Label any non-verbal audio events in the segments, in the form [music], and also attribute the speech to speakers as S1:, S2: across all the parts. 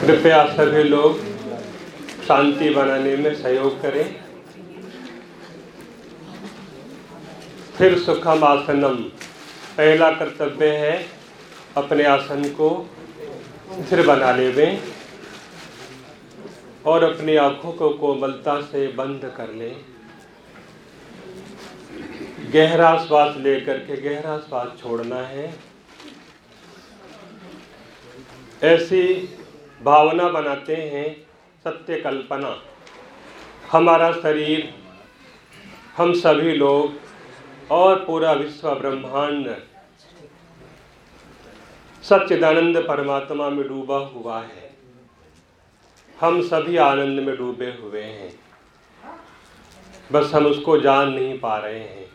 S1: कृपया सभी लोग शांति बनाने में सहयोग करें। फिर सुखम आसनम। पहला कर्तव्य है अपने आसन को स्थिर बना लेवें और अपनी आँखों को कोमलता से बंद कर लें। गहरा श्वास लेकर के गहरा श्वास छोड़ना है। ऐसी भावना बनाते हैं सत्य कल्पना। हमारा शरीर, हम सभी लोग और पूरा विश्व ब्रह्मांड सच्चिदानंद परमात्मा में डूबा हुआ है। हम सभी आनंद में डूबे हुए हैं। बस हम उसको जान नहीं पा रहे हैं,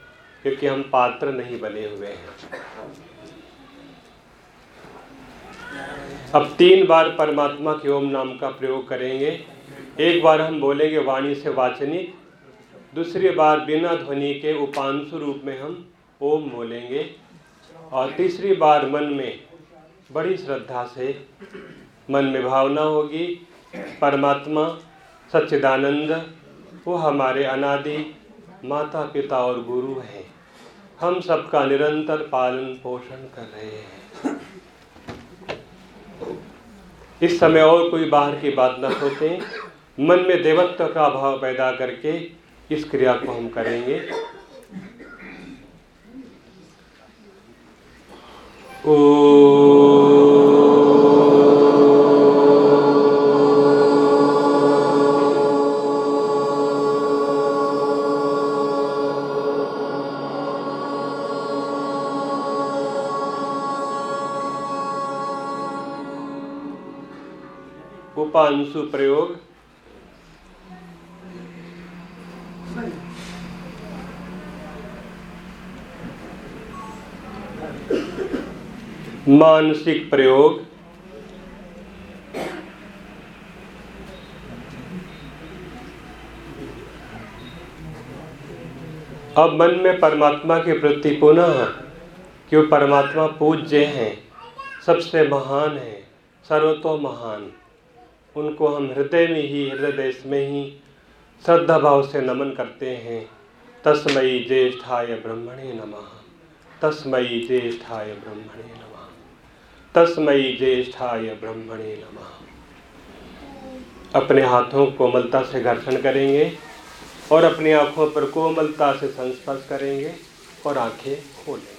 S1: क्योंकि हम पात्र नहीं बने हुए हैं। अब तीन बार परमात्मा के ओम नाम का प्रयोग करेंगे। एक बार हम बोलेंगे वाणी से वाचनिक दूसरी बार बिना ध्वनि के उपांशु रूप में हम ओम बोलेंगे, और तीसरी बार मन में बड़ी श्रद्धा से मन में भावना होगी। परमात्मा, सच्चिदानंद, वो हमारे अनादि माता पिता और गुरु हैं। हम सबका निरंतर पालन पोषण कर रहे हैं। इस समय और कोई बाहर की बात न सोचें। मन में देवत्व का भाव पैदा करके इस क्रिया को हम करेंगे। ओ उपांशु प्रयोग मानसिक प्रयोग। अब मन में परमात्मा के प्रति पुनः कि वो परमात्मा पूज्य हैं, सबसे महान है सर्वतो महान उनको हम हृदय में ही, हृदय देश में ही श्रद्धा भाव से नमन करते हैं। तस्मयी ज्येष्ठाय ब्रह्मणे नमः, तस्मयी ज्येष्ठाय ब्रह्मणे नमः। तस्मयी ज्येष्ठाय ब्रह्मणे नमः। अपने हाथों कोमलता से घर्षण करेंगे और अपनी आँखों पर कोमलता से संस्पर्श करेंगे और आँखें खोलेंगे।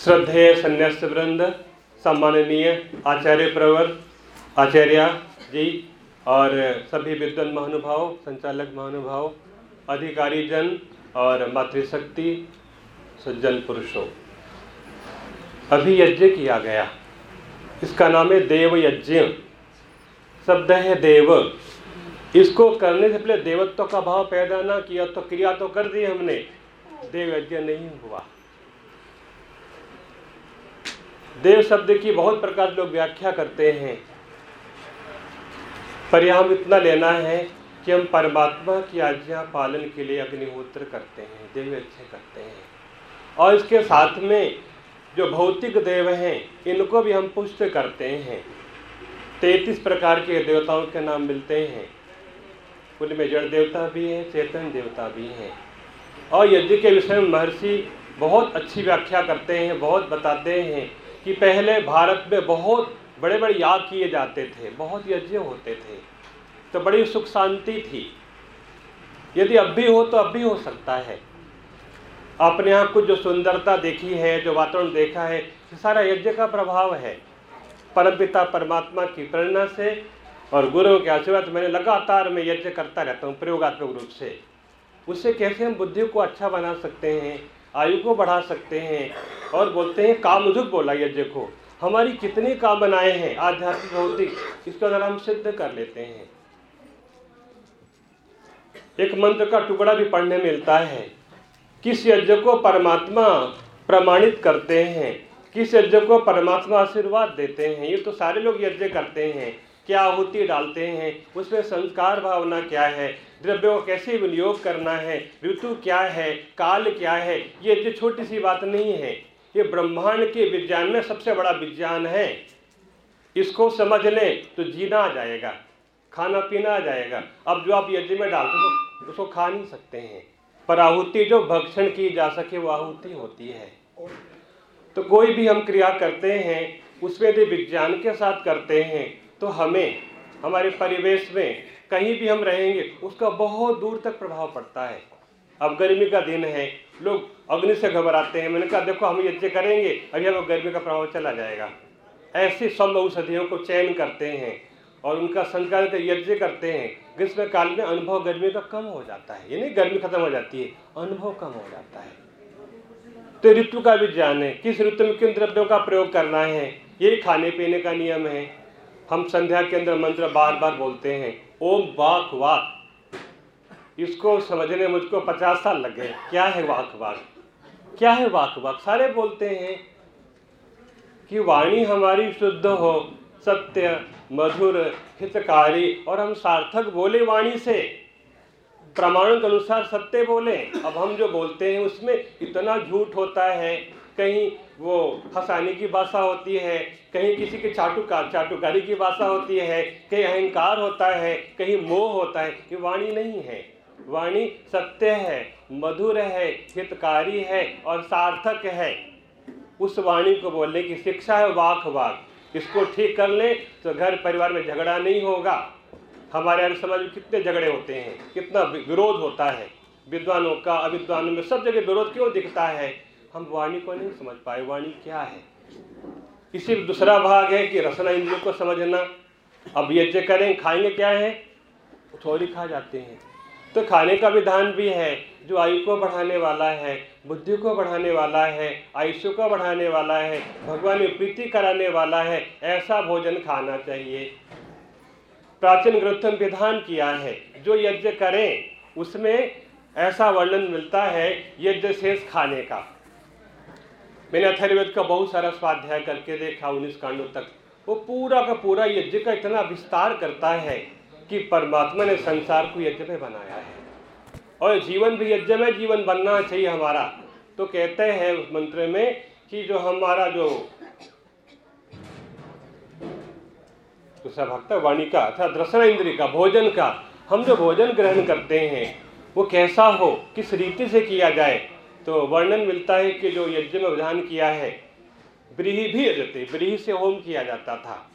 S1: श्रद्धेय संन्यास वृंद, सम्माननीय आचार्य प्रवर, आचार्य जी और सभी विद्वान महानुभाव, संचालक महानुभाव अधिकारी जन और मातृशक्ति, सज्जन पुरुषों। अभी यज्ञ किया गया। इसका नाम है देव यज्ञ शब्द है देव। इसको करने से पहले देवत्व का भाव पैदा ना किया तो क्रिया तो कर दी हमने। देव यज्ञ नहीं हुआ। देव शब्द की बहुत प्रकार लोग व्याख्या करते हैं। पर यहाँ इतना लेना है कि हम परमात्मा की आज्ञा पालन के लिए अग्निहोत्र करते हैं देव यज्ञ करते हैं। और इसके साथ में जो भौतिक देव हैं, इनको भी हम पुष्ट करते हैं। तैतीस प्रकार के देवताओं के नाम मिलते हैं। उनमें जड़ देवता भी हैं, चेतन देवता भी हैं। और यज्ञ के विषय में महर्षि बहुत अच्छी व्याख्या करते हैं, बहुत बताते हैं कि पहले भारत में बहुत बड़े बड़े याग किए जाते थे, बहुत यज्ञ होते थे। तो बड़ी सुख शांति थी। यदि अब भी हो तो अब भी हो सकता है। अपने आप को जो सुंदरता देखी है, जो वातावरण देखा है सारा यज्ञ का प्रभाव है। परमपिता परमात्मा की प्रेरणा से और गुरुओं के आशीर्वाद मैंने लगातार मैं यज्ञ करता रहता हूँ, प्रयोगात्मक रूप से। उससे कैसे हम बुद्धि को अच्छा बना सकते हैं, आयु को बढ़ा सकते हैं और बोलते हैं कामधुक बोला यज्ञ को। हमारी कितनी कामनाएँ हैं, आध्यात्मिक भौतिक, इसको अगर हम सिद्ध कर लेते हैं। एक मंत्र का टुकड़ा भी पढ़ने मिलता है। किस यज्ञ को परमात्मा प्रमाणित करते हैं? किस यज्ञ को परमात्मा आशीर्वाद देते हैं? ये तो सारे लोग यज्ञ करते हैं। क्या आहुति डालते हैं? उसमें संस्कार भावना क्या है? द्रव्यों को कैसे विनियोग करना है? ऋतु क्या है? काल क्या है? ये जो छोटी सी बात नहीं है। ये ब्रह्मांड के विज्ञान में सबसे बड़ा विज्ञान है। इसको समझ लें तो जीना आ जाएगा। खाना पीना आ जाएगा। अब जो आप यज्ञ में डालते हो उसको खा नहीं सकते हैं। पर आहुति जो भक्षण की जा सके वो आहुति होती है। तो कोई भी हम क्रिया करते हैं, उसमें यदि विज्ञान के साथ करते हैं तो हमें, हमारे परिवेश में कहीं भी हम रहेंगे, उसका बहुत दूर तक प्रभाव पड़ता है। अब गर्मी का दिन है, लोग अग्नि से घबराते हैं। मैंने कहा, देखो, हम यज्ञ करेंगे, अभी अब गर्मी का प्रभाव चला जाएगा। ऐसे सब औषधियों को चयन करते हैं और उनका संस्कार यज्ञ करते हैं। ग्रीष्म काल में अनुभव गर्मी का कम हो जाता है। यानी गर्मी खत्म हो जाती है, अनुभव कम हो जाता है। तो ऋतु का भी ज्ञान है, किस ऋतु में किन द्रव्यों का प्रयोग करना है, ये खाने पीने का नियम है। हम संध्या के अंदर मंत्र बार बार बोलते हैं, ओम वाक वाक। इसको समझने मुझको पचास साल लग गए। क्या है वाक वाक? क्या है वाक वाक? सारे बोलते हैं कि वाणी हमारी शुद्ध हो, सत्य मधुर हितकारी और हम सार्थक बोले वाणी से। प्रमाण के अनुसार सत्य बोले। अब हम जो बोलते हैं उसमें इतना झूठ होता है। कहीं वो फसाने की भाषा होती है, कहीं किसी के चाटुकार चाटुकारी की भाषा होती है, कहीं अहंकार होता है, कहीं मोह होता है। ये वाणी नहीं है। वाणी सत्य है, मधुर है, हितकारी है और सार्थक है। उस वाणी को बोलने की शिक्षा है वाक वाक इसको ठीक कर ले तो घर परिवार में झगड़ा नहीं होगा। हमारे यहाँ समाज में कितने झगड़े होते हैं, कितना विरोध होता है। विद्वानों का, अविद्वानों में सब जगह विरोध क्यों दिखता है? हम वाणी को नहीं समझ पाए, वाणी क्या है? इसी दूसरा भाग है कि रसना इंद्रियों को समझना। अब यज्ञ करें, खाएँगे क्या है? थोड़ी खा जाते हैं। तो खाने का विधान भी है। जो आयु को बढ़ाने वाला है, बुद्धि को बढ़ाने वाला है, आयुष्य को बढ़ाने वाला है, भगवान में प्रीति कराने वाला है, ऐसा भोजन खाना चाहिए। प्राचीन ग्रंथों में विधान किया है, जो यज्ञ करें, उसमें ऐसा वर्णन मिलता है, यज्ञ शेष खाने का। मैंने अथर्वेद का बहुत सारा स्वाध्याय करके देखा, उन्नीस कांडों तक। वो पूरा का पूरा यज्ञ का इतना विस्तार करता है कि परमात्मा ने संसार को यज्ञ में बनाया है। और जीवन भी यज्ञ में जीवन बनना चाहिए हमारा। तो कहते हैं उस मंत्र में कि जो हमारा जो भक्त वाणी का, अर्थात रसना इंद्री का, भोजन का, हम जो भोजन ग्रहण करते हैं, वो कैसा हो, किस रीति से किया जाए तो वर्णन मिलता है कि जो यज्ञ में विधान किया है, ब्रीही भी यजते ब्रीही से होम किया जाता था।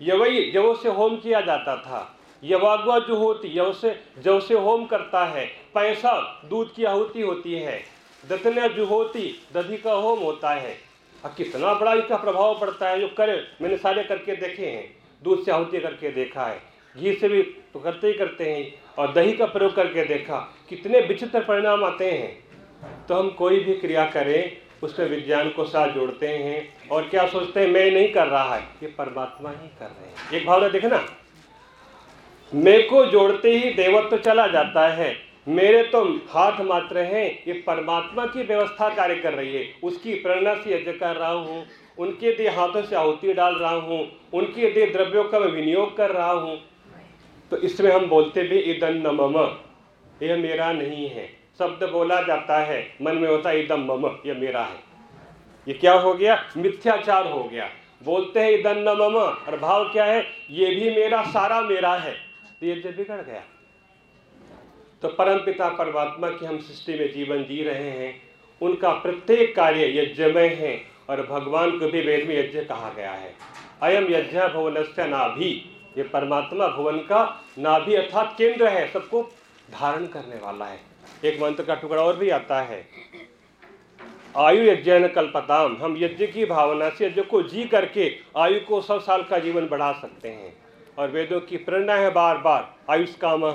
S1: यवई, यवो से होम किया जाता था। यवागवा जो होती यव से जव से होम करता है, पैसा, दूध की आहुति होती है। दतन्या जो होती दधि का होम होता है। अब कितना बड़ा इसका प्रभाव पड़ता है, जो करे मैंने सारे करके देखे हैं, दूध से आहुति करके देखा है। घी से भी तो करते ही करते हैं, और दही का प्रयोग करके देखा, कितने विचित्र परिणाम आते हैं। तो हम कोई भी क्रिया करें, उसमें विज्ञान को साथ जोड़ते हैं, और क्या सोचते हैं, मैं नहीं कर रहा है, ये परमात्मा ही कर रहे हैं। एक भावना देखना। मैं को जोड़ते ही देवत्व चला जाता है। मेरे तो हाथ मात्र हैं। ये परमात्मा की व्यवस्था कार्य कर रही है। उसकी प्रेरणा से यज्ञ कर रहा हूँ। उनके दे हाथों से आहुति डाल रहा हूँ। उनके दे द्रव्यों का मैं विनियोग कर रहा हूँ। तो इसमें हम बोलते भी ईदन न मम यह मेरा नहीं है। शब्द बोला जाता है। मन में होता है इदम मम। यह मेरा है। ये क्या हो गया? मिथ्याचार हो गया। बोलते हैं इदन न मम और भाव क्या है? ये भी मेरा, सारा मेरा है। तो ये बिगड़ गया। तो परम पिता परमात्मा की हम सृष्टि में जीवन जी रहे हैं, उनका प्रत्येक कार्य यज्ञमय है और भगवान को भी वेद में यज्ञ कहा गया है। अयम यज्ञ भुवन से नाभि, ये परमात्मा भुवन का नाभि अर्थात केंद्र है, सबको धारण करने वाला है। एक मंत्र का टुकड़ा और भी आता है। आयु यज्ञ न कल्पताम, हम यज्ञ की भावना से यज्ञ को जी करके आयु को सौ साल का जीवन बढ़ा सकते हैं। और वेदों की प्रेरणा है बार बार आयुष काम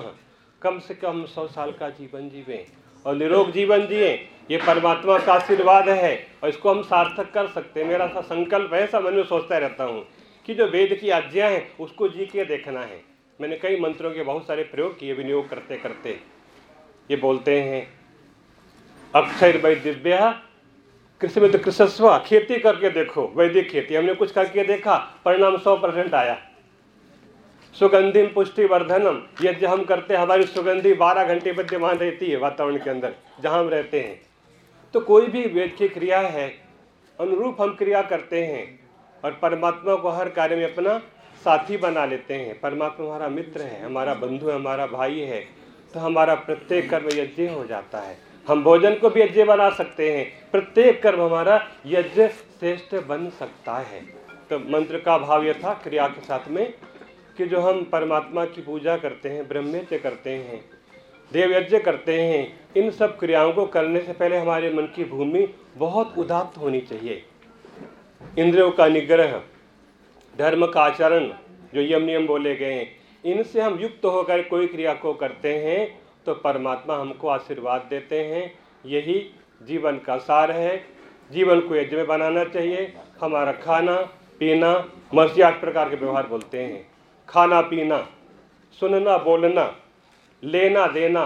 S1: कम से कम सौ साल का जीवन जीवें और निरोग जीवन जिए, ये परमात्मा का आशीर्वाद है और इसको हम सार्थक कर सकते हैं। मेरा सा संकल्प है मन में सोचता रहता हूँ कि जो वेद की आज्ञा है, उसको जी के देखना है। मैंने कई मंत्रों के बहुत सारे प्रयोग किए, विनियोग करते करते ये बोलते हैं, अक्षर वै दिव्य कृषि में तो कृषस्व खेती करके देखो, वैदिक खेती। हमने कुछ करके देखा, परिणाम सौ परसेंट आया। सुगंधिम पुष्टि वर्धनम यज्ञ हम करते हैं, हमारी सुगंधि बारह घंटे विद्यमान रहती है वातावरण के अंदर, जहाँ हम रहते हैं। तो कोई भी वेद की क्रिया है, अनुरूप हम क्रिया करते हैं और परमात्मा को हर कार्य में अपना साथी बना लेते हैं। परमात्मा हमारा मित्र है, हमारा बंधु है, हमारा भाई है तो हमारा प्रत्येक कर्म यज्ञ हो जाता है। हम भोजन को भी यज्ञ बना सकते हैं, प्रत्येक कर्म हमारा यज्ञ श्रेष्ठ बन सकता है। तो मंत्र का भाव यह था क्रिया के साथ में कि जो हम परमात्मा की पूजा करते हैं ब्रह्मत्य करते हैं देव यज्ञ करते हैं, इन सब क्रियाओं को करने से पहले हमारे मन की भूमि बहुत उदात्त होनी चाहिए। इंद्रियों का निग्रह, धर्म का आचरण, जो यम नियम बोले गए हैं, इनसे हम युक्त होकर कोई क्रिया को करते हैं तो परमात्मा हमको आशीर्वाद देते हैं। यही जीवन का सार है। जीवन को यज्ञ में बनाना चाहिए। हमारा खाना, पीना, मर्ज़ी आठ प्रकार के व्यवहार बोलते हैं। खाना पीना, सुनना, बोलना, लेना देना,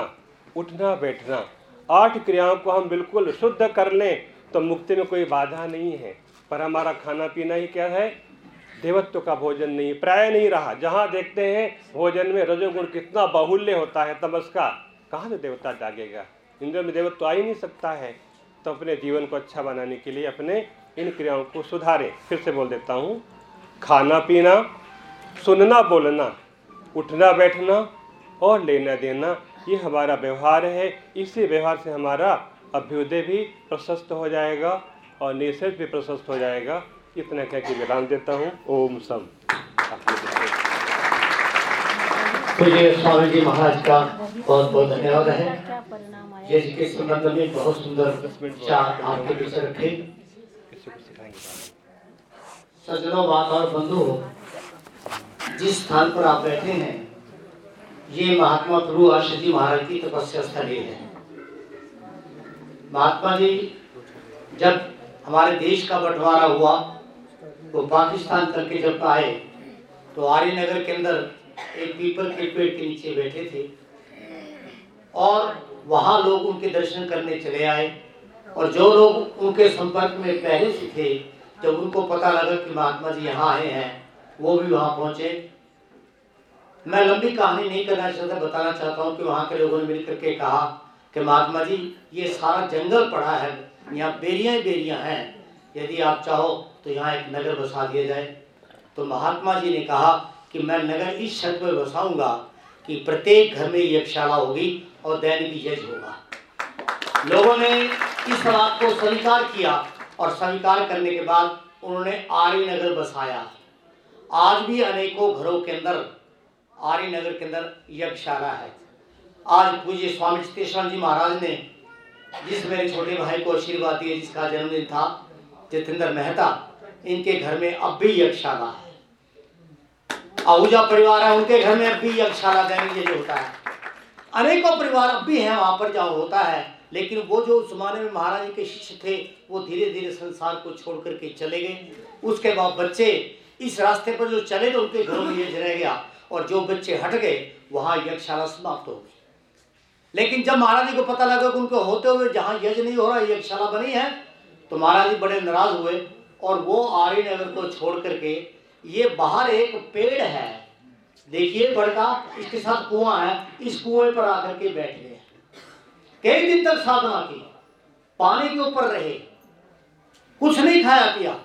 S1: उठना, बैठना, आठ क्रियाओं को हम बिल्कुल शुद्ध कर लें तो मुक्ति में कोई बाधा नहीं है। पर हमारा खाना पीना ही क्या है? देवत्व का भोजन नहीं, प्राय नहीं रहा। जहाँ देखते हैं, भोजन में रजोगुण कितना बाहुल्य होता है तमस का कहाँ से देवता जागेगा? इंद्र में देवत्व आ ही नहीं सकता है। तो अपने जीवन को अच्छा बनाने के लिए अपने इन क्रियाओं को सुधारें। फिर से बोल देता हूँ, खाना पीना सुनना, बोलना, उठना, बैठना और लेना देना ये हमारा व्यवहार है। इसी व्यवहार से हमारा अभ्युदय भी प्रशस्त हो जाएगा और निषेध भी प्रशस्त हो जाएगा। इतना कह के विराम देता हूँ। ओम सम।
S2: पूज्य स्वामी जी महाराज का बहुत बहुत धन्यवाद है। ये के संबंध में बहुत सुंदर चार आपके पीछे रखे। सजनों बात और बंधु जिस स्थान पर आप बैठे हैं, ये महात्मा प्रभु आशा जी महाराज की तपस्या स्थली है। महात्मा जी, जब हमारे देश का बंटवारा हुआ तो पाकिस्तान करके जब आए तो आर्यनगर के अंदर एक पीपल के पेड़ के नीचे बैठे थे और वहाँ लोग उनके दर्शन करने चले आए और जो लोग उनके संपर्क में पहले से थे, जब उनको पता लगा कि महात्मा जी यहाँ आए हैं वो भी वहाँ पहुँचे। मैं लंबी कहानी नहीं करना चाहता, बताना चाहता हूँ कि वहाँ के लोगों ने मिलकर के कहा कि महात्मा जी, ये सारा जंगल पड़ा है, यहाँ बेरिया ही बेरिया हैं। यदि आप चाहो तो यहाँ एक नगर बसा दिया जाए। तो महात्मा जी ने कहा कि मैं नगर इस शर्त पर बसाऊँगा कि प्रत्येक घर में यज्ञशाला होगी और दैनिक यज्ञ होगा। लोगों ने इस बात को स्वीकार किया और स्वीकार करने के बाद उन्होंने आर्य नगर बसाया। आज भी अनेकों घरों के अंदर, आर्य नगर के अंदर यज्ञशाला है। आज पूज्य स्वामी चितेश्वर जी महाराज ने, जिस मेरे छोटे भाई को आशीर्वाद दिए, जिसका जन्मदिन था, जितेंद्र मेहता, इनके घर में अब भी यज्ञशाला है। आहूजा परिवार है, उनके घर में अब भी यज्ञशाला दैनिक जो होता है। अनेकों परिवार अब भी हैं, वहाँ पर जहाँ होता है, लेकिन वो जो उस जमाने में महाराज के शिष्य थे, वो धीरे धीरे संसार को छोड़ करके चले गए। उसके बाद बच्चे इस रास्ते पर जो चले तो उनके घरों में ये रह गया। और जो बच्चे हट गए, वहाँ यज्ञशाला समाप्त हो गई। लेकिन जब महाराज जी को पता लगा कि उनको होते हुए जहाँ यज्ञ नहीं हो रहा, यज्ञशाला बनी है तो महाराज जी बड़े नाराज़ हुए और वो आर्य नगर को छोड़ करके, ये बाहर एक पेड़ है। देखिए बड़का, इसके साथ कुआँ है, इस कुएँ पर आकर के बैठ गए। कई दिन तक साधना की, पानी के ऊपर रहे, कुछ नहीं खाया पिया।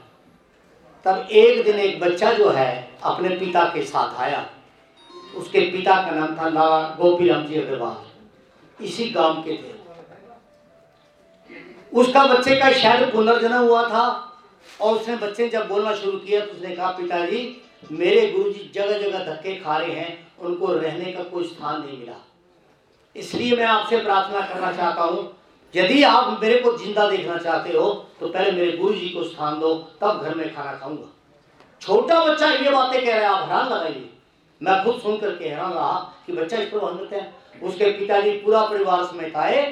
S2: तब एक दिन एक बच्चा जो है अपने पिता के साथ आया। उसके पिता का नाम था लाला गोपी राम जी अग्रवाल। इसी गाँव के थे। उसका बच्चे का शायद पुनर्जन्म हुआ था और उसने बच्चे जब बोलना शुरू किया तो उसने कहा, पिताजी, मेरे गुरुजी जगह जगह धक्के खा रहे हैं, उनको रहने का कोई स्थान नहीं मिला। इसलिए मैं आपसे प्रार्थना करना चाहता हूँ यदि आप मेरे को ज़िंदा देखना चाहते हो तो पहले मेरे गुरु जी को स्थान दो, तब घर में खाना खाऊँगा। छोटा बच्चा ये बातें कह रहा है, आप हैरान लगाइए मैं खुद सुन करके हैरान रहा कि बच्चा इस पर वंदित है। उसके पिताजी पूरा परिवार समेत आए,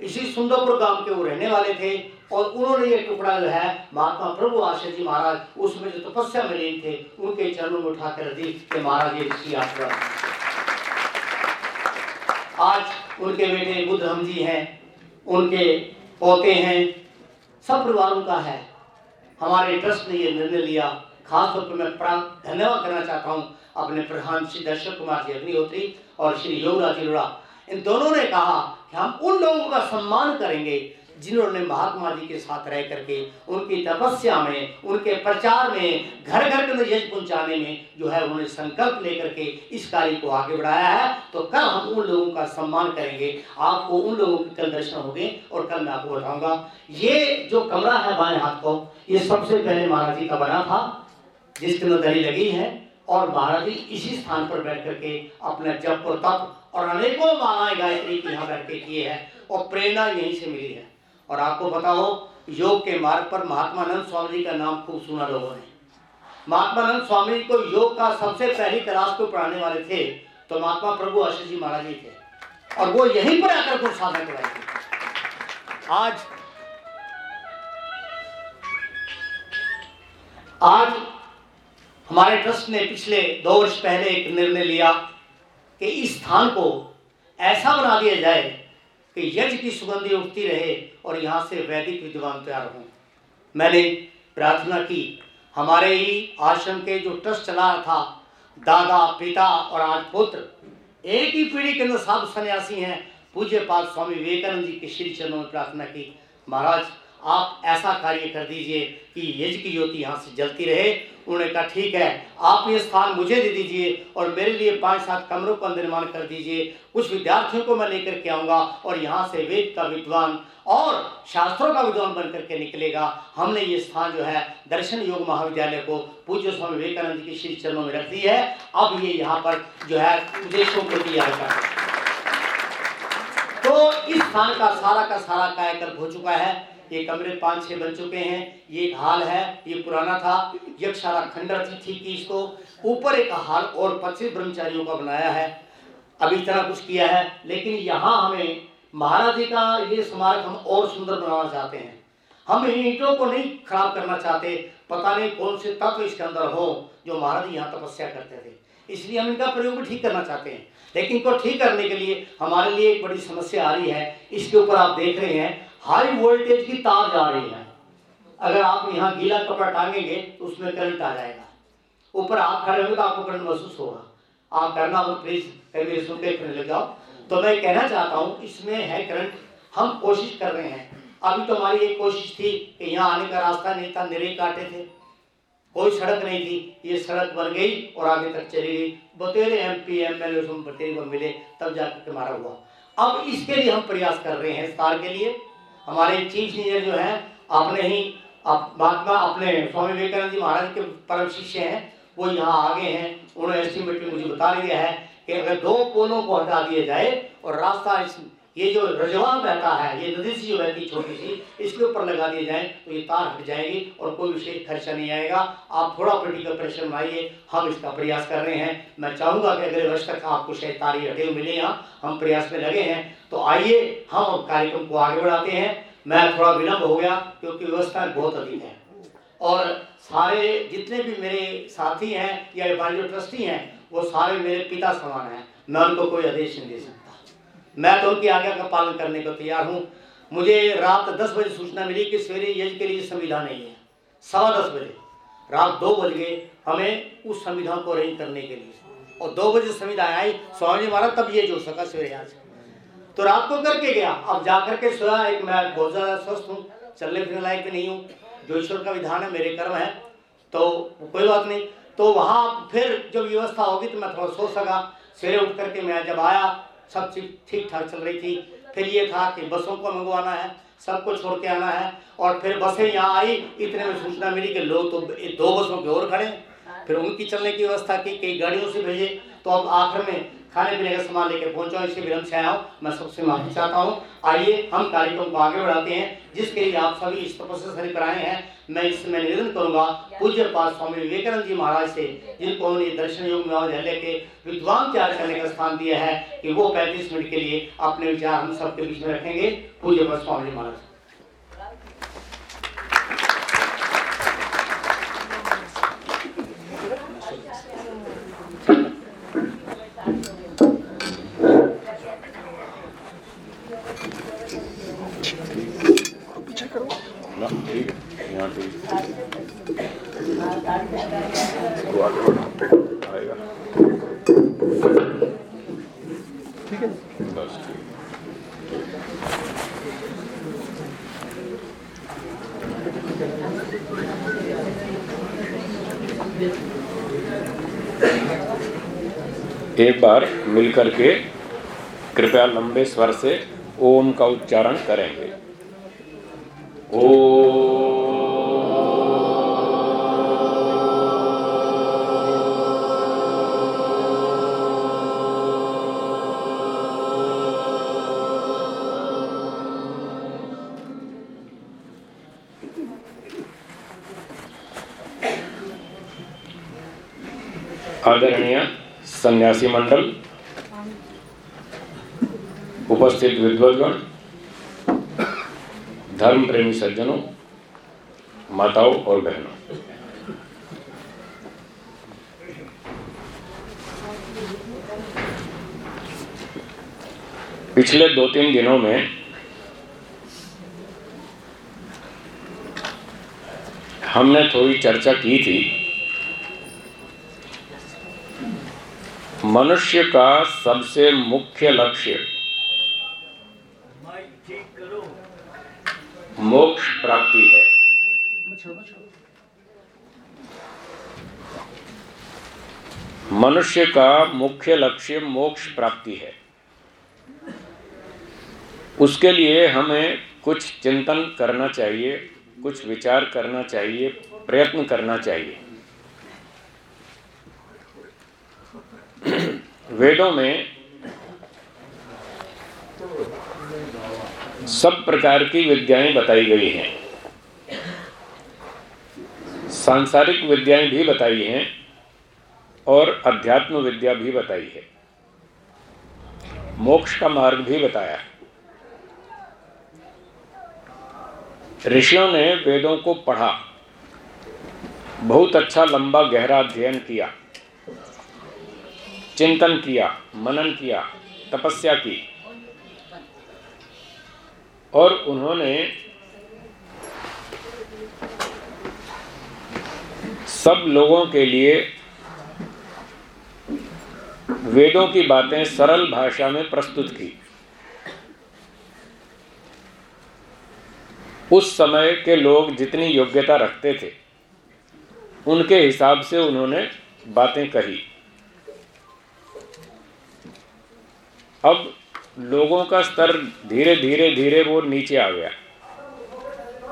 S2: इसी सुंदरपुर गाँव के वो रहने वाले थे, और उन्होंने ये टुकड़ा जो है, महात्मा प्रभु आशा जी महाराज, उसमें जो तपस्या में लीन थे, उनके चरणों में उठा कर दी कि महाराज ये आश्रम आज उनके बेटे बुद्ध हम जी हैं उनके पोते हैं। सब परिवार उनका है। हमारे ट्रस्ट ने यह निर्णय लिया। खास तौर पर मैं धन्यवाद करना चाहता हूँ अपने प्रधान श्री दर्शक कुमार जी अग्निहोत्री और श्री योगराज अरोड़ा। इन दोनों ने कहा कि हम उन लोगों का सम्मान करेंगे जिन्होंने महात्मा जी के साथ रह करके उनकी तपस्या में, उनके प्रचार में घर घर के यश पहुँचाने में जो है उन्होंने संकल्प लेकर के इस कार्य को आगे बढ़ाया है। तो कल हम उन लोगों का सम्मान करेंगे। आपको उन लोगों के कल दर्शन होंगे और कल मैं आपको बताऊँगा। ये जो कमरा है बाएँ हाथ को, ये सबसे पहले महाराज जी का बना था, जिसके अंदर दरी लगी है और महाराज जी इसी स्थान पर बैठ करके अपना जप और तप और अनेकों मालाएँ गायत्री की यहाँ बैठ के किए हैं और प्रेरणा यहीं से मिली है। और आपको हो योग के मार्ग पर महात्मा नंद स्वामी जी का नाम खूब सुना लोगों ने। महात्मा नंद स्वामी जी को योग का सबसे पहली तलाश को पढ़ाने वाले थे तो महात्मा प्रभु आशीष जी महाराज जी थे। और वो यहीं पर आकर कुछ साधना कराई थी आज आज हमारे ट्रस्ट ने पिछले दो वर्ष पहले एक निर्णय लिया कि इस स्थान को ऐसा बना दिया जाए कि यज्ञ की सुगंधी उठती रहे और यहाँ से वैदिक विद्वान तैयार हों। मैंने प्रार्थना की, हमारे ही आश्रम के जो ट्रस्ट चला था, दादा, पिता और आज पुत्र, एक ही पीढ़ी के अंदर साधु सन्यासी हैं। पूज्य पाठ स्वामी विवेकानंद जी के श्री चरणों में प्रार्थना की। महाराज आप ऐसा कार्य कर दीजिए कि यज्ञ की ज्योति यहाँ से जलती रहे। उन्होंने कहा, ठीक है, आप ये स्थान मुझे दे दीजिए और मेरे लिए पाँच सात कमरों का निर्माण कर दीजिए। कुछ विद्यार्थियों को मैं लेकर के आऊँगा और यहाँ से वेद का विद्वान और शास्त्रों का विद्वान बन करके निकलेगा। हमने ये स्थान जो है, दर्शन योग महाविद्यालय को पूज्य स्वामी विवेकानंद की श्री चरणों में रख दी है। अब ये यहाँ पर जो है, उद्देश्यों को तैयार कर तो इस स्थान का सारा का सारा कायाकल्प हो चुका है। ये कमरे पाँच छह बन चुके हैं, ये एक हाल है, ये पुराना था यक्षशाला खंडर थी कि इसको ऊपर एक हाल और पच्चीस ब्रह्मचारियों का बनाया है। अभी इतना कुछ किया है, लेकिन यहाँ हमें महाराज जी का ये स्मारक हम और सुंदर बनाना चाहते हैं। हम ईंटों को नहीं खराब करना चाहते, पता नहीं कौन से तत्व इसके अंदर हो जो महाराज यहाँ तपस्या करते थे। इसलिए हम इनका प्रयोग ठीक करना चाहते हैं। लेकिन इनको ठीक करने के लिए हमारे लिए एक बड़ी समस्या आ रही है। इसके ऊपर आप देख रहे हैं हाई वोल्टेज की तार जा रही है। अगर आप यहाँ गीला कपड़ा टांगेंगे तो उसमें करंट आ जाएगा। ऊपर आप खड़े होंगे तो आपको करंट महसूस होगा। आप करना हो प्लीज़ मेरे सुन के करने लग जाओ तो मैं कहना चाहता हूँ, इसमें है करंट हम कोशिश कर रहे हैं। अभी तो हमारी एक कोशिश थी कि यहाँ आने का रास्ता नहीं था, निरे काटे थे। कोई सड़क नहीं थी। ये सड़क बन गई और आगे तक चली गई। बतेरे M P M L A मिले, तब जाकर हमारा हुआ। अब इसके लिए हम प्रयास कर रहे हैं इस तार के लिए। हमारे चीफ इंजीनियर जो हैं, अपने ही महात्मा अपने स्वामी विवेकानंद जी महाराज के परम शिष्य हैं, वो यहाँ आगे हैं। उन्होंने एस्टिमेट में मुझे बता दिया है कि अगर दो पोलों को हटा दिया जाए और रास्ता इस ये जो रजवा बहता है, ये नदी सी जो बहती छोटी सी, इसके ऊपर लगा दिए जाए तो ये तार हट जाएगी और कोई विशेष खर्चा नहीं आएगा। आप थोड़ा पोलिटिकल प्रेशर बनाइए हम इसका प्रयास कर रहे हैं। मैं चाहूँगा कि अगले वर्ष तक आपको शायद तारी हटे हुए मिले यहाँ। हम प्रयास में लगे हैं। तो आइए, हम कार्यक्रम को आगे बढ़ाते हैं। मैं थोड़ा विलम्ब हो गया क्योंकि व्यवस्था बहुत अधिक है। और सारे जितने भी मेरे साथी हैं या हमारे जो ट्रस्टी हैं, वो सारे मेरे पिता समान हैं। मैं उनको कोई आदेश नहीं दे सकता। मैं तो उनकी आज्ञा का पालन करने को तैयार हूँ। मुझे रात दस बजे सूचना मिली कि सवेरे यज्ञ के लिए संविधान नहीं है। सवा दस बजे। रात दो बज गए हमें उस संविधान को अरेंज करने के लिए। और दो बजे संविधान आई स्वामी जी महाराज, तब ये जो सका सवेरे आज। तो रात को करके गया। अब जाकर के सोया एक मैं बहुत ज़्यादा स्वस्थ हूँ, चलने फिरने लायक भी नहीं हूँ। जो ईश्वर का विधान है, मेरे कर्म है तो कोई बात नहीं। तो वहाँ फिर जब व्यवस्था होगी तो मैं थोड़ा सो सका। सवेरे उठ करके मैं जब आया सब चीज़ ठीक ठाक चल रही थी। फिर ये था कि बसों को मंगवाना है सबको छोड़ के आना है और फिर बसें यहाँ आई। इतने में सूचना मिली कि लोग तो दो बसों के और खड़े। फिर उनकी चलने की व्यवस्था की कई गाड़ियों से भेजे। तो अब आखिर में खाने पीने का सामान लेकर पहुँचा इसके विलंब से आया हूँ, मैं सबसे माफ़ी चाहता हूँ। आइए, हम कार्यक्रम को आगे बढ़ाते हैं, जिसके लिए आप सभी इस तपस्या से कराए हैं। मैं इसमें निवेदन करूँगा, पूज्य पास स्वामी विवेकानंद जी महाराज से, जिनको उन्होंने दर्शन योग महाविद्यालय के विद्वान तैयार करने का स्थान दिया है, कि वो पैंतीस मिनट के लिए अपने विचार हम सबके बीच में रखेंगे। पूज्य पास स्वामी महाराज
S3: No. आगे बढ़ाते आएगा ठीक है बस ठीक एक बार मिलकर के कृपया लंबे स्वर से ओम का उच्चारण करेंगे। ओ सन्यासी मंडल, उपस्थित विद्वदगण धर्म प्रेमी सज्जनों, माताओं और बहनों। पिछले दो तीन दिनों में हमने थोड़ी चर्चा की थी मनुष्य का सबसे मुख्य लक्ष्य। मोक्ष प्राप्ति है। मनुष्य का मुख्य लक्ष्य मोक्ष प्राप्ति है। उसके लिए हमें कुछ चिंतन करना चाहिए, कुछ विचार करना चाहिए, प्रयत्न करना चाहिए। वेदों में सब प्रकार की विद्याएँ बताई गई हैं। सांसारिक विद्याएँ भी बताई हैं और अध्यात्म विद्या भी बताई है। मोक्ष का मार्ग भी बताया। ऋषियों ने वेदों को पढ़ा। बहुत अच्छा लंबा गहरा अध्ययन किया। चिंतन किया मनन किया तपस्या की। और उन्होंने सब लोगों के लिए वेदों की बातें सरल भाषा में प्रस्तुत की। उस समय के लोग जितनी योग्यता रखते थे, उनके हिसाब से उन्होंने बातें कही। अब लोगों का स्तर धीरे धीरे धीरे वो नीचे आ गया।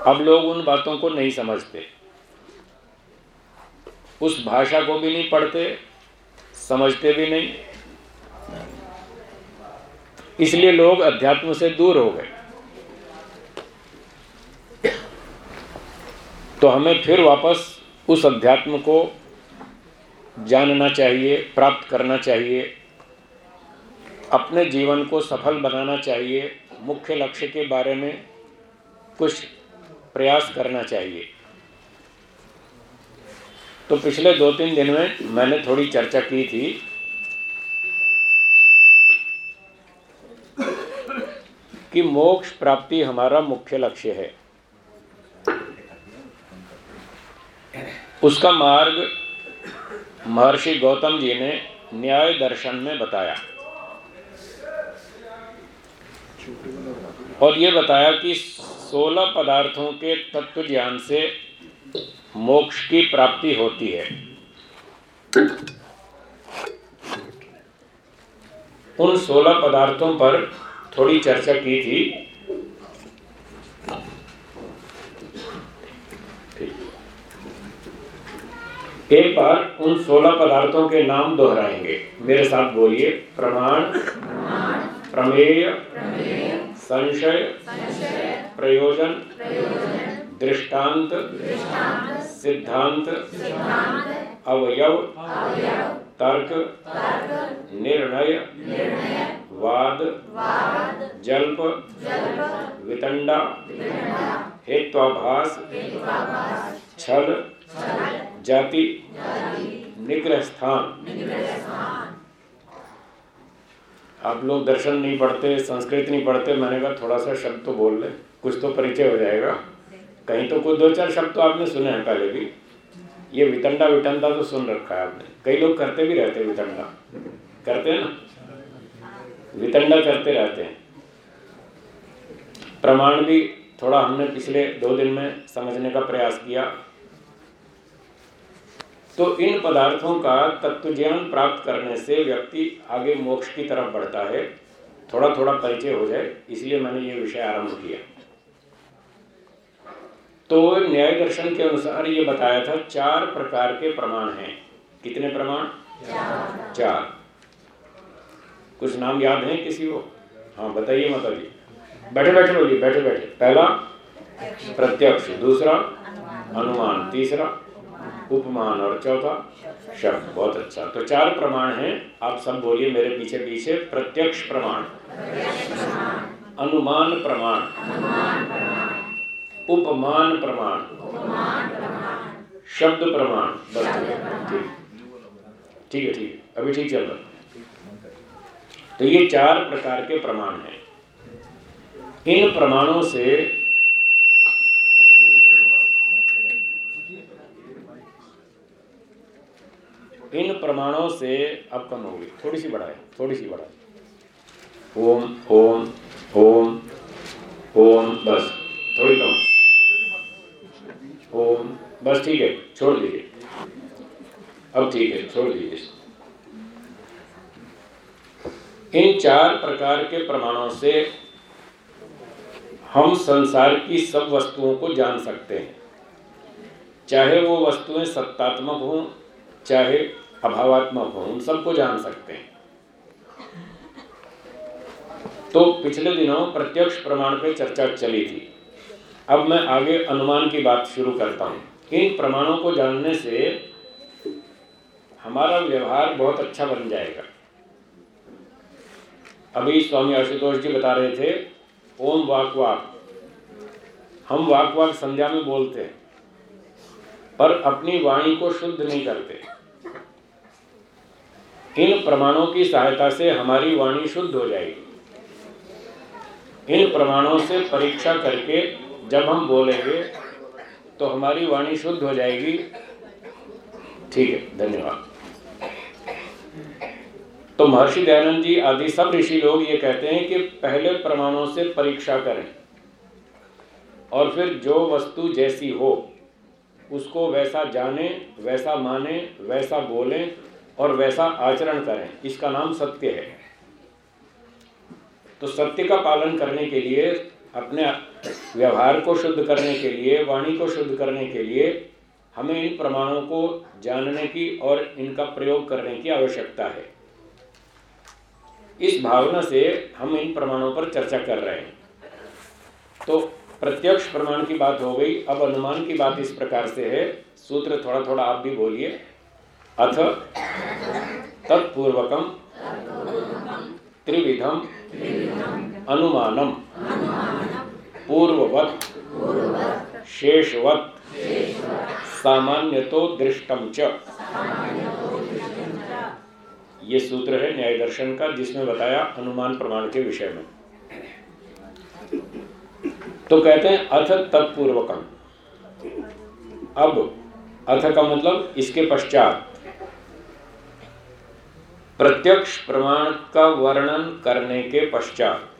S3: अब लोग उन बातों को नहीं समझते। उस भाषा को भी नहीं पढ़ते, समझते भी नहीं। इसलिए लोग अध्यात्म से दूर हो गए। तो हमें फिर वापस उस अध्यात्म को जानना चाहिए, प्राप्त करना चाहिए। अपने जीवन को सफल बनाना चाहिए, मुख्य लक्ष्य के बारे में कुछ प्रयास करना चाहिए। तो पिछले दो तीन दिन में मैंने थोड़ी चर्चा की थी। कि मोक्ष प्राप्ति हमारा मुख्य लक्ष्य है। उसका मार्ग महर्षि गौतम जी ने न्याय दर्शन में बताया। और ये बताया कि सोलह पदार्थों के तत्व ज्ञान से मोक्ष की प्राप्ति होती है। उन सोलह पदार्थों पर थोड़ी चर्चा की थी। एक बार उन सोलह पदार्थों के नाम दोहराएँगे। मेरे साथ बोलिए, प्रमाण, प्रमेय, संशय, प्रयोजन, दृष्टांत, सिद्धांत, अवयव, तर्क, निर्णय, वाद, जल्प, वितंडा, हेत्वाभास, छल जाति निग्रह स्थान आप लोग दर्शन नहीं पढ़ते संस्कृत नहीं पढ़ते मैंने कहा थोड़ा सा शब्द तो बोल ले कुछ तो परिचय हो जाएगा। कहीं तो कोई दो चार शब्द तो आपने सुने हैं पहले भी। ये वितंडा विटंडा तो सुन रखा है आपने। कई लोग करते भी रहते हैं वितंडा। करते हैं ना? वितंडा करते रहते हैं। प्रमाण भी थोड़ा हमने पिछले दो दिन में समझने का प्रयास किया। तो इन पदार्थों का तत्व ज्ञान प्राप्त करने से व्यक्ति आगे मोक्ष की तरफ़ बढ़ता है। थोड़ा थोड़ा परिचय हो जाए, इसलिए मैंने ये विषय आरंभ किया। तो न्याय दर्शन के अनुसार ये बताया था, चार प्रकार के प्रमाण हैं। कितने प्रमाण? चार। कुछ नाम याद है किसी को? हाँ बताइए माता जी। बैठे बैठे बोलिए बैठे बैठे। पहला, प्रत्यक्ष। दूसरा, अनुमान। तीसरा उपमान और चौथा? शब्द। बहुत अच्छा। तो चार प्रमाण हैं। आप सब बोलिए मेरे पीछे पीछे। प्रत्यक्ष प्रमाण। अनुमान प्रमाण। उपमान प्रमाण। शब्द प्रमाण। बस। ठीक ठीक है ठीक है। अभी ठीक चल रहा तो ये चार प्रकार के प्रमाण हैं। इन प्रमाणों से इन प्रमाणों से अब कम होगी थोड़ी सी बढ़ाए, थोड़ी सी बढ़ाए। ओम ओम ओम ओम, बस। थोड़ी कम। ओम, बस ठीक है, छोड़ दीजिए। अब ठीक है, छोड़ दीजिए। इन चार प्रकार के प्रमाणों से हम संसार की सब वस्तुओं को जान सकते हैं। चाहे वो वस्तुएँ सत्तात्मक हों, चाहे अभावात्मक हो, उन सबको जान सकते हैं। तो पिछले दिनों प्रत्यक्ष प्रमाण पे चर्चा चली थी। अब मैं आगे अनुमान की बात शुरू करता हूँ इन प्रमाणों को जानने से हमारा व्यवहार बहुत अच्छा बन जाएगा। अभी स्वामी आशुतोष जी बता रहे थे, ओम वाक वाक। हम वाक वाक संध्या में बोलते हैं, पर अपनी वाणी को शुद्ध नहीं करते। इन प्रमाणों की सहायता से हमारी वाणी शुद्ध हो जाएगी? इन प्रमाणों से परीक्षा करके जब हम बोलेंगे तो हमारी वाणी शुद्ध हो जाएगी? ठीक है, धन्यवाद। तो महर्षि दयानंद जी आदि सब ऋषि लोग ये कहते हैं कि पहले प्रमाणों से परीक्षा करें, और फिर जो वस्तु जैसी हो, उसको वैसा जाने, वैसा माने, वैसा बोलें और वैसा आचरण करें। इसका नाम सत्य है। तो सत्य का पालन करने के लिए, अपने व्यवहार को शुद्ध करने के लिए, वाणी को शुद्ध करने के लिए हमें इन प्रमाणों को जानने की और इनका प्रयोग करने की आवश्यकता है। इस भावना से हम इन प्रमाणों पर चर्चा कर रहे हैं। तो प्रत्यक्ष प्रमाण की बात हो गई। अब अनुमान की बात इस प्रकार से है। सूत्र थोड़ा थोड़ा आप भी बोलिए। अथ तत्पूर्वकम त्रिविधम अनुमानम पूर्ववत शेषवत सामान्य तो दृष्टम च। ये सूत्र है न्याय दर्शन का, जिसमें बताया अनुमान प्रमाण के विषय में। तो कहते हैं अथ तत्पूर्वकम। अब अथ का मतलब इसके पश्चात प्रत्यक्ष प्रमाण का वर्णन करने के पश्चात।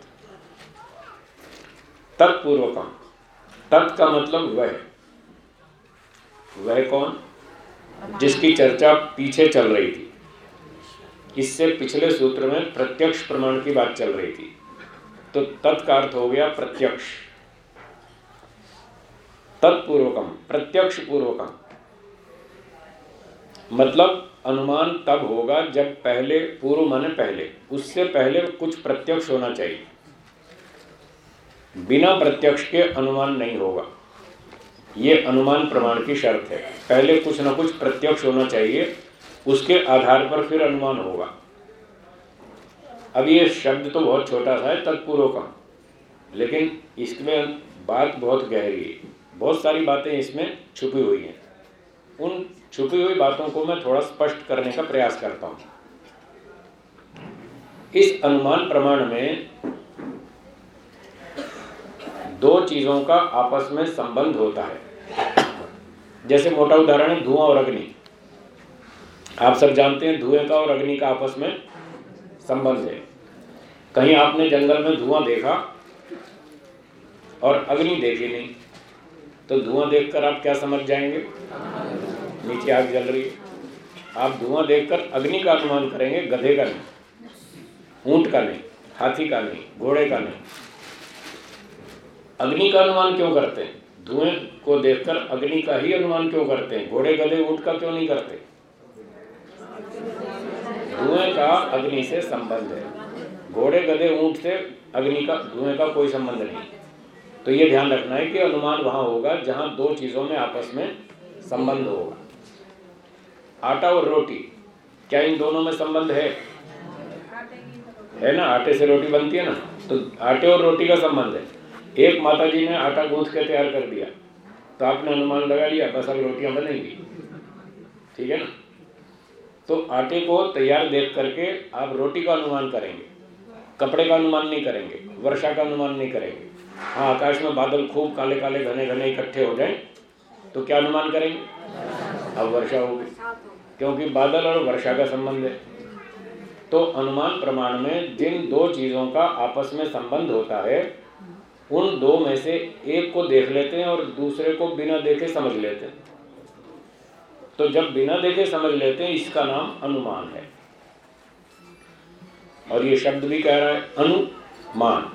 S3: तत्पूर्वकम। तत् का मतलब वह। वह कौन? जिसकी चर्चा पीछे चल रही थी। इससे पिछले सूत्र में प्रत्यक्ष प्रमाण की बात चल रही थी। तो तत्का अर्थ हो गया प्रत्यक्ष। तत्पूर्वकम। प्रत्यक्ष पूर्वकम। मतलब अनुमान तब होगा जब पहले, पूर्व माने पहले। उससे पहले कुछ प्रत्यक्ष होना चाहिए। बिना प्रत्यक्ष के अनुमान नहीं होगा। ये अनुमान प्रमाण की शर्त है। पहले कुछ ना कुछ प्रत्यक्ष होना चाहिए। उसके आधार पर फिर अनुमान होगा। अब ये शब्द तो बहुत छोटा सा है तत्पूर्व का लेकिन इसमें बात बहुत गहरी है। बहुत सारी बातें इसमें छुपी हुई हैं। उन छुपी हुई बातों को मैं थोड़ा स्पष्ट करने का प्रयास करता हूँ। इस अनुमान प्रमाण में दो चीज़ों का आपस में संबंध होता है। जैसे मोटा उदाहरण है, धुआँ और अग्नि। आप सब जानते हैं, धुएँ का और अग्नि का आपस में संबंध है। कहीं आपने जंगल में धुआँ देखा और अग्नि देखी नहीं तो धुआँ देखकर आप क्या समझ जाएँगे? नीचे आग जल रही है। आप धुआँ देखकर अग्नि का अनुमान करेंगे, गधे का नहीं, ऊँट का नहीं, हाथी का नहीं, घोड़े का नहीं। अग्नि का अनुमान क्यों करते हैं? धुएँ को देखकर अग्नि का ही अनुमान क्यों करते हैं? घोड़े, गधे, ऊँट का क्यों नहीं करते? धुएँ का अग्नि से संबंध है। घोड़े, गधे, ऊँट से अग्नि का, धुएँ का कोई संबंध नहीं। तो ये ध्यान रखना है कि अनुमान वहाँ होगा जहाँ दो चीज़ों में आपस में संबंध होगा। आटा और रोटी, क्या इन दोनों में संबंध है? है ना, आटे से रोटी बनती है ना तो आटे और रोटी का संबंध है। एक माता जी ने आटा गूंथ के तैयार कर दिया तो आपने अनुमान लगा लिया, बस अब रोटियाँ बनेंगी। ठीक है ना? तो आटे को तैयार देख करके आप रोटी का अनुमान करेंगे, कपड़े का अनुमान नहीं करेंगे, वर्षा का अनुमान नहीं करेंगे। हाँ आकाश में बादल खूब काले काले घने घने इकट्ठे हो जाए तो क्या अनुमान करेंगे? अब वर्षा होगी। क्योंकि बादल और वर्षा का संबंध है। तो अनुमान प्रमाण में जिन दो चीज़ों का आपस में संबंध होता है, उन दो में से एक को देख लेते हैं और दूसरे को बिना देखे समझ लेते हैं। तो जब बिना देखे समझ लेते हैं, इसका नाम अनुमान है। और ये शब्द भी कह रहा है, अनुमान।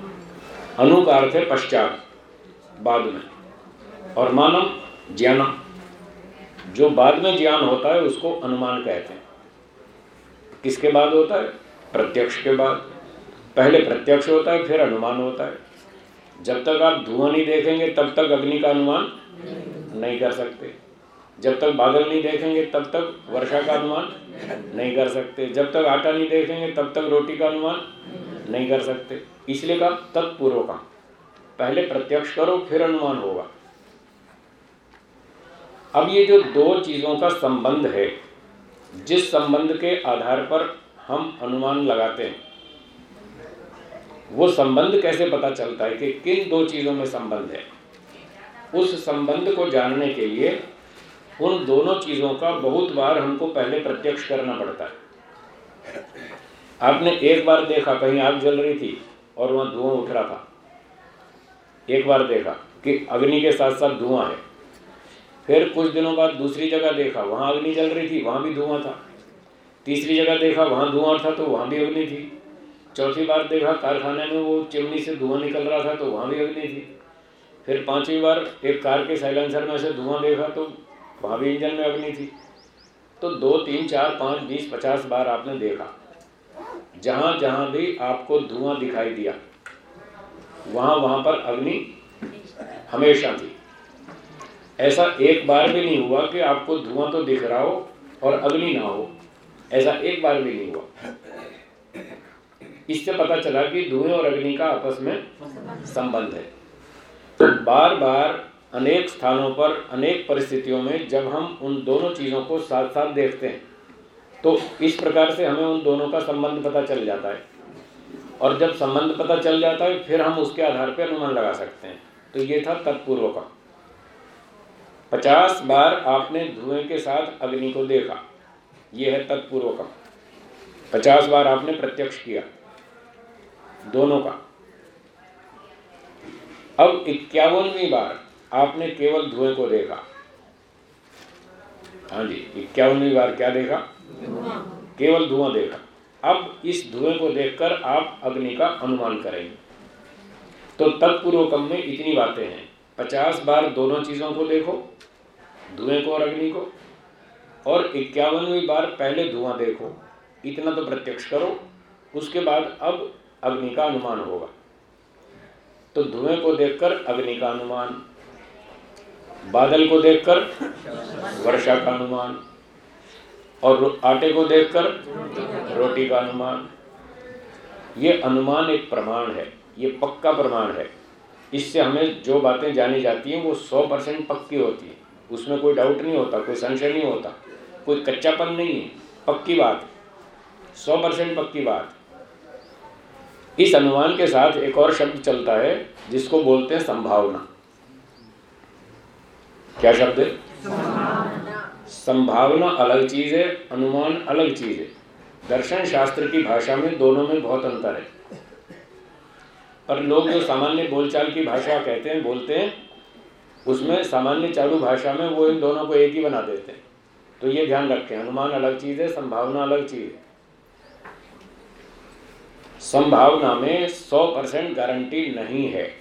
S3: अनु का अर्थ है पश्चात, बाद में। और मानम ज्ञानम। जो बाद में ज्ञान होता है, उसको अनुमान कहते हैं। किसके बाद होता है? प्रत्यक्ष के बाद। पहले प्रत्यक्ष होता है, फिर अनुमान होता है। जब तक आप धुआँ नहीं देखेंगे, तब तक अग्नि का अनुमान नहीं कर सकते। जब तक बादल नहीं देखेंगे, तब तक वर्षा का अनुमान नहीं कर सकते। जब तक आटा नहीं देखेंगे, तब तक रोटी का अनुमान नहीं कर सकते। इसलिए कहा तत्पूर्व का पहले प्रत्यक्ष करो, फिर अनुमान होगा। अब ये जो दो चीज़ों का संबंध है, जिस संबंध के आधार पर हम अनुमान लगाते हैं, वो संबंध कैसे पता चलता है कि किन दो चीज़ों में संबंध है? उस संबंध को जानने के लिए उन दोनों चीज़ों का बहुत बार हमको पहले प्रत्यक्ष करना पड़ता है। आपने एक बार देखा, कहीं आग जल रही थी और वहाँ धुआँ उठ रहा था। एक बार देखा कि अग्नि के साथ साथ धुआँ है। फिर कुछ दिनों बाद दूसरी जगह देखा, वहाँ अग्नि जल रही थी, वहाँ भी धुआँ था। तीसरी जगह देखा, वहाँ धुआँ था तो वहाँ भी अग्नि थी। चौथी बार देखा, कारखाने में वो चिमनी से धुआँ निकल रहा था तो वहाँ भी अग्नि थी। फिर पांचवी बार एक कार के साइलेंसर में से धुआँ देखा तो वहाँ भी इंजन में अग्नि थी। तो दो, तीन, चार, पाँच, बीस, पचास बार आपने देखा। जहाँ जहाँ भी आपको धुआँ दिखाई दिया, वहाँ वहाँ पर अग्नि हमेशा थी। ऐसा एक बार भी नहीं हुआ कि आपको धुआँ तो दिख रहा हो और अग्नि ना हो। ऐसा एक बार भी नहीं हुआ। इससे पता चला कि धुएँ और अग्नि का आपस में संबंध है। तो बार बार अनेक स्थानों पर, अनेक परिस्थितियों में जब हम उन दोनों चीज़ों को साथ साथ देखते हैं तो इस प्रकार से हमें उन दोनों का संबंध पता चल जाता है। और जब संबंध पता चल जाता है, फिर हम उसके आधार पर अनुमान लगा सकते हैं। तो ये था तत्पूर्व का। पचास बार आपने धुएँ के साथ अग्नि को देखा। यह है तत्पूर्व का पचास बार आपने प्रत्यक्ष किया। दोनों का। अब इक्यावनवी बार आपने केवल धुएँ को देखा। हाँ जी, इक्यावनवी बार क्या देखा? केवल धुआँ देखा। अब इस धुएँ को देखकर आप अग्नि का अनुमान करेंगे। तो तत्पूर्वकम में इतनी बातें हैं। पचास बार दोनों चीज़ों को देखो। धुएँ को और अग्नि को। और इक्यावनवीं बार पहले धुआँ देखो, इतना तो प्रत्यक्ष करो, उसके बाद अब अग्नि का अनुमान होगा। तो धुएँ को देखकर अग्नि का अनुमान, बादल को देखकर वर्षा का अनुमान, और आटे को देखकर रोटी का अनुमान। ये अनुमान एक प्रमाण है, ये पक्का प्रमाण है। इससे हमें जो बातें जानी जाती हैं, वो सौ परसेंट पक्की होती है। उसमें कोई डाउट नहीं होता, कोई संशय नहीं होता, कोई कच्चापन नहीं है, पक्की बात, सौ परसेंट पक्की बात। इस अनुमान के साथ एक और शब्द चलता है, जिसको बोलते हैं संभावना। क्या शब्द है? संभावना अलग चीज़ है, अनुमान अलग चीज़ है। दर्शन शास्त्र की भाषा में दोनों में बहुत अंतर है। पर लोग जो सामान्य बोलचाल की भाषा कहते हैं, बोलते हैं उसमें सामान्य चालू भाषा में वो इन दोनों को एक ही बना देते हैं। तो ये ध्यान रखें अनुमान अलग चीज़ है संभावना अलग चीज़ है। संभावना में 100 परसेंट गारंटी नहीं है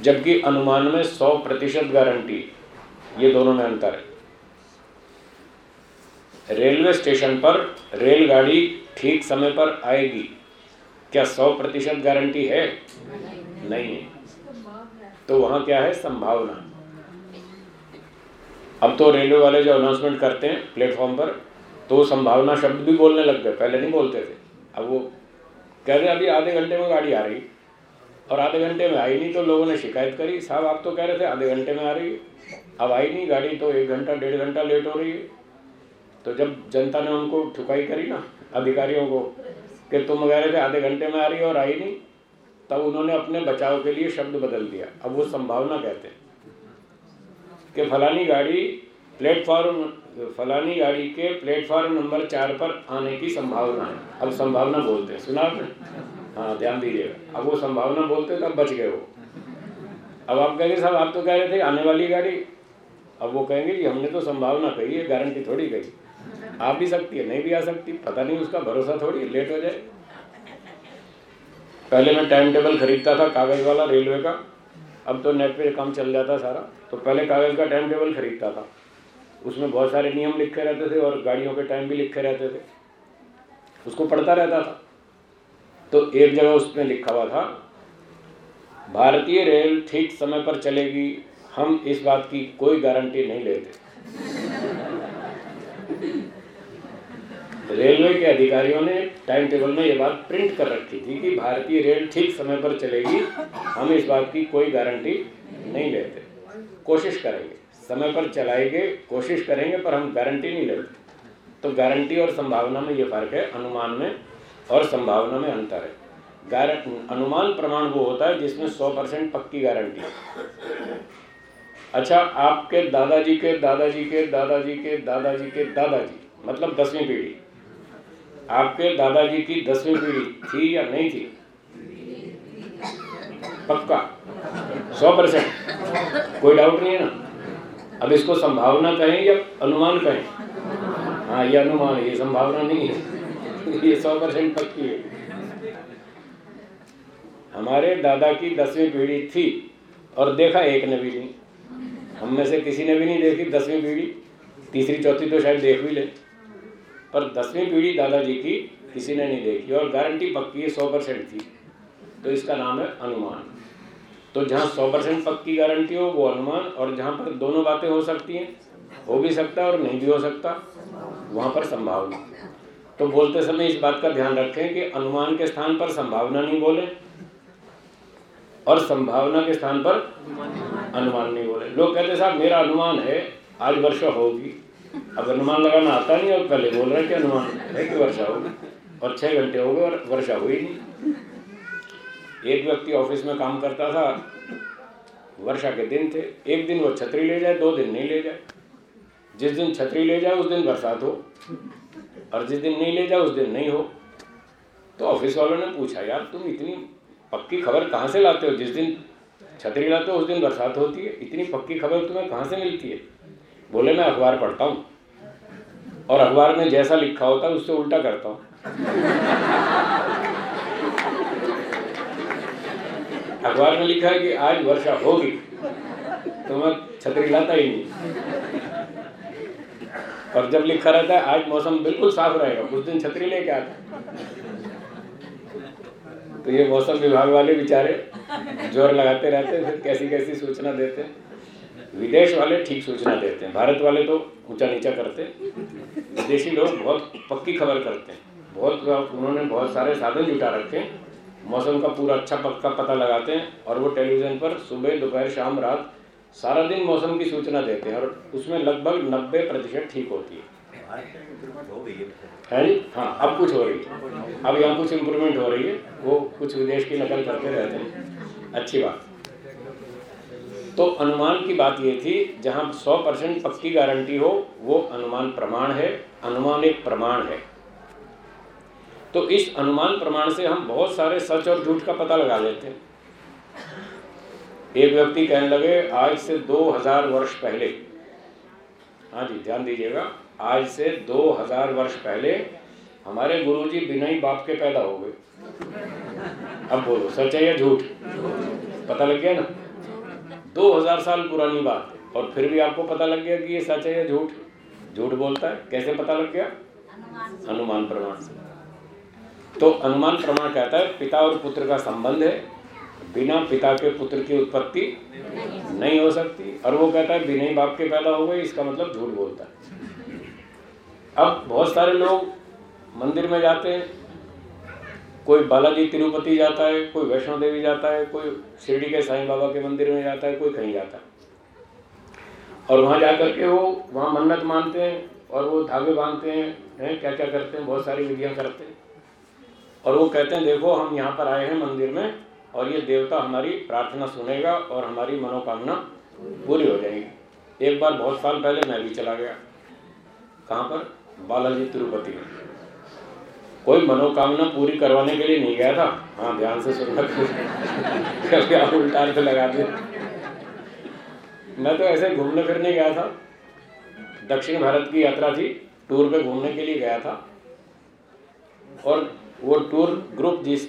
S3: जबकि अनुमान में 100 प्रतिशत गारंटी ये दोनों में अंतर है। रेलवे स्टेशन पर रेलगाड़ी ठीक समय पर आएगी क्या सौ प्रतिशत गारंटी है? नहीं है। तो वहाँ क्या है? संभावना। अब तो रेलवे वाले जो अनाउंसमेंट करते हैं प्लेटफॉर्म पर तो संभावना शब्द भी बोलने लग गए। पहले नहीं बोलते थे। अब वो कह रहे अभी आधे घंटे में गाड़ी आ रही और आधे घंटे में आई नहीं तो लोगों ने शिकायत करी। साहब, आप तो कह रहे थे आधे घंटे में आ रही अब आई नहीं गाड़ी तो एक घंटा, डेढ़ घंटा लेट हो रही है। तो जब जनता ने उनको ठुकाई करी ना, अधिकारियों को, कि तुम कह रहे थे आधे घंटे में आ रही और आई नहीं तब उन्होंने अपने बचाव के लिए शब्द बदल दिया। अब वो संभावना कहते हैं कि फलानी गाड़ी प्लेटफॉर्म, फलानी गाड़ी के प्लेटफॉर्म नंबर चार पर आने की संभावना है। अब संभावना बोलते हैं। सुना आपने? हाँ ध्यान दीजिएगा। अब वो संभावना बोलते तब बच गए वो। अब आप कहेंगे, साहब, आप तो कह रहे थे आने वाली गाड़ी। अब वो कहेंगे कि हमने तो संभावना कही है, गारंटी थोड़ी कही। आ भी सकती है, नहीं भी आ सकती, पता नहीं उसका भरोसा थोड़ी लेट हो जाए। पहले मैं टाइम टेबल खरीदता था कागज़ वाला रेलवे का, अब तो नेट पे काम चल जाता सारा। तो पहले कागज़ का टाइम टेबल खरीदता था। उसमें बहुत सारे नियम लिखे रहते थे और गाड़ियों के टाइम भी लिखे रहते थे। उसको पढ़ता रहता था। तो एक जगह उसमें लिखा हुआ था, भारतीय रेल ठीक समय पर चलेगी, हम इस बात की कोई गारंटी नहीं लेते। रेलवे के अधिकारियों ने टाइम टेबल में ये बात प्रिंट कर रखी थी कि भारतीय रेल ठीक समय पर चलेगी। हम इस बात की कोई गारंटी नहीं लेते। कोशिश करेंगे। समय पर चलाएँगे, कोशिश करेंगे, पर हम गारंटी नहीं लेते। तो गारंटी और संभावना में ये फ़र्क है। अनुमान में और संभावना में अंतर है। अनुमान प्रमाण वो होता है जिसमें सौ परसेंट पक्की गारंटी अच्छा आपके दादाजी के दादाजी के दादाजी के दादाजी के, दादाजी मतलब दसवीं पीढ़ी। आपके दादाजी की दसवीं पीढ़ी थी या नहीं थी? पक्का? सौ परसेंट। कोई डाउट नहीं है ना? अब इसको संभावना कहें या अनुमान कहें? हाँ ये अनुमान ये संभावना नहीं है। [laughs] ये सौ परसेंट पक्की है। हमारे दादा की दसवीं पीढ़ी थी और देखा एक ने भी नहीं। हम में से किसी ने भी नहीं देखी दसवीं पीढ़ी। तीसरी, चौथी तो शायद देख भी ले। पर दसवीं पीढ़ी दादाजी की किसी ने नहीं देखी और गारंटी पक्की है सौ परसेंट थी। तो इसका नाम है अनुमान। तो जहाँ सौ परसेंट पक्की गारंटी हो, वो अनुमान, और जहाँ पर दोनों बातें हो सकती हैं, हो भी सकता है और नहीं भी हो सकता, वहाँ पर संभावना। तो बोलते समय इस बात का ध्यान रखें कि अनुमान के स्थान पर संभावना नहीं बोले, और संभावना के स्थान पर अनुमान नहीं बोले। लोग कहते साहब, मेरा अनुमान है, आज वर्षा होगी। अब अनुमान लगाना आता नहीं और पहले बोल रहे कि अनुमान है कि वर्षा होगी और छः घंटे हो गए और वर्षा हुई नहीं। एक व्यक्ति ऑफ़िस में काम करता था, वर्षा के दिन थे। एक दिन वो छतरी ले जाए, दो दिन नहीं ले जाए। जिस दिन छतरी ले जाए, उस दिन बरसात हो। और जिस दिन नहीं ले जाए, उस दिन नहीं हो। तो ऑफ़िस वालों ने पूछा, यार, तुम इतनी पक्की खबर कहाँ से लाते हो? जिस दिन छतरी लाते हो, उस दिन बरसात होती है। इतनी पक्की खबर तुम्हें कहाँ से मिलती है? बोले, मैं अखबार पढ़ता हूँ। और अखबार में जैसा लिखा होता है, उससे उल्टा करता हूँ। अखबार में लिखा है कि आज वर्षा होगी तो मैं छतरी लाता ही नहीं। और जब लिखा रहता है, आज मौसम बिल्कुल साफ़ रहेगा, उस दिन छतरी लेके आता तो ये मौसम विभाग वाले बेचारे ज़ोर लगाते रहते हैं, फिर कैसी कैसी सूचना देते हैं। विदेश वाले ठीक सूचना देते हैं। भारत वाले तो ऊँचा नीचा करते विदेशी लोग बहुत पक्की खबर करते हैं। बहुत उन्होंने बहुत सारे साधन जुटा रखे हैं। मौसम का पूरा अच्छा पक्का पता लगाते हैं और वो टेलीविज़न पर सुबह, दोपहर, शाम, रात सारा दिन मौसम की सूचना देते हैं और उसमें लगभग नब्बे प्रतिशत ठीक होती है। है हाँ अब कुछ हो रही है। अब यहाँ कुछ इम्प्रूवमेंट हो रही है। वो कुछ विदेश की नकल करते रहते हैं। अच्छी बात। तो अनुमान की बात ये थी, जहाँ सौ परसेंट पक्की गारंटी हो, वो अनुमान प्रमाण है, अनुमान एक प्रमाण है। तो इस अनुमान प्रमाण से हम बहुत सारे सच और झूठ का पता लगा लेते हैं। एक व्यक्ति कहने लगे, आज से दो हज़ार वर्ष पहले। हाँ जी, ध्यान दीजिएगा, आज से दो हज़ार वर्ष पहले हमारे गुरुजी बिना ही बाप के पैदा हो गए। अब बोलो, सच है या झूठ? पता लग गया ना? दो हज़ार साल पुरानी बात है। और फिर भी आपको पता लग गया कि ये सच है या झूठ? झूठ बोलता है। कैसे पता लग गया? अनुमान प्रमाण से। तो अनुमान प्रमाण कहता है पिता और पुत्र का संबंध है। बिना पिता के पुत्र की उत्पत्ति नहीं हो सकती। और वो कहता है बिना ही बाप के पैदा हो गए इसका मतलब झूठ बोलता है। अब बहुत सारे लोग मंदिर में जाते हैं कोई बालाजी तिरुपति जाता है, कोई वैष्णो देवी जाता है, कोई शिरडी के साईं बाबा के मंदिर में जाता है, कोई कहीं जाता है। और वहाँ जाकर के वो, वहाँ मन्नत मानते हैं और वो धागे बांधते हैं हैं क्या क्या करते हैं, बहुत सारी विधियाँ करते हैं। और वो कहते हैं, देखो, हम यहाँ पर आए हैं मंदिर में और ये देवता हमारी प्रार्थना सुनेगा और हमारी मनोकामना पूरी हो जाएगी। एक बार बहुत साल पहले मैं भी चला गया, कहाँ पर? बालाजी तिरुपति में। कोई मनोकामना पूरी करवाने के लिए नहीं गया था। हाँ ध्यान से सुनना। कभी आप उल्टा अर्थ लगा मैं तो ऐसे घूमने फिरने गया था। दक्षिण भारत की यात्रा थी। टूर पे घूमने के लिए गया था। और वो टूर ग्रुप जिस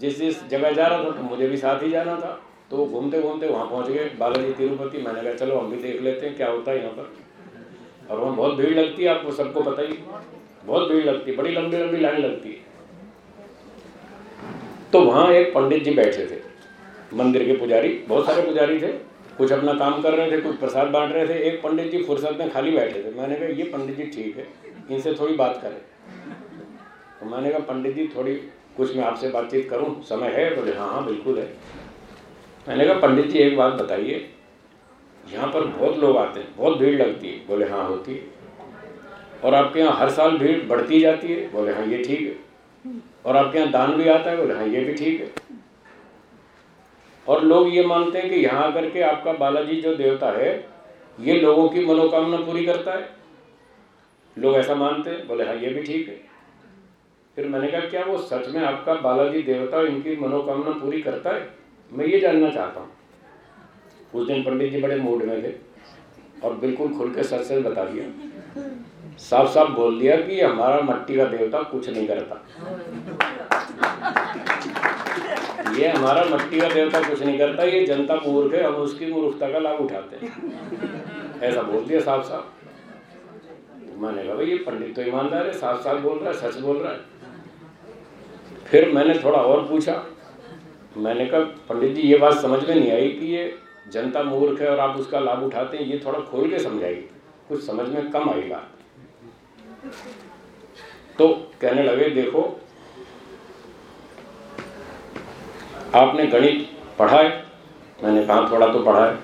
S3: जिस जिस जगह जा रहा था तो मुझे भी साथ ही जाना था। तो घूमते घूमते वहाँ पहुँच गए। बालाजी तिरुपति। मैंने कहा, चलो, हम भी देख लेते हैं, क्या होता है यहाँ पर? और वहाँ बहुत भीड़ लगती है, आपको सबको पता ही। बहुत भीड़ लगती बड़ी लंबी लंबी लाइन लगती है। तो वहाँ एक पंडित जी बैठे थे, मंदिर के पुजारी, बहुत सारे पुजारी थे, कुछ अपना काम कर रहे थे, कुछ प्रसाद बांट रहे थे, एक पंडित जी फुर्सत में खाली बैठे थे। मैंने कहा, ये पंडित जी ठीक है, इनसे थोड़ी बात करें। तो मैंने कहा, पंडित जी, थोड़ी कुछ मैं आपसे बातचीत करूँ, समय है? बोले हाँ हाँ बिल्कुल है। मैंने कहा, पंडित जी, एक बात बताइए, यहाँ पर बहुत लोग आते हैं, बहुत भीड़ लगती है। बोले हाँ होती है। और आपके यहाँ हर साल भीड़ बढ़ती जाती है? बोले हाँ ये ठीक है। और आपके यहाँ दान भी आता है? बोले हाँ ये भी ठीक है। और लोग ये मानते हैं कि यहाँ आकर के आपका बालाजी जो देवता है, ये लोगों की मनोकामना पूरी करता है। लोग ऐसा मानते हैं। बोले हाँ ये भी ठीक है। फिर मैंने कहा, क्या वो सच में आपका बालाजी देवता इनकी मनोकामना पूरी करता है? मैं ये जानना चाहता हूँ। उस दिन पंडित जी बड़े मूड में थे और बिल्कुल खुल के सच सच बता दिया। साफ़ साफ़ बोल दिया कि हमारा मट्टी का देवता कुछ नहीं करता। ये हमारा मट्टी का देवता कुछ नहीं करता, ये जनता मूर्ख है हम उसकी मूर्खता का लाभ उठाते हैं। ऐसा बोल दिया साफ़ साफ़ मैंने कहा, भाई ये पंडित तो ईमानदार है साफ़ साफ़ बोल रहा है, सच बोल रहा है। फिर मैंने थोड़ा और पूछा। मैंने कहा, पंडित जी, ये बात समझ में नहीं आई कि ये जनता मूर्ख है और आप उसका लाभ उठाते हैं, ये थोड़ा खोल के समझाइए। कुछ समझ में कम आई बात। तो कहने लगे, देखो, आपने गणित पढ़ा है मैंने कहा, थोड़ा तो पढ़ा है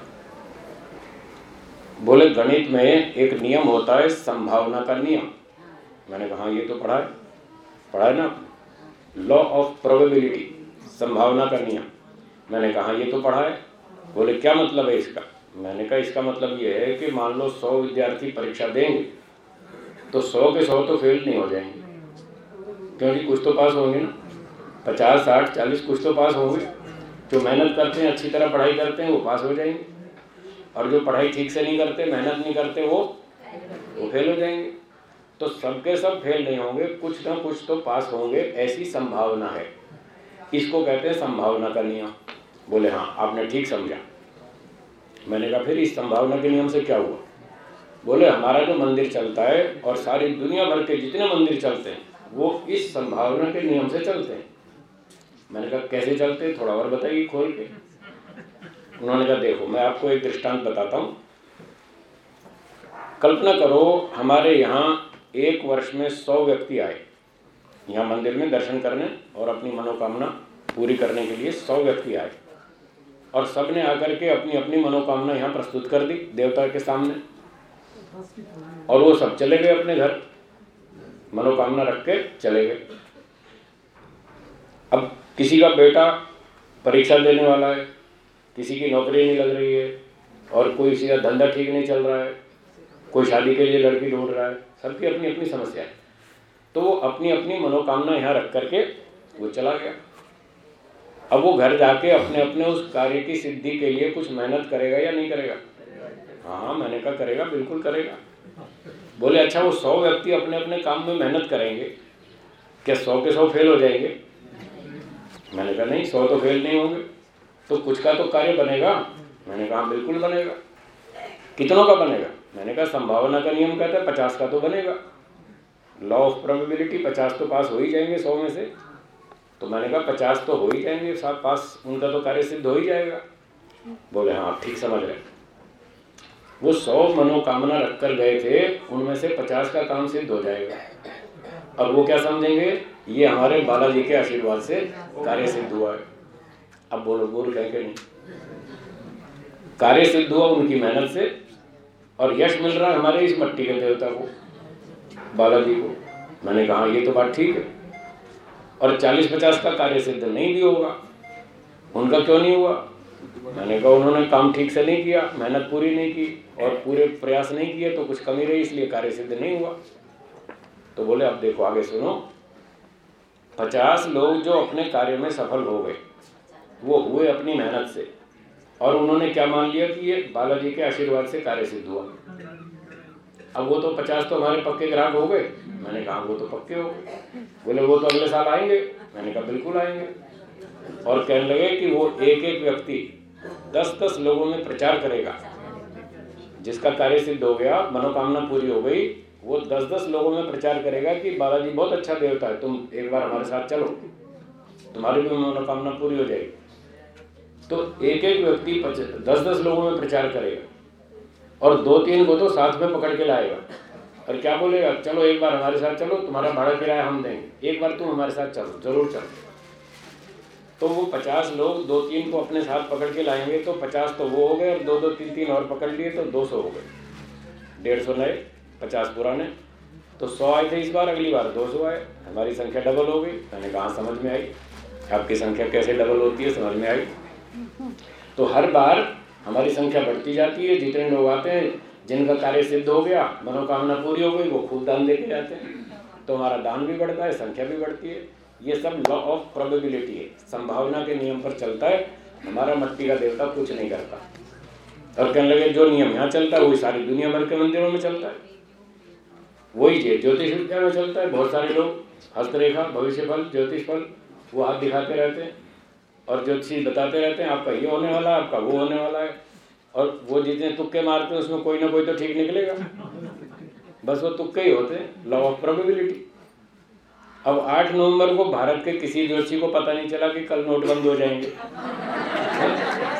S3: बोले, गणित में एक नियम होता है, संभावना का नियम। मैंने कहा, ये तो पढ़ा है पढ़ा है ना। लॉ ऑफ़ प्रोबेबिलिटी संभावना का नियम। मैंने कहा, ये तो पढ़ा है बोले, क्या मतलब है इसका? मैंने कहा, इसका मतलब ये है कि मान लो सौ विद्यार्थी परीक्षा देंगे तो सौ के सौ तो फेल नहीं हो जाएँगे। क्योंकि कुछ तो पास होंगे ना। पचास, साठ, चालीस कुछ तो पास होंगे। जो मेहनत करते हैं, अच्छी तरह पढ़ाई करते हैं, वो पास हो जाएँगे। और जो पढ़ाई ठीक से नहीं करते, मेहनत नहीं करते, वो वो फेल हो जाएँगे। तो सबके सब फेल नहीं होंगे। कुछ ना कुछ तो पास होंगे। ऐसी संभावना है। इसको कहते हैं संभावना का नियम? बोले हाँ आपने ठीक समझा। मैंने कहा, फिर इस संभावना के नियम से क्या हुआ? बोले, हमारा जो मंदिर चलता है और सारी दुनिया भर के जितने मंदिर चलते हैं, वो इस संभावना के नियम से चलते हैं. मैंने कहा, कैसे चलते हैं? थोड़ा और बताइए खोल के. उन्होंने कहा, देखो, मैं आपको एक दृष्टांत बताता हूँ। कल्पना करो, हमारे यहाँ एक वर्ष में सौ व्यक्ति आए। यहाँ मंदिर में दर्शन करने और अपनी मनोकामना पूरी करने के लिए सौ व्यक्ति आए और सबने आकर के अपनी अपनी मनोकामना यहाँ प्रस्तुत कर दी देवता के सामने। और वो सब चले गए अपने घर। मनोकामना रख के चले गए। अब किसी का बेटा परीक्षा देने वाला है, किसी की नौकरी नहीं लग रही है, और कोई किसी का धंधा ठीक नहीं चल रहा है, कोई शादी के लिए लड़की ढूंढ रहा है, सबकी अपनी अपनी समस्या है तो वो अपनी अपनी मनोकामना यहाँ रख करके वो चला गया। अब वो घर जाके अपने अपने उस कार्य की सिद्धि के लिए कुछ मेहनत करेगा या नहीं करेगा? हाँ हाँ मैंने कहा करेगा बिल्कुल करेगा। बोले अच्छा वो सौ व्यक्ति अपने अपने काम में मेहनत करेंगे। क्या सौ के सौ फेल हो जाएँगे? मैंने कहा नहीं सौ तो फेल नहीं होंगे। तो कुछ का तो कार्य बनेगा। मैंने कहा हाँ, बिल्कुल बनेगा। कितनों का बनेगा? मैंने कहा संभावना का नियम कहता है पचास का तो बनेगा। लॉ ऑफ़ प्रोबेबिलिटी पचास तो पास हो ही जाएँगे सौ में से। तो मैंने कहा पचास तो हो ही जाएँगे साथ पास उनका तो कार्य सिद्ध हो ही जाएगा। बोले हाँ आप ठीक समझ रहे वो सौ मनोकामना रख कर गए थे, उनमें से पचास का काम सिद्ध हो जाएगा। और वो क्या समझेंगे? ये हमारे बालाजी के आशीर्वाद से कार्य सिद्ध हुआ है। अब बोलो बोल के नहीं। कार्य सिद्ध हुआ उनकी मेहनत से, और यश मिल रहा है हमारे इस मट्टी के देवता को, बालाजी को। मैंने कहा, ये तो बात ठीक है, और चालीस पचास का कार्य सिद्ध नहीं भी होगा। उनका क्यों नहीं हुआ? मैंने कहा, उन्होंने काम ठीक से नहीं किया, मेहनत पूरी नहीं की और पूरे प्रयास नहीं किए तो कुछ कमी रही, इसलिए कार्य सिद्ध नहीं हुआ। तो बोले, अब देखो, आगे सुनो। पचास लोग जो अपने कार्य में सफल हो गए, वो हुए अपनी मेहनत से। और उन्होंने क्या मान लिया कि ये बालाजी के आशीर्वाद से कार्य सिद्ध हुआ? अब वो तो पचास तो हमारे पक्के ग्राहक हो गए। मैंने कहा वो तो पक्के हो गए। बोले, वो तो अगले साल आएँगे। मैंने कहा, बिल्कुल आएँगे। और कहने लगे कि वो एक एक व्यक्ति दस दस लोगों में प्रचार करेगा। जिसका कार्य सिद्ध हो गया, मनोकामना पूरी हो गई, वो दस दस लोगों में प्रचार करेगा कि बालाजी बहुत अच्छा देवता है, तुम एक बार हमारे साथ चलो। तुम्हारी भी मनोकामना पूरी हो जाएगी। तो एक एक व्यक्ति दस दस लोगों में प्रचार करेगा और दो तीन को तो साथ में पकड़ के लाएगा। और क्या बोलेगा? चलो एक बार हमारे साथ चलो, तुम्हारा भाड़ा किराया हम देंगे। एक बार तुम हमारे साथ चलो, ज़रूर चलो। तो वो पचास लोग दो तीन को अपने साथ पकड़ के लाएँगे तो पचास तो वो हो गए और दो दो तीन तीन और पकड़ लिए तो दो सौ हो गए। डेढ़ सौ नए, पचास पुराने। तो सौ आए थे इस बार, अगली बार दो सौ आए। हमारी संख्या डबल हो गई। मैंने कहा, समझ में आई। आपकी संख्या कैसे डबल होती है, समझ में आई। तो हर बार हमारी संख्या बढ़ती जाती है। जितने लोग आते हैं, जिनका कार्य सिद्ध हो गया, मनोकामना पूरी हो गई, वो खूब दान दे के जाते हैं। तो हमारा दान भी बढ़ता है, संख्या भी बढ़ती है। ये सब लॉ ऑफ़ प्रोबेबिलिटी है। संभावना के नियम पर चलता है, हमारा मट्टी का देवता कुछ नहीं करता। और कहने लगे, जो नियम यहाँ चलता है, वही सारी दुनिया भर के मंदिरों में चलता है। वही है ज्योतिष विद्या में चलता है, बहुत सारे लोग, हस्तरेखा भविष्य फल ज्योतिष फल वो हाथ दिखाते रहते हैं। और ज्योतिषी बताते रहते हैं, आपका ये होने वाला है, आपका वो होने वाला है। और वो जितने तुक्के मारते हैं, उसमें कोई ना कोई तो ठीक निकलेगा। बस वो तुक्के ही होते हैं लॉ ऑफ़ प्रोबेबिलिटी अब 8 नवंबर को भारत के किसी ज्योतिषी को पता नहीं चला कि कल नोट बंद हो जाएँगे।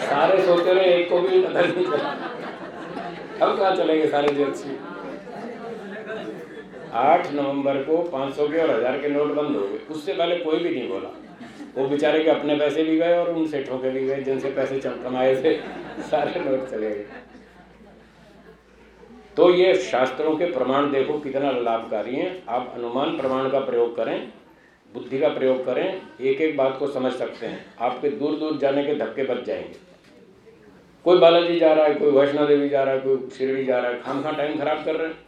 S3: सारे सोते रहे, एक को भी पता नहीं चला। अब कहाँ चलेंगे सारे ज्योतिषी आठ नवंबर को 500 के और हज़ार के नोट बंद हो गए। उससे पहले कोई भी नहीं बोला। वो बेचारे के अपने पैसे भी गए और उनसे ठोके भी गए, जिनसे पैसे कमाए थे। सारे नोट चले गए। तो ये शास्त्रों के प्रमाण देखो कितना लाभकारी हैं। आप अनुमान प्रमाण का प्रयोग करें, बुद्धि का प्रयोग करें एक एक बात को समझ सकते हैं। आपके दूर दूर जाने के धक्के बच जाएँगे। कोई बालाजी जा रहा है, कोई वैष्णो देवी जा रहा है, कोई शिरडी जा रहा है खाम खा टाइम खराब कर रहे हैं।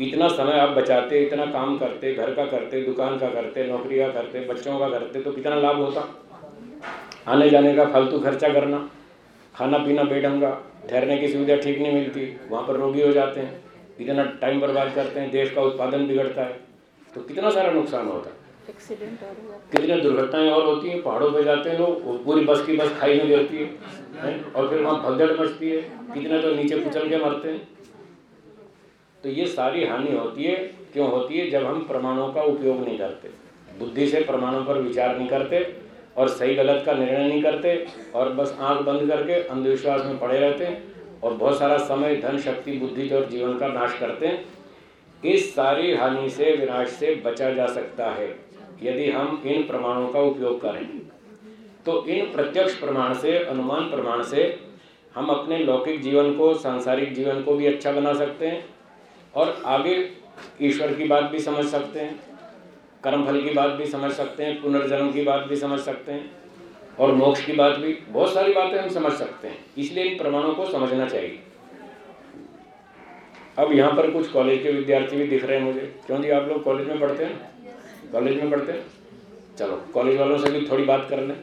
S3: इतना समय आप बचाते, इतना काम करते, घर का करते, दुकान का करते नौकरी का करते, बच्चों का करते तो कितना लाभ होता? आने जाने का फालतू खर्चा करना। खाना पीना बेढंगा ठहरने की सुविधा ठीक नहीं मिलती वहाँ पर रोगी हो जाते हैं इतना टाइम बर्बाद करते हैं देश का उत्पादन बिगड़ता है तो कितना सारा नुकसान होता है? कितनी दुर्घटनाएँ और होती हैं पहाड़ों पे जाते हैं लोग पूरी बस की बस खाई में गिरती है? और फिर वहाँ भगदड़ मचती है कितने तो नीचे कुचल के मरते हैं। तो ये सारी हानि होती है क्यों होती है? जब हम प्रमाणों का उपयोग नहीं करते बुद्धि से प्रमाणों पर विचार नहीं करते और सही गलत का निर्णय नहीं करते और बस आँख बंद करके अंधविश्वास में पड़े रहते हैं और बहुत सारा समय धन, शक्ति, बुद्धि और जीवन का नाश करते। हैं इस सारी हानि से, विनाश से बचा जा सकता है, यदि हम इन प्रमाणों का उपयोग करें। तो इन प्रत्यक्ष प्रमाण से, अनुमान प्रमाण से, हम अपने लौकिक जीवन को, सांसारिक जीवन को भी अच्छा बना सकते हैं और आगे ईश्वर की बात भी समझ सकते हैं। कर्मफल की बात भी समझ सकते हैं, पुनर्जन्म की बात भी समझ सकते हैं, और मोक्ष की बात भी, बहुत सारी बातें हम समझ सकते हैं, इसलिए इन प्रमाणों को समझना चाहिए। अब यहाँ पर कुछ कॉलेज के विद्यार्थी भी दिख रहे हैं मुझे। क्यों जी, आप लोग कॉलेज में पढ़ते हैं? कॉलेज में पढ़ते हैं? चलो कॉलेज वालों से भी थोड़ी बात कर लें।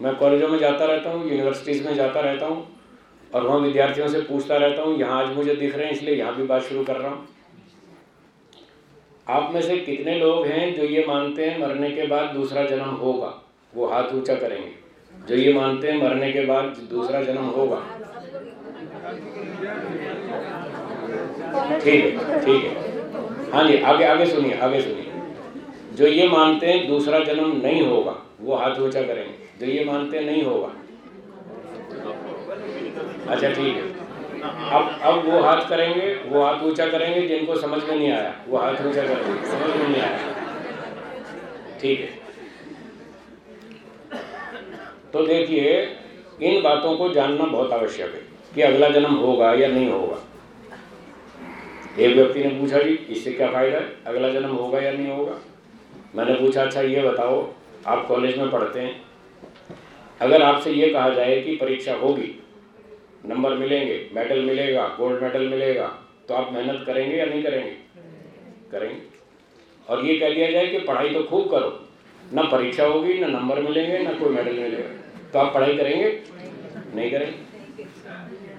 S3: मैं कॉलेजों में जाता रहता हूँ यूनिवर्सिटीज़ में जाता रहता हूँ, और वहाँ विद्यार्थियों से पूछता रहता हूँ, यहाँ आज मुझे दिख रहे हैं, इसलिए यहाँ भी बात शुरू कर रहा हूँ। आप में से कितने लोग हैं जो ये मानते हैं मरने के बाद दूसरा जन्म होगा? वो हाथ ऊँचा करेंगे। जो ये मानते हैं मरने के बाद दूसरा जन्म होगा। ठीक है ठीक है। हाँ जी, आगे आगे सुनिए आगे सुनिए। जो ये मानते हैं दूसरा जन्म नहीं होगा, वो हाथ ऊँचा करेंगे। जो ये मानते हैं नहीं होगा। अच्छा ठीक है। अब अब वो हाथ करेंगे, वो हाथ ऊँचा करेंगे, जिनको समझ में नहीं आया, वो हाथ ऊँचा करेंगे, समझ में नहीं आया। ठीक है। तो देखिए, इन बातों को जानना बहुत आवश्यक है, कि अगला जन्म होगा या नहीं होगा। एक व्यक्ति ने पूछा जी, इससे क्या फ़ायदा है? अगला जन्म होगा या नहीं होगा? मैंने पूछा अच्छा ये बताओ, आप कॉलेज में पढ़ते हैं? अगर आपसे ये कहा जाए कि परीक्षा होगी नंबर मिलेंगे, मेडल मिलेगा गोल्ड मेडल मिलेगा तो आप मेहनत करेंगे या नहीं करेंगे? करेंगे। और ये कह दिया जाए कि पढ़ाई तो खूब करो, ना परीक्षा होगी, ना नंबर मिलेंगे, ना कोई मेडल मिलेगा। तो आप पढ़ाई करेंगे? नहीं करेंगे।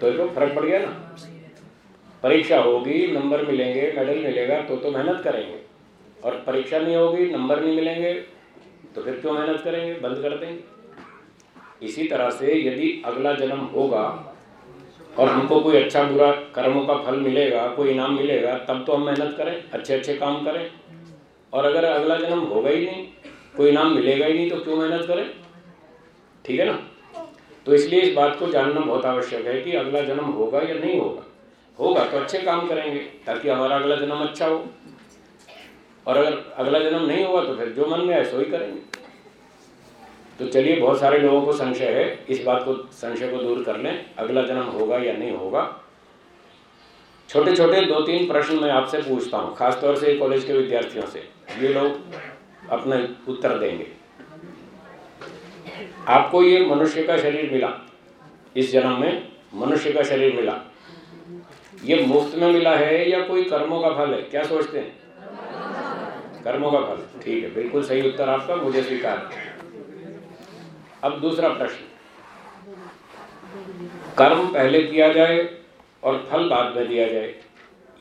S3: तो तो फ़र्क पड़ गया ना। परीक्षा होगी, नंबर मिलेंगे, मेडल मिलेगा तो तो मेहनत करेंगे। और परीक्षा नहीं होगी, नंबर नहीं मिलेंगे तो फिर क्यों मेहनत करेंगे? बंद कर देंगे। इसी तरह से यदि अगला जन्म होगा और हमको कोई अच्छा बुरा कर्मों का फल मिलेगा, कोई इनाम मिलेगा, तब तो हम मेहनत करें अच्छे अच्छे काम करें। और अगर अगला जन्म होगा ही नहीं, कोई इनाम मिलेगा ही नहीं तो क्यों मेहनत करें? ठीक है ना? तो इसलिए इस बात को जानना बहुत आवश्यक है कि अगला जन्म होगा या नहीं होगा। होगा तो अच्छे काम करेंगे, ताकि हमारा अगला जन्म अच्छा हो। और अगर अगला जन्म नहीं होगा तो फिर जो मन में आए सो ही करेंगे। तो चलिए, बहुत सारे लोगों को संशय है, इस बात को, संशय को दूर कर लें, अगला जन्म होगा या नहीं होगा। छोटे छोटे दो तीन प्रश्न मैं आपसे पूछता हूँ, खासतौर से कॉलेज के विद्यार्थियों से। ये लोग अपना उत्तर देंगे। आपको ये मनुष्य का शरीर मिला, इस जन्म में मनुष्य का शरीर मिला। ये मुफ़्त में मिला है या कोई कर्मों का फल है? क्या सोचते हैं? कर्मों का फल। ठीक है, बिल्कुल सही उत्तर आपका, मुझे स्वीकार। अब दूसरा प्रश्न। कर्म पहले किया जाए और फल बाद में दिया जाए।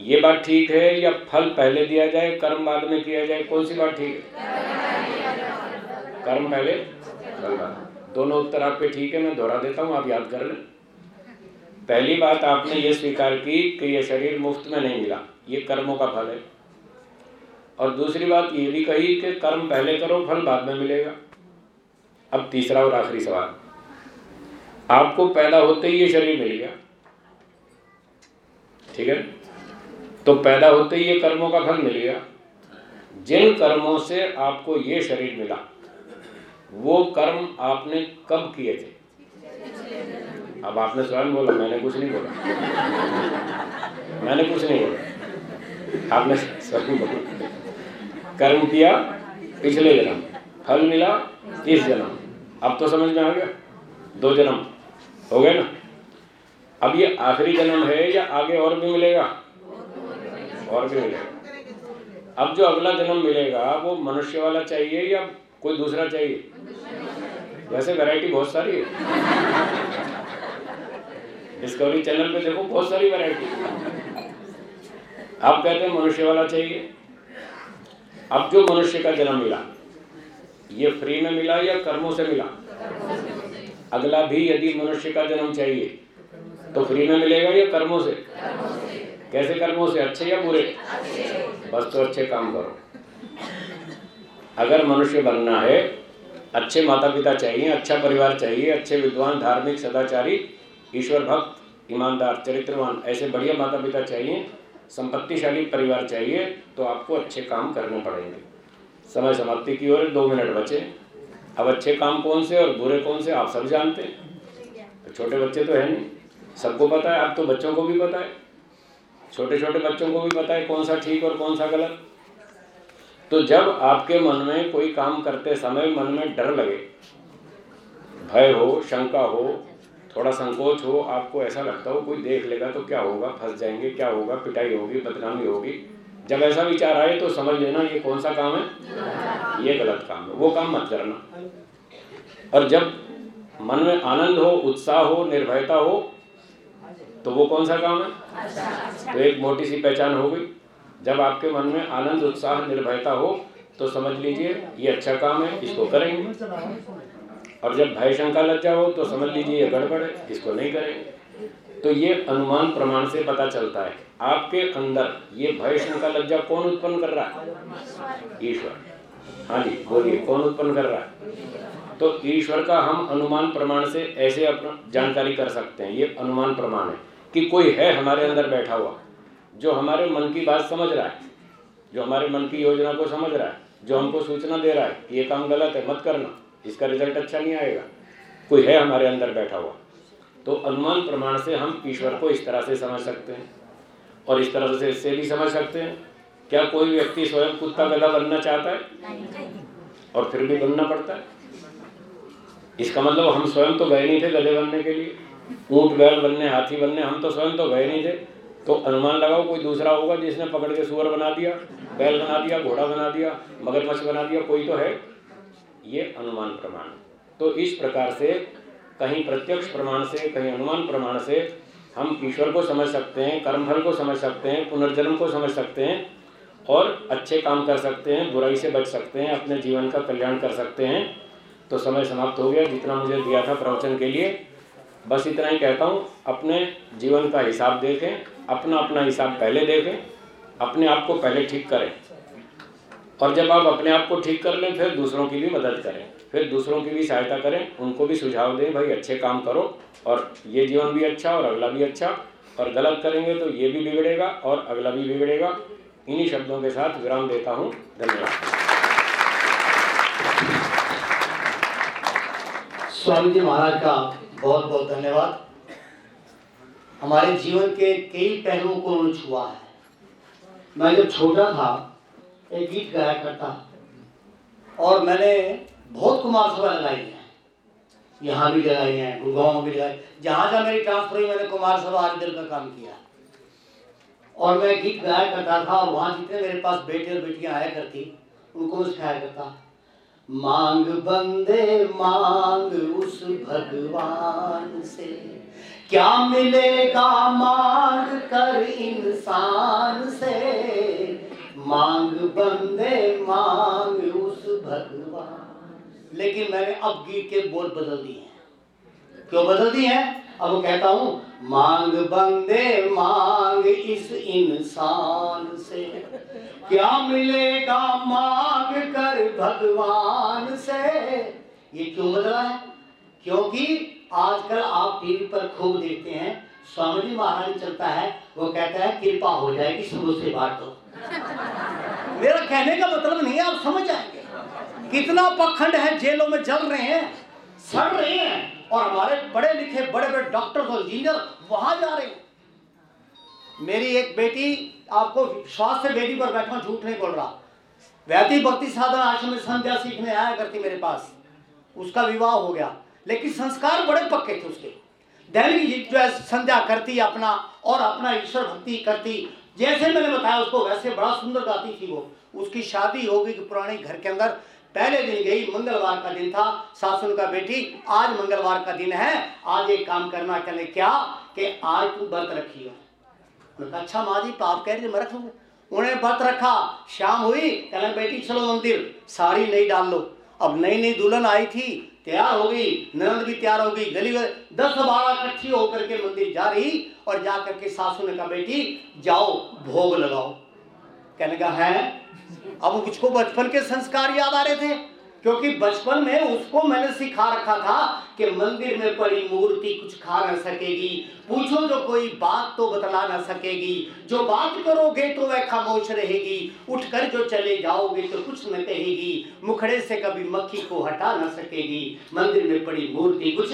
S3: ये बात ठीक है या फल पहले दिया जाए, कर्म बाद में किया जाए? कौन सी बात ठीक है? कर्म पहले, फल बाद। दोनों उत्तर आपके ठीक है, मैं दोहरा देता हूँ, आप याद कर लें। पहली बात आपने ये स्वीकार की कि ये शरीर मुफ़्त में नहीं मिला। ये कर्मों का फल है। और दूसरी बात ये भी कही कि कर्म पहले करो, फल बाद में मिलेगा। अब तीसरा और आखिरी सवाल। आपको पैदा होते ही ये शरीर मिल गया। ठीक है? तो पैदा होते ही ये कर्मों का फल मिल गया। जिन कर्मों से आपको ये शरीर मिला, वो कर्म आपने कब किए थे? अब आपने स्वयं बोला, मैंने कुछ नहीं बोला। मैंने कुछ नहीं बोला। आपने स्वयं बोला। कर्म किया पिछले जन्म, फल मिला इस जन्म। अब तो समझ में आ गया। दो जन्म। हो गए ना? अब ये आखिरी जन्म है या आगे और भी मिलेगा? और भी मिलेगा। अब जो अगला जन्म मिलेगा, वो मनुष्य वाला चाहिए या कोई दूसरा चाहिए? वैसे वैरायटी बहुत सारी है। डिस्कवरी चैनल पे देखो, बहुत सारी वैरायटी आप कहते हैं मनुष्य वाला चाहिए। अब जो मनुष्य का जन्म मिला ये फ्री में मिला या कर्मों से मिला? अगला भी यदि मनुष्य का जन्म चाहिए तो फ्री में मिलेगा या कर्मों से? कैसे कर्मों से? अच्छे या बुरे? बस तो अच्छे काम करो। अगर मनुष्य बनना है, अच्छे माता पिता चाहिए अच्छा परिवार चाहिए, अच्छे विद्वान, धार्मिक, सदाचारी, ईश्वर भक्त, ईमानदार, चरित्रवान, ऐसे बढ़िया माता पिता चाहिए, संपत्तिशाली परिवार चाहिए तो आपको अच्छे काम करने पड़ेंगे। समय समाप्ति की ओर, दो मिनट बचे। अब अच्छे काम कौन से और बुरे कौन से, आप सब जानते हैं। तो छोटे बच्चे तो है नहीं। सबको पता है, अब तो बच्चों को भी पता है। छोटे छोटे बच्चों को भी पता है कौन सा ठीक और कौन सा गलत। तो जब आपके मन में कोई काम करते समय मन में डर लगे, भय हो, शंका हो, थोड़ा संकोच हो, आपको ऐसा लगता हो, कोई देख लेगा तो क्या होगा, फंस जाएँगे, क्या होगा, पिटाई होगी, बदनामी होगी जब ऐसा विचार आए तो समझ लेना ये कौन सा काम है? ये गलत काम है। वो काम मत करना। और जब मन में आनंद हो, उत्साह हो, निर्भयता हो तो वो कौन सा काम है? तो एक मोटी सी पहचान हो गई। जब आपके मन में आनंद, उत्साह, निर्भयता हो तो समझ लीजिए ये अच्छा काम है, इसको करेंगे। और जब भय शंका लज्जा हो तो समझ लीजिए ये गड़बड़ है, इसको नहीं करेंगे। तो ये अनुमान प्रमाण से पता चलता है। आपके अंदर ये भय शंका लज्जा कौन उत्पन्न कर रहा है? ईश्वर। हाँ जी, बोलिए, कौन उत्पन्न कर रहा है? तो ईश्वर का हम अनुमान प्रमाण से ऐसे अपना जानकारी कर सकते हैं। ये अनुमान प्रमाण है कि कोई है हमारे अंदर बैठा हुआ, जो हमारे मन की बात समझ रहा है, जो हमारे मन की योजना को समझ रहा है, जो हमको सूचना दे रहा है कि ये काम गलत है, मत करना, इसका रिज़ल्ट अच्छा नहीं आएगा। कोई है हमारे अंदर बैठा हुआ तो अनुमान प्रमाण से हम ईश्वर को इस तरह से समझ सकते हैं। और इस तरह से इससे भी समझ सकते हैं क्या कोई व्यक्ति स्वयं कुत्ता गधा बनना चाहता है? और फिर भी बनना पड़ता है। इसका मतलब हम स्वयं तो गए नहीं थे गधे बनने के लिए। ऊँट, बैल बनने, हाथी बनने, हम तो स्वयं तो गए नहीं थे। तो अनुमान लगाओ, कोई दूसरा होगा जिसने पकड़ के सुअर बना दिया, बैल बना दिया, घोड़ा बना दिया, मगरमच्छ बना दिया, कोई तो है? ये अनुमान प्रमाण। तो इस प्रकार से कहीं प्रत्यक्ष प्रमाण से, कहीं अनुमान प्रमाण से हम ईश्वर को समझ सकते हैं, कर्मफल को समझ सकते हैं, पुनर्जन्म को समझ सकते हैं और अच्छे काम कर सकते हैं, बुराई से बच सकते हैं, अपने जीवन का कल्याण कर सकते हैं। तो समय समाप्त हो गया, जितना मुझे दिया था प्रवचन के लिए। बस इतना ही कहता हूँ, अपने जीवन का हिसाब देखें, अपना अपना हिसाब पहले देखें, अपने आप को पहले ठीक करें। और जब आप अपने आप को ठीक कर लें, फिर दूसरों की भी मदद करें। फिर दूसरों की भी सहायता करें, उनको भी सुझाव दें, भाई, अच्छे काम करो और ये जीवन भी अच्छा और अगला भी अच्छा और गलत करेंगे तो ये भी बिगड़ेगा और अगला भी बिगड़ेगा। इन्हीं शब्दों के साथ विराम देता हूँ। धन्यवाद।
S2: स्वामी जी महाराज का बहुत बहुत धन्यवाद। हमारे जीवन के कई पहलुओं को उन्होंने छुआ है। मैं जब छोटा था, एक गीत गाया करता और मैंने बहुत कुमार सभा लगाई है। यहाँ भी लगाई है, गुड़गांव भी लगाई। जहाँ जहाँ मेरी ट्रांसफ़र हुई, मैंने कुमार सभा आदि दिल का काम किया। और मैं गीत गाया करता था, और वहाँ जितने मेरे पास बेटे और बेटियाँ आया करती, उनको मैं सिखाया करता। मांग बंदे, मांग उस भगवान से। क्या मिलेगा मांग कर इंसान से? मांग बंदे, मांग उस भगवान लेकिन मैंने अब गीत के बोल बदल दिए हैं। क्यों बदल दिए हैं? अब कहता हूँ, मांग बंदे, मांग इस इंसान से। क्या मिलेगा मांग कर भगवान से? ये क्यों बदला है? क्योंकि आजकल आप टीवी पर खूब देखते हैं, स्वामी जी महाराज चलता है, वो कहता है, कृपा हो जाएगी शुरू से तो मेरा कहने का मतलब नहीं है, आप समझ आएँगे कितना पखंड है जेलों में जल रहे हैं? सड़ रहे हैं। और हमारे पढ़े लिखे बड़े बड़े डॉक्टर और इंजीनियर वहाँ जा रहे हैं। मेरी एक बेटी आपको स्वास्थ्य बेटी पर बैठा झूठ नहीं बोल रहा। वैती भक्ति साधन आश्रम में संध्या सीखने आया करती मेरे पास। उसका विवाह हो गया। लेकिन संस्कार बड़े पक्के थे उसके। दैनिक जो है संध्या करती अपना और अपना ईश्वर भक्ति करती। जैसे मैंने बताया उसको वैसे बड़ा सुंदर गाती थी वो। उसकी शादी हो गई पुराने घर के अंदर। पहले दिन गई मंगलवार का दिन था सासुन का बेटी, आज मंगलवार का दिन है। आज एक काम करना, कहने, क्या? कि आज तू व्रत रखी हो। अच्छा माँ जी, पाप कह रही मैं रख लूँगा। उन्हें व्रत रखा, शाम हुई, कहने बेटी, चलो मंदिर, साड़ी नहीं डाल लो। अब नई नई दुल्हन आई थी, तैयार हो गई नंद भी तैयार हो गई, गली दस बारह इकट्ठी होकर के मंदिर जा रही, और जा करके सासू ने कहा, बेटी, जाओ, भोग लगाओ। कहने का है? अब उसको बचपन के संस्कार याद आ रहे थे, क्योंकि बचपन में उसको मैंने सिखा रखा था कि मंदिर में पड़ी मूर्ति कुछ खा न सकेगी। पूछो जो कोई बात तो बतला न सकेगी। जो बात करोगे तो वह खामोश रहेगी। उठकर जो चले जाओगे तो कुछ न कहेगी। मुखड़े से कभी मक्खी को हटा न सकेगी। मंदिर में पड़ी मूर्ति कुछ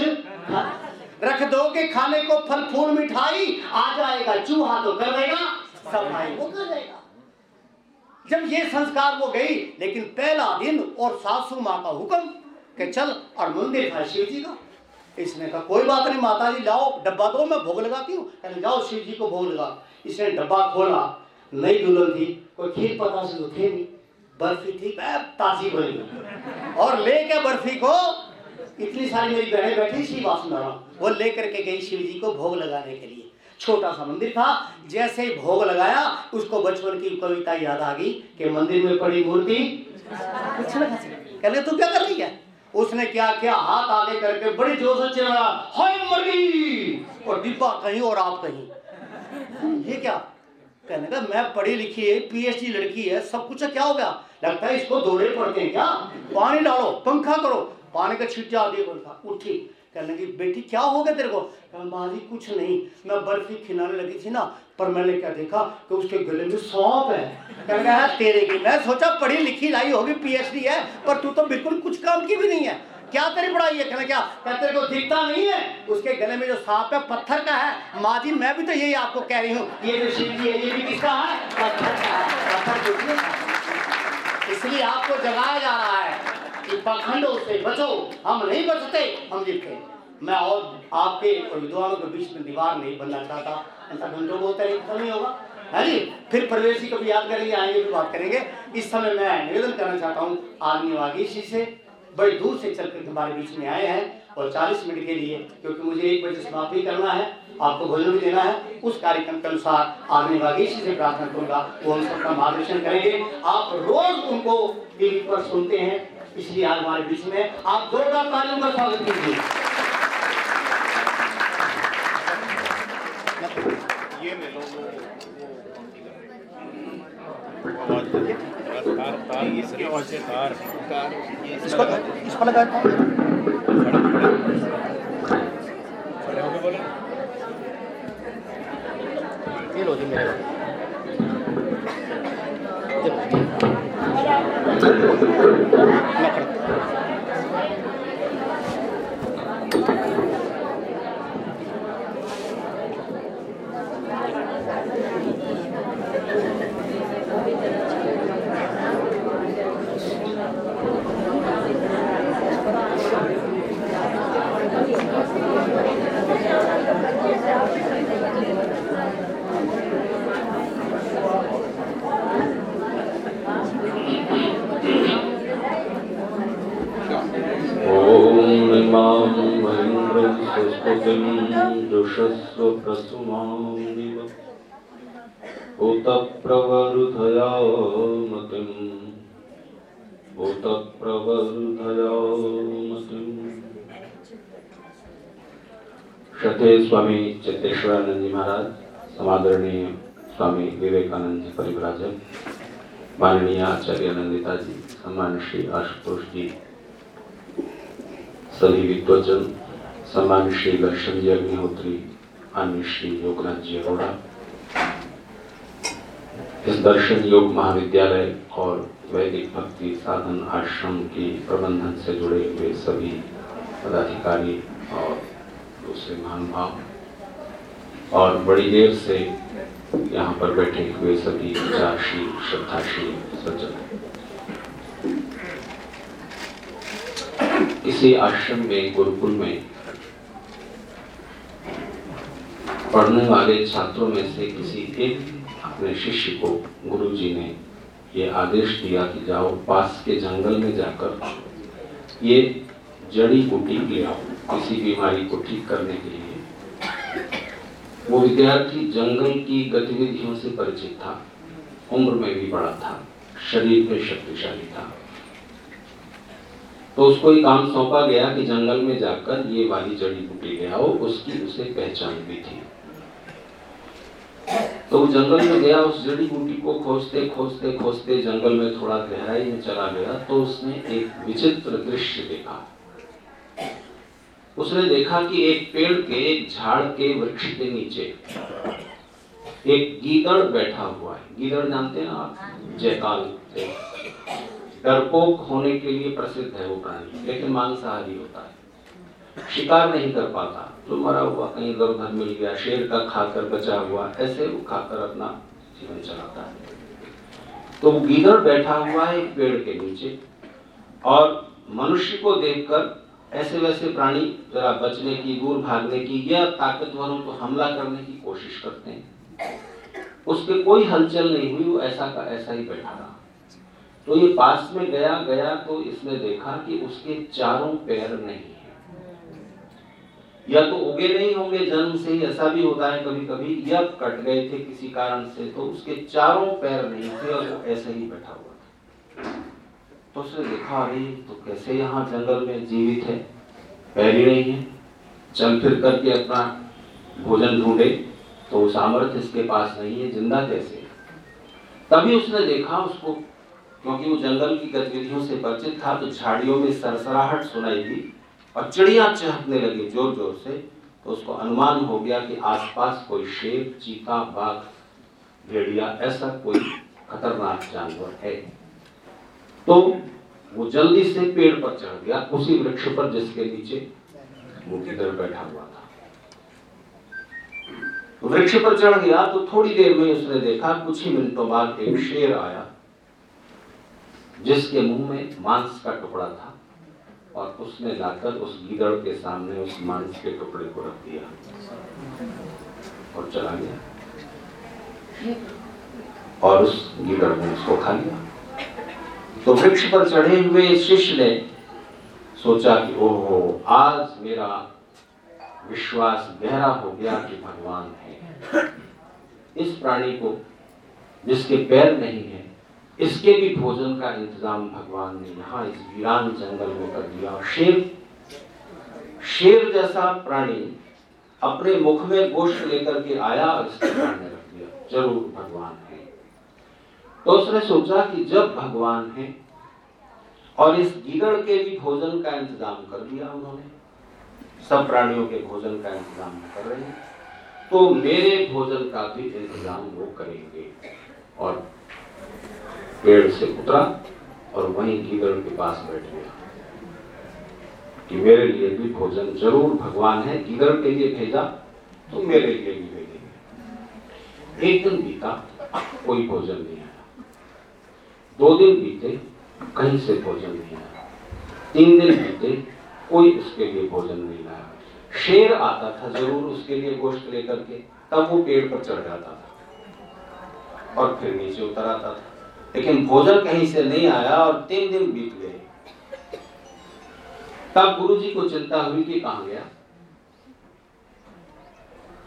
S2: रख दोगे, खाने को फल, फूल, मिठाई, आ जाएगा, चूहा तो कर देगा सफ़ाई वो कर देगा। जब ये संस्कार वो गई, लेकिन पहला दिन और सासू माँ का हुक्म कि चल और मंदिर था शिव जी का। इसने कहा, कोई बात नहीं माता जी लाओ, डब्बा दो, मैं भोग लगाती हूँ। कहने जाओ शिव जी को भोग लगा। इसने डब्बा खोला नई दुल्हन थी, कोई खीर पता से तो नहीं। बर्फ़ी थी ताजी बनी और ले के बर्फ़ी को, इतनी सारी मेरी बहनें बैठी सी वासना वो लेकर के गई शिव जी को भोग लगाने के लिए। छोटा सा मंदिर था। जैसे ही भोग लगाया, उसको बचपन की कविता याद आ गई कि मंदिर में पड़ी मूर्ति। कहले तू क्या कर रही है? उसने क्या किया? हाथ आगे करके बड़ी ज़ोर से चिल्लाया, हाय मर और डिब्बा कहीं और आप कहीं। ये क्या? कहने का मैं पढ़ी लिखी है पीएचडी लड़की है, सब कुछ है, क्या हो गया? लगता है इसको दौड़े पड़ते हैं क्या? पानी डालो, पंखा करो। पानी का छिटा दिए उठी कहने लगी बेटी, क्या हो गया तेरे को? माँ जी, कुछ नहीं। मैं बर्फ़ी खिलाने लगी थी ना, पर मैंने क्या देखा कि उसके गले में सौंप है। कहने है, तेरे की मैं सोचा, पढ़ी लिखी लाई होगी, पीएचडी है, पर तू तो बिल्कुल कुछ काम की भी नहीं है। क्या तेरी पढ़ाई है? कहना क्या? क्या तेरे को दिखता नहीं है? उसके गले में जो सांप है, पत्थर का है। माँ जी, मैं भी तो यही आपको कह रही हूँ। ये जो शिव जी है, ये भी किसका है? पत्थर का है। पत्थर इसलिए आपको जगाया जा रहा है। पाखंडों से बचो। हम नहीं बचते, हम जीतते मैं और आपके और विद्वानों के बीच में दीवार नहीं बनना चाहता। ऐसा बोलते नहीं तो नहीं होगा। है फिर प्रवेशी कभी याद करेंगे, आएँगे, फिर बात करेंगे। इस समय मैं निवेदन करना चाहता हूँ आदमी वागीशी से बड़ी दूर से चल कर हमारे बीच में आए हैं और 40 मिनट के लिए, क्योंकि मुझे एक बजे समाप्ति करना है, आपको भोजन भी देना है। उस कार्यक्रम के अनुसार आदमी वागीशी से प्रार्थना करूँगा, वो हम सबका मार्गदर्शन करेंगे। आप रोज उनको टीवी पर सुनते हैं इसलिए आज हमारे बीच में। आप जोरदार तालियों का स्वागत कीजिए। ये ले लो इसको इसको लगाता ये लो जी मेरे। Gracias.
S4: स्वामी चित्तेश्वरानंद जी महाराज समादरणीय स्वामी विवेकानंद जी परिव्राजक माननीय आचार्य नंदिता जी सम्मान श्री आशुतोष जी, सभी विद्वजन सम्मान श्री दर्शन जी अग्निहोत्री अन्य श्री योगनाथ जी अरोड़ा। इस दर्शन योग महाविद्यालय और वैदिक भक्ति साधन आश्रम के प्रबंधन से जुड़े हुए सभी पदाधिकारी और दूसरे महानुभाव और बड़ी देर से यहाँ पर बैठे हुए सभी विचारशील श्रद्धाशील, सज्जन। किसी आश्रम में, गुरुकुल में। पढ़ने वाले छात्रों में से किसी एक अपने शिष्य को गुरु जी ने ये आदेश दिया कि जाओ, पास के जंगल में जाकर ये जड़ी बूटी ले आओ, किसी बीमारी को ठीक करने के लिए। वो विद्यार्थी जंगल की गतिविधियों से परिचित था, उम्र में भी बड़ा था, शरीर में शक्तिशाली था। तो उसको एक काम सौंपा गया कि जंगल में जाकर ये वाली जड़ी बूटी ले आओ, उसकी उसे पहचान भी थी। तो जंगल में गया, उस जड़ी बूटी को खोजते खोजते खोजते जंगल में थोड़ा गहराई में चला गया तो उसने एक विचित्र दृश्य देखा। उसने देखा कि एक पेड़ के एक झाड़ के वृक्ष के नीचे एक गीदड़ बैठा हुआ है। गीदड़ जानते हैं आप? जयकाल डरपोक होने के लिए प्रसिद्ध है वो प्राणी, लेकिन मांसाहारी होता है। शिकार नहीं कर पाता जो मरा हुआ कहीं इधर उधर मिल गया, शेर का खाकर बचा हुआ, ऐसे वो खाकर अपना जीवन चलाता है। तो गीदड़ बैठा हुआ है पेड़ के नीचे, और मनुष्य को देखकर ऐसे वैसे प्राणी जरा बचने की, दूर भागने की या ताकतवरों को हमला करने की कोशिश करते हैं। उसके कोई हलचल नहीं हुई, वो ऐसा का ऐसा ही बैठा रहा। तो ये पास में गया गया तो इसने देखा कि उसके चारों पैर नहीं है। या तो उगे नहीं होंगे जन्म से ही ऐसा भी होता है कभी कभी या कट गए थे किसी कारण से तो उसके चारों पैर नहीं थे और वो ऐसे ही बैठा हुआ था। तो उसने देखा, अरे तो कैसे यहाँ जंगल में जीवित है? पैर ही नहीं है। चल फिर करके अपना भोजन ढूंढे तो सामर्थ्य इसके पास नहीं है, ज़िंदा कैसे तभी उसने देखा, उसको क्योंकि वो जंगल की गतिविधियों से परिचित था तो झाड़ियों में सरसराहट सुनाई दी और चिड़िया चहकने लगी ज़ोर ज़ोर से। तो उसको अनुमान हो गया कि आसपास कोई शेर, चीता, बाघ, भेड़िया, ऐसा कोई खतरनाक जानवर है। तो वो जल्दी से पेड़ पर चढ़ गया, उसी वृक्ष पर जिसके नीचे वो किधर बैठा हुआ था। वृक्ष पर चढ़ गया तो थोड़ी देर में उसने देखा, कुछ ही मिनटों बाद एक शेर आया। जिसके मुँह में मांस का टुकड़ा था और उसने लाकर उस गीदड़ के सामने उस मांस के टुकड़े को रख दिया और चला गया। और उस गीदड़ ने उसको खा लिया। तो वृक्ष पर चढ़े हुए शिष्य ने सोचा कि, ओहो, आज मेरा विश्वास गहरा हो गया कि भगवान है। इस प्राणी को, जिसके पैर नहीं है इसके भी भोजन का इंतज़ाम भगवान ने यहाँ इस वीरान जंगल में कर दिया। शेर शेर जैसा प्राणी अपने मुख में गोश्त लेकर के आया और इसके सामने रख दिया। ज़रूर भगवान है। तो उसने सोचा कि जब भगवान है और इस गिगड़ के भी भोजन का इंतज़ाम कर दिया उन्होंने, सब प्राणियों के भोजन का इंतज़ाम कर रहे हैं तो मेरे भोजन का भी इंतज़ाम वो करेंगे और पेड़ से उतरा और वहीं गीदड़ के पास बैठ गया। कि मेरे लिए भी भोजन ज़रूर भगवान है, गीदड़ के लिए भेजा तो मेरे लिए भी भेजेंगे। एक दिन बीता, कोई भोजन नहीं आया। दो दिन बीते, कहीं से भोजन नहीं आया। तीन दिन बीते, कोई उसके लिए भोजन नहीं लाया। शेर आता था ज़रूर उसके लिए गोश्त लेकर के, तब वो पेड़ पर चढ़ जाता था और फिर नीचे उतर आता था। लेकिन भोजन कहीं से नहीं आया और तीन दिन बीत गए। तब गुरु जी को चिंता हुई कि कहा गया?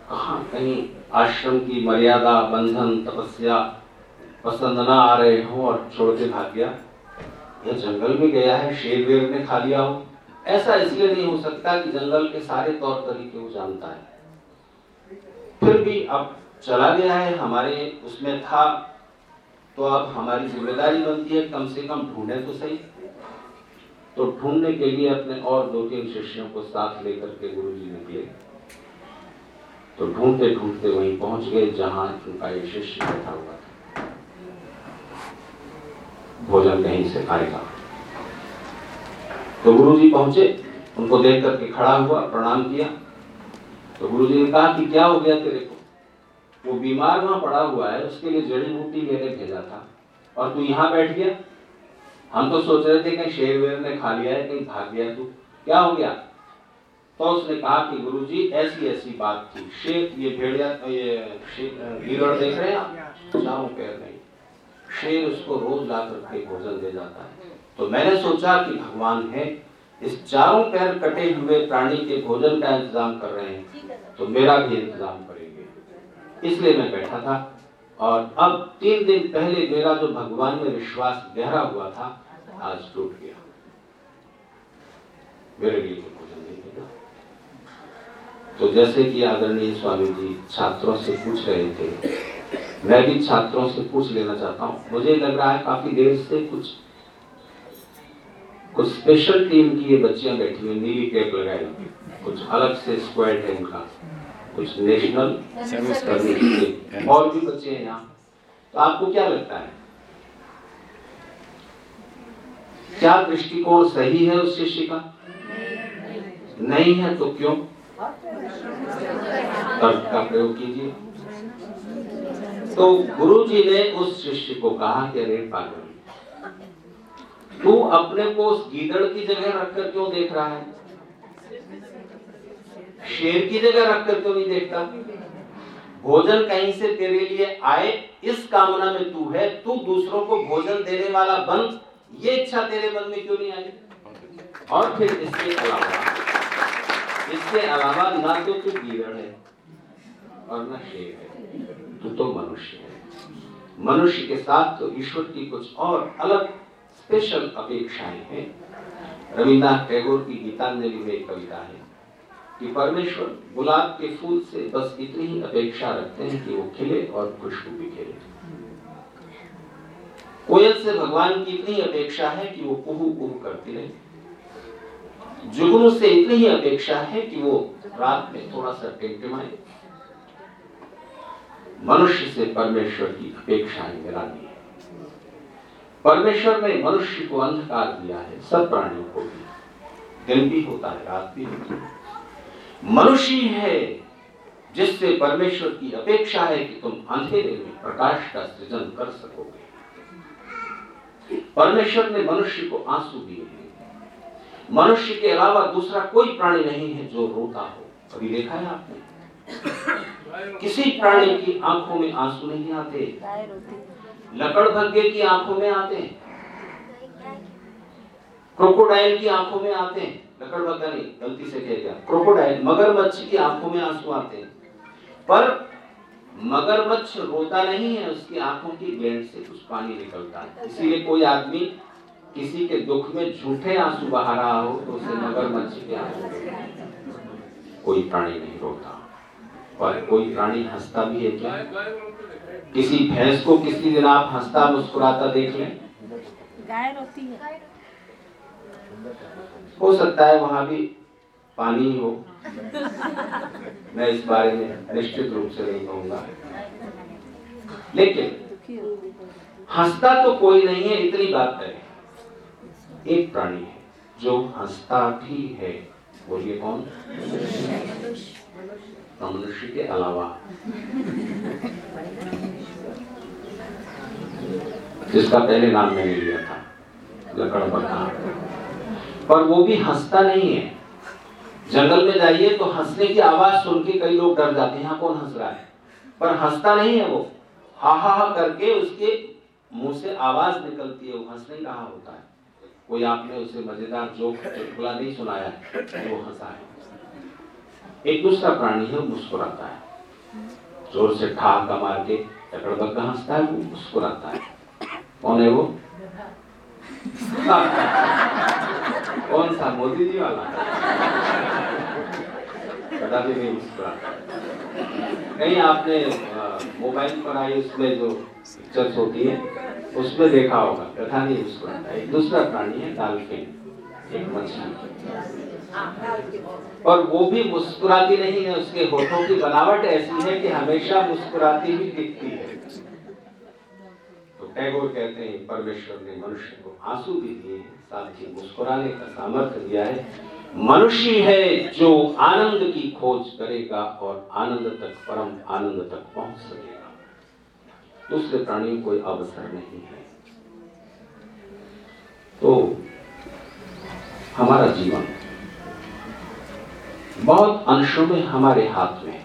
S4: कहा? कहीं आश्रम की मर्यादा, बंधन, तपस्या पसंद ना आ रहे हो और छोड़ के भाग गया? यह जंगल में गया है, शेर वेर ने खा लिया हो। ऐसा इसलिए नहीं हो सकता कि जंगल के सारे तौर तरीके वो जानता है। फिर भी अब चला गया है, हमारे उसमें था तो अब हमारी ज़िम्मेदारी बनती है कम से कम ढूंढे तो सही। तो ढूँढने के लिए अपने और दो तीन शिष्यों को साथ लेकर के गुरु जी निकले तो ढूंढते ढूंढते वहीं पहुँच गए, जहाँ उनका ये शिष्य बैठा हुआ था। भोजन कहीं से आएगा तो गुरु जी पहुँचे, उनको देख करके खड़ा हुआ, प्रणाम किया। तो गुरु जी ने कहा कि क्या हो गया तेरे को? वो बीमार वहाँ पड़ा हुआ है उसके लिए जड़ी बूटी मैंने भेजा था। और तू यहाँ बैठ गया। हम तो सोच रहे थे कहीं शेर वेर ने खा लिया है कहीं भाग गया तू। क्या हो गया? तो उसने कहा कि गुरुजी ऐसी ऐसी बात थी। शेर ये भेड़िया ये गिरड़ देख रहे हैं आप? चारों पैर नहीं। शेर उसको रोज ला करके भोजन दे जाता है। तो मैंने सोचा कि भगवान है इस चारों पैर कटे हुए प्राणी के भोजन का इंतज़ाम कर रहे हैं। तो मेरा भी इंतज़ाम करेंगे इसलिए मैं बैठा था। और अब तीन दिन पहले मेरा जो भगवान में विश्वास गहरा हुआ था, आज टूट गया। मेरे लिए तो भोजन नहीं मिला तो जैसे कि आदरणीय स्वामी जी छात्रों से पूछ रहे थे, मैं भी छात्रों से पूछ लेना चाहता हूँ। मुझे लग रहा है काफ़ी देर से कुछ कुछ स्पेशल टीम की ये बच्चियाँ बैठी हुई, नीली कैप लगाई कुछ अलग से स्क्वाड है इनका कुछ नेशनल करने के लिए। और भी बच्चे हैं यहाँ। तो आपको क्या लगता है? क्या दृष्टिकोण सही है उस शिष्य का? नहीं है तो क्यों? तर्क का प्रयोग कीजिए। तो गुरु जी ने उस शिष्य को कहा कि अरे पागल तू अपने को उस गीदड़ की जगह रखकर क्यों देख रहा है? शेर की जगह रखकर क्यों नहीं देखता। भोजन कहीं से तेरे लिए आए, इस कामना में तू है, तू दूसरों को भोजन देने वाला बन। ये इच्छा तेरे मन में क्यों नहीं आई? और फिर इसके अलावा इसके अलावा ना तो तू गिरड़ है, और न शेर है। तू तो मनुष्य है। मनुष्य के साथ तो ईश्वर की कुछ और अलग स्पेशल अपेक्षाएँ हैं। रविन्द्रनाथ टैगोर की गीतांजलि में एक कविता है। कि परमेश्वर गुलाब के फूल से बस इतनी ही अपेक्षा रखते हैं कि वो खिले और खुशबू बिखेरे कोयल से भगवान की इतनी अपेक्षा है कि वो कुहू कुहू करती रहे। जुगनू से इतनी ही अपेक्षा है कि वो रात में थोड़ा सा टिमटिमाए मनुष्य से परमेश्वर की अपेक्षाएँ निराली है। परमेश्वर ने मनुष्य को अंधकार दिया है, सब प्राणियों को भी। दिन भी होता है, रात भी होती है। मनुष्य है, जिससे परमेश्वर की अपेक्षा है कि तुम अंधेरे में प्रकाश का सृजन कर सकोगे। परमेश्वर ने मनुष्य को आँसू दिए हैं। मनुष्य के अलावा दूसरा कोई प्राणी नहीं है जो रोता हो। कभी देखा है आपने? किसी प्राणी की आँखों में आँसू नहीं आते? लकड़ भग्गे की आँखों में आते हैं? क्रोकोडाइल की आँखों में आते हैं? लकड़ नहीं गलती से कह गया। क्रोकोडाइल मगरमच्छ की आँखों में आँसू आते हैं। पर मगरमच्छ रोता नहीं है उसकी आँखों की ग्लैंड से कुछ पानी निकलता है। इसीलिए कोई आदमी किसी के दुख में झूठे आँसू बहा रहा हो तो उसे मगरमच्छ के आँसू कोई प्राणी नहीं रोता। और कोई प्राणी हंसता भी है क्या? किसी भैंस को किसी दिन आप हंसता मुस्कुराता देख लें।
S5: गाय रोती है।
S4: हो सकता है वहाँ भी पानी हो। मैं इस बारे में निश्चित रूप से नहीं कहूँगा। लेकिन हंसता तो कोई नहीं है, इतनी बात है एक प्राणी है, जो हंसता भी है। बोलिए कौन? मनुष्य के अलावा। जिसका पहले नाम मैंने लिया था, लकड़ बता पर वो भी हंसता नहीं है। जंगल में जाइए तो हंसने की आवाज़ सुन के कई लोग डर जाते हैं यहाँ कौन हंस रहा है? पर हंसता नहीं है वो। हा हा हा करके उसके मुँह से आवाज़ निकलती है वो हंस नहीं रहा होता है? कोई आपने उसे मज़ेदार जोक चुटकुला नहीं सुनाया वो हंसा है? एक दूसरा प्राणी है मुस्कुराता है। ज़ोर से ठहाका मार के टकड़बग्गा हंसता है वो मुस्कुराता है। कौन है वो? [laughs] [laughs] कौन सा? मोदी जी वाला। पता भी नहीं मुस्कुराता कहीं आपने मोबाइल पर आई उसमें जो पिक्चर्स होती है, उसमें देखा होगा। कथा नहीं एक दूसरा प्राणी है, डाल्फिन। एक मछली। और वो भी मुस्कुराती नहीं है, उसके होठों की बनावट ऐसी है कि हमेशा मुस्कुराती ही दिखती है। तो टैगोर कहते हैं, परमेश्वर ने मनुष्य को आँसू भी दिए हैं। साथ ही मुस्कुराने का सामर्थ्य दिया है। मनुष्य है जो आनंद की खोज करेगा और आनंद तक, परम आनंद तक पहुँच सकेगा। दूसरे प्राणियों कोई अवसर नहीं है। तो हमारा जीवन बहुत अंशों में हमारे हाथ में।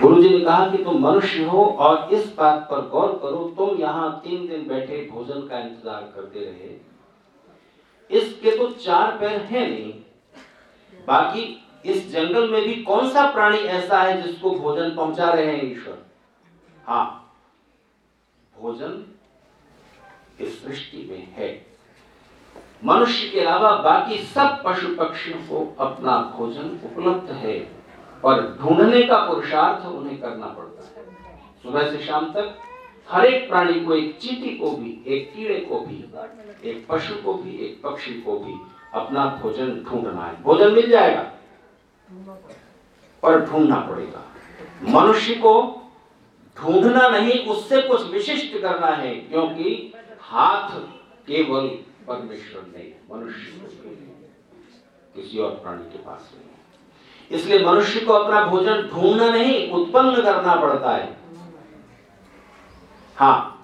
S4: गुरु जी ने कहा कि तुम मनुष्य हो और इस बात पर गौर करो, तुम यहाँ तीन दिन बैठे भोजन का इंतज़ार करते रहे। इसके तो चार पैर हैं नहीं। बाकी इस जंगल में भी कौन सा प्राणी ऐसा है जिसको भोजन पहुँचा रहे हैं ईश्वर? हाँ भोजन इस सृष्टि में है। मनुष्य के अलावा बाकी सब पशु पक्षियों को अपना भोजन उपलब्ध है और ढूँढने का पुरुषार्थ उन्हें करना पड़ता है। सुबह से शाम तक हर एक प्राणी को, एक चीटी को भी, एक कीड़े को भी, एक पशु को भी, एक पक्षी को भी अपना भोजन ढूंढना है। भोजन मिल जाएगा पर ढूंढना पड़ेगा। मनुष्य को ढूंढना नहीं, उससे कुछ विशिष्ट करना है, क्योंकि हाथ केवल परमेश्वर नहीं मनुष्य किसी और प्राणी के पास नहीं इसलिए मनुष्य को अपना भोजन ढूंढना नहीं, उत्पन्न करना पड़ता है। हाँ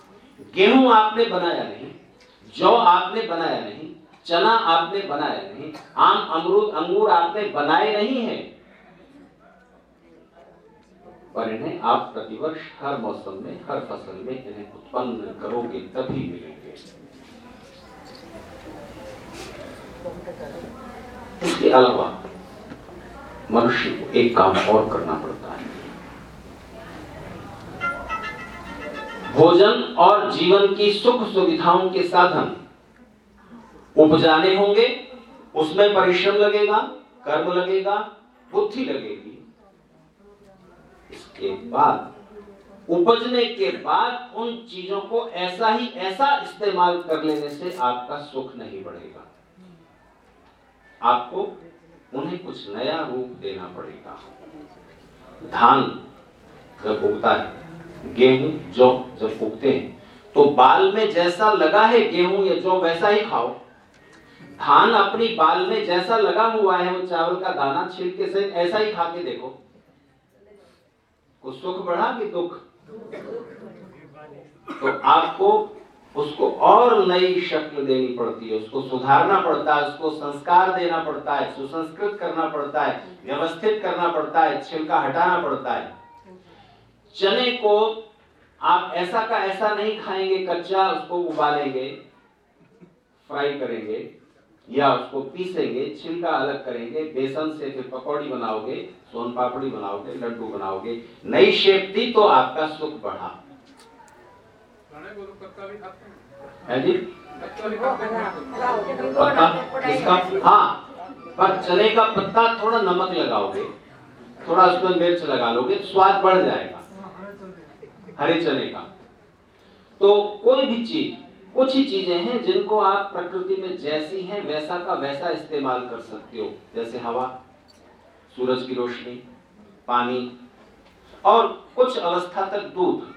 S4: गेहूँ आपने बनाया नहीं, जौ आपने बनाया नहीं, चना आपने बनाया नहीं, आम, अमरूद, अंगूर आपने बनाए नहीं है। पर इन्हें आप प्रतिवर्ष हर मौसम में, हर फ़सल में इन्हें उत्पन्न करोगे, तभी मिलेंगे। इसके अलावा मनुष्य को एक काम और करना पड़ता है। भोजन और जीवन की सुख सुविधाओं के साधन। उपजाने होंगे, उसमें परिश्रम लगेगा, कर्म लगेगा, बुद्धि लगेगी। इसके बाद, उपजने के बाद उन चीज़ों को ऐसा ही ऐसा इस्तेमाल कर लेने से आपका सुख नहीं बढ़ेगा। आपको उन्हें कुछ नया रूप देना पड़ेगा। धान, जब उगता है गेहूँ जौ जब उगते हैं। तो बाल में जैसा लगा है गेहूँ, या जौ वैसा ही खाओ। धान अपनी बाल में जैसा लगा हुआ है, वो चावल का दाना छिलके से ऐसा ही खा के देखो। कुछ सुख बढ़ा कि दुख? तो आपको उसको और नई शक्ल देनी पड़ती है, उसको सुधारना पड़ता है, उसको संस्कार देना पड़ता है, सुसंस्कृत करना पड़ता है, व्यवस्थित करना पड़ता है, छिलका हटाना पड़ता है। चने को आप ऐसा का ऐसा नहीं खाएँगे कच्चा उसको उबालेंगे फ्राई करेंगे या उसको पीसेंगे छिलका अलग करेंगे बेसन से फिर पकौड़ी बनाओगे सोन पापड़ी बनाओगे लड्डू बनाओगे नई शेप दी तो आपका सुख बढ़ा। है। जी? पत्ता? किसका? हाँ पर चने का पत्ता थोड़ा नमक लगाओगे थोड़ा उसमें मिर्च लगा लोगे स्वाद बढ़ जाएगा। हरे चने का। तो कोई भी चीज़, कुछ ही चीज़ें हैं जिनको आप प्रकृति में जैसी हैं, वैसा का वैसा इस्तेमाल कर सकते हो। जैसे हवा, सूरज की रोशनी, पानी और कुछ अवस्था तक दूध।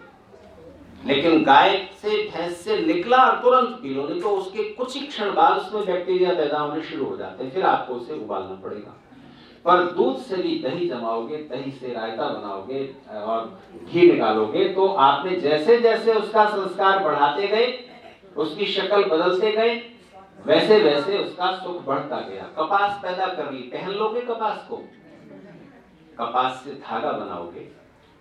S4: लेकिन गाय से भैंस से निकला और तुरंत पी लो, नहीं तो उसके कुछ ही क्षण बाद उसमें बैक्टीरिया पैदा होने शुरू हो जाते हैं, फिर आपको उसे उबालना पड़ेगा। पर दूध से भी दही जमाओगे, दही से रायता बनाओगे, और घी निकालोगे तो आपने जैसे जैसे उसका संस्कार बढ़ाते गए, उसकी शक्ल बदलते गए वैसे वैसे उसका सुख बढ़ता गया। कपास पैदा कर ली पहन लोगे कपास को? कपास से धागा बनाओगे,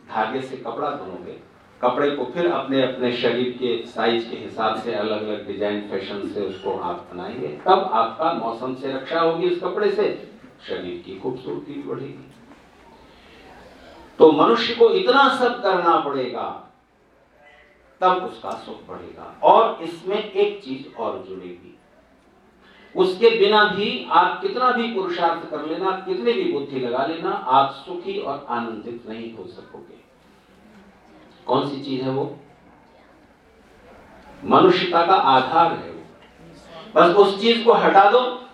S4: धागे से कपड़ा बनोगे। कपड़े को फिर अपने अपने शरीर के साइज़ के हिसाब से अलग अलग डिज़ाइन फ़ैशन से उसको आप बनाएँगे। तब आपका मौसम से रक्षा होगी उस कपड़े से। शरीर की खूबसूरती भी बढ़ेगी। तो मनुष्य को इतना सब करना पड़ेगा, तब उसका सुख बढ़ेगा। और इसमें एक चीज़ और जुड़ेगी। उसके बिना भी आप कितना भी पुरुषार्थ कर लेना, कितनी भी बुद्धि लगा लेना, आप सुखी और आनंदित नहीं हो सकोगे। कौन सी चीज़ है वो? मनुष्यता का आधार है वो। बस उस चीज़ को हटा दो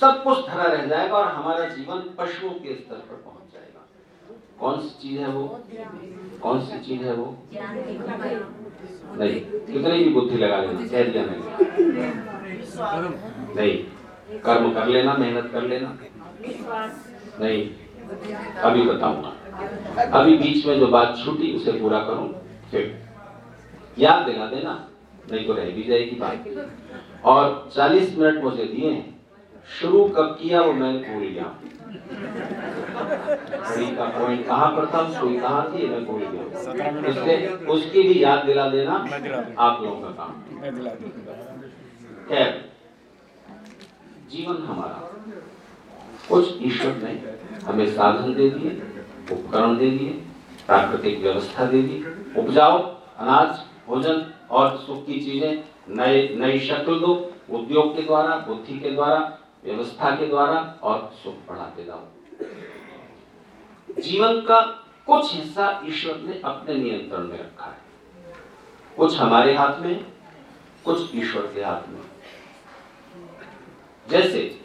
S4: सब कुछ धरा रह जाएगा और हमारा जीवन पशुओं के स्तर पर पहुँच जाएगा। कौन सी चीज़ है वो? कौन सी चीज़ है वो? नहीं, कितनी भी बुद्धि लगा लेना, कह दिया नहीं नहीं, कर्म कर लेना, मेहनत कर लेना। नहीं, अभी बताऊँगा। अभी बीच में जो बात छूटी, उसे पूरा करूँ, फिर। याद दिला देना, नहीं तो रह भी जाएगी बात। और 40 मिनट मुझे दिए हैं। शुरू कब किया वो मैं भूल गया घड़ी का पॉइंट कहाँ पर था सुई कहाँ थी मैं भूल गया इसलिए उसकी भी याद दिला देना आप लोगों का काम। खैर जीवन हमारा। कुछ ईश्वर ने हमें साधन दे दिए उपकरण दे दिए प्राकृतिक व्यवस्था दे दी। उपजाओ अनाज भोजन और सुख की चीज़ें नए नई शक्ल दो। उद्योग के द्वारा बुद्धि के द्वारा व्यवस्था के द्वारा और सुख बढ़ाते जाओ जीवन का कुछ हिस्सा ईश्वर ने अपने नियंत्रण में रखा है। कुछ हमारे हाथ में, कुछ ईश्वर के हाथ में। जैसे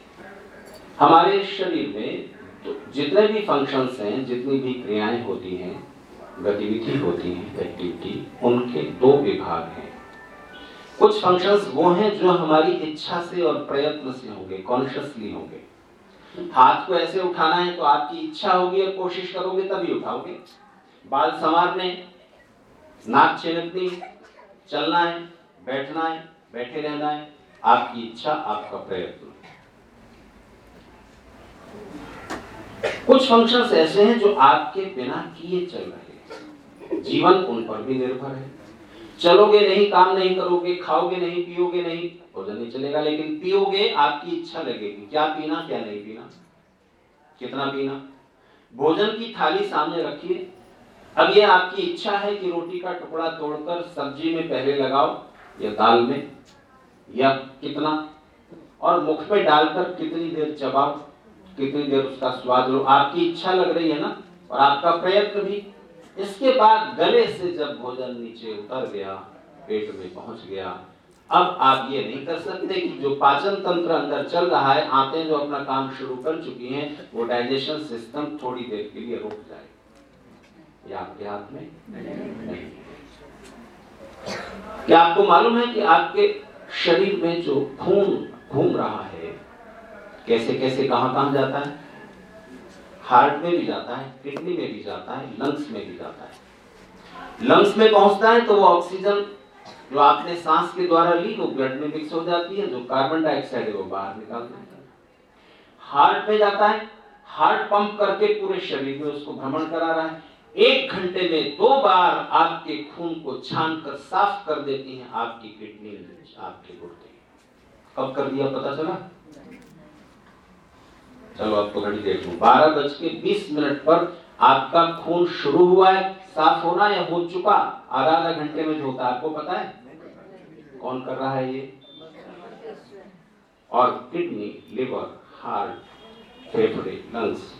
S4: हमारे शरीर में तो जितने भी फ़ंक्शंस हैं, जितनी भी क्रियाएँ होती हैं, गतिविधि होती है एक्टिविटी उनके दो विभाग हैं। कुछ फ़ंक्शंस वो हैं जो हमारी इच्छा से और प्रयत्न से होंगे कॉन्शियसली होंगे। हाथ को ऐसे उठाना है तो आपकी इच्छा होगी और कोशिश करोगे तभी उठाओगे। बाल संवारने, नाक चिनकनी चलना है, बैठना है, बैठे रहना है, आपकी इच्छा, आपका प्रयत्न। कुछ फ़ंक्शंस ऐसे हैं जो आपके बिना किए चल रहे हैं। जीवन उन पर भी निर्भर है। चलोगे नहीं, काम नहीं करोगे, खाओगे नहीं, पियोगे नहीं, भोजन नहीं चलेगा। लेकिन पियोगे, आपकी इच्छा लगेगी, क्या पीना, क्या नहीं पीना, कितना पीना। भोजन की थाली सामने रखिए। अब ये आपकी इच्छा है कि रोटी का टुकड़ा तोड़कर सब्ज़ी में पहले लगाओ, या दाल में, या कितना, और मुख पे डालकर कितनी देर चबाओ, कितनी देर उसका स्वाद लो। आपकी इच्छा लग रही है ना, और आपका प्रयत्न भी इसके बाद गले से जब भोजन नीचे उतर गया, पेट में पहुँच गया, अब आप ये नहीं कर सकते कि जो पाचन तंत्र अंदर चल रहा है, आते जो अपना काम शुरू कर चुकी हैं, वो डाइजेशन सिस्टम थोड़ी देर के लिए रुक जाए। आपके हाथ में? नहीं। क्या आपको मालूम है कि आपके शरीर में जो खून घूम रहा है कैसे कैसे कहाँ कहाँ जाता है? हार्ट में भी जाता है, किडनी में भी जाता है, लंग्स में भी जाता है। लंग्स में पहुँचता है तो वो ऑक्सीजन जो आपने सांस के द्वारा ली, वो ब्लड में मिक्स हो जाती है, जो कार्बन डाइऑक्साइड है वो बाहर निकाल देता है। हार्ट में जाता है, हार्ट पंप करके पूरे शरीर में उसको भ्रमण करा रहा है। एक घंटे में दो बार आपके खून को छान कर साफ़ कर देती है, आपकी किडनी आपके गुर्दे। कब कर दिया पता चला? चलो आपको घड़ी देख लू। बारह बज के बीस मिनट पर आपका खून शुरू हुआ है। साफ़ होना या हो चुका? आधा आधा घंटे में जो होता है, आपको पता है? कौन कर रहा है ये? और किडनी, लिवर, हार्ट, फेफड़े लंग्स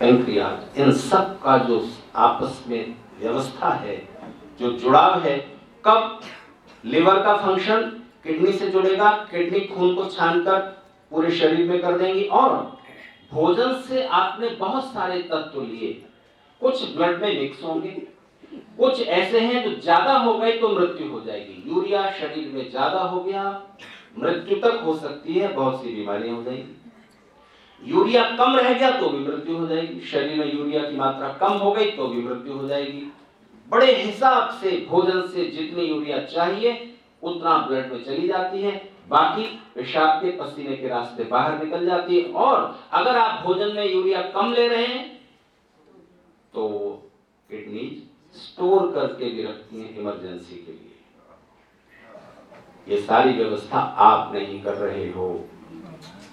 S4: पेंक्रियाज इन सब का जो आपस में व्यवस्था है, जो जुड़ाव है, कब लिवर का फ़ंक्शन किडनी से जुड़ेगा, किडनी खून को छानकर पूरे शरीर में कर देंगी और भोजन से आपने बहुत सारे तत्व लिए। कुछ ब्लड में मिक्स होंगे। कुछ ऐसे हैं जो ज़्यादा हो गए तो मृत्यु हो जाएगी। यूरिया शरीर में ज़्यादा हो गया, मृत्यु तक हो सकती है, बहुत सी बीमारियाँ हो जाएगी। यूरिया कम रह गया तो भी मृत्यु हो जाएगी। शरीर में यूरिया की मात्रा कम हो गई तो भी मृत्यु हो जाएगी। बड़े हिसाब से, भोजन से जितनी यूरिया चाहिए, उतना ब्लड में चली जाती है। बाकी पेशाब के पसीने के रास्ते बाहर निकल जाती है और अगर आप भोजन में यूरिया कम ले रहे हैं तो किडनी स्टोर करके भी रखती हैं इमरजेंसी के लिए। ये सारी व्यवस्था आप नहीं कर रहे हो।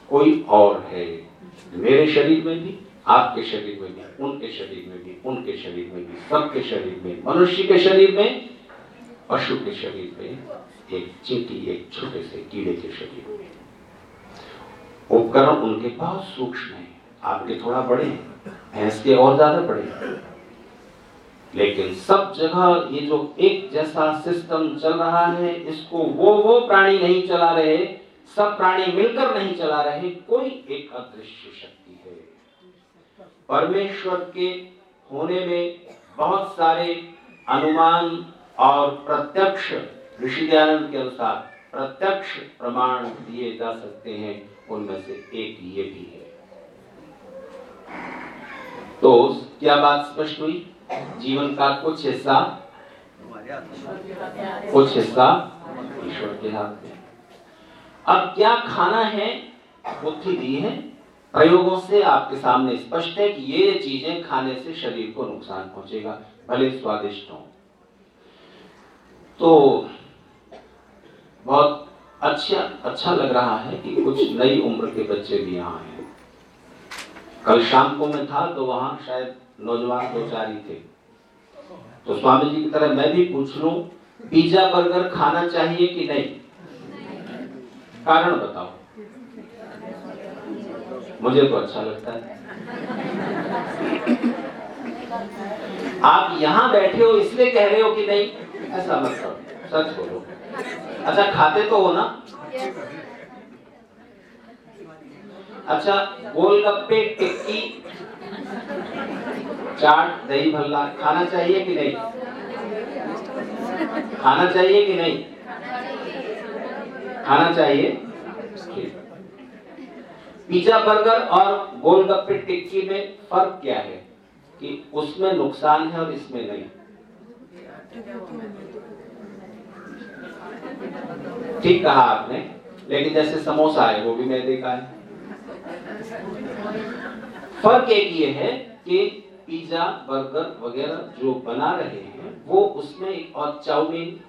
S4: कोई और है मेरे शरीर में भी, आपके शरीर में भी, उनके शरीर में भी, उनके शरीर में भी, सबके शरीर में, मनुष्य के शरीर में, पशु के शरीर में एक चींटी, एक छोटे से कीड़े के शरीर। उपकरण उनके बहुत सूक्ष्म है। आपके थोड़ा बड़े हैं, भैंस के और ज़्यादा बड़े हैं। लेकिन सब जगह ये जो एक जैसा सिस्टम चल रहा है, इसको वो वो प्राणी नहीं चला रहे, सब प्राणी मिलकर नहीं चला रहे, कोई एक अदृश्य शक्ति है। परमेश्वर के होने में बहुत सारे अनुमान और प्रत्यक्ष ऋषि दयानंद के अनुसार प्रत्यक्ष प्रमाण दिए जा सकते हैं, उनमें से एक ये भी है। तो क्या बात स्पष्ट हुई? जीवन का कुछ हिस्सा कुछ हिस्सा ईश्वर के हाथ में। अब क्या खाना है? बुद्धि दी है। प्रयोगों से आपके सामने स्पष्ट है कि ये चीज़ें खाने से शरीर को नुकसान पहुंचेगा, भले स्वादिष्ट हो। तो बहुत अच्छा अच्छा लग रहा है कि कुछ नई उम्र के बच्चे भी यहाँ हैं। कल शाम को मैं था तो वहाँ शायद नौजवान दो चार ही थे। तो स्वामी जी की तरह मैं भी पूछ लू, पिज्जा, बर्गर खाना चाहिए कि नहीं? कारण बताओ। मुझे तो अच्छा लगता है। आप यहाँ बैठे हो इसलिए कह रहे हो कि नहीं? ऐसा मत करो। सच बोलो। अच्छा खाते तो हो ना? अच्छा गोलगप्पे टिक्की चाट दही भल्ला खाना चाहिए कि नहीं? खाना चाहिए कि नहीं? खाना चाहिए? पिज्जा बर्गर और गोलगप्पे टिक्की में फ़र्क क्या है? कि उसमें नुकसान है और इसमें नहीं? ठीक कहा आपने, लेकिन जैसे समोसा है, वो भी मैदे का है। फ़र्क एक ये है कि पिज्जा, बर्गर वगैरह जो बना रहे हैं, वो उसमें और चाउमीन,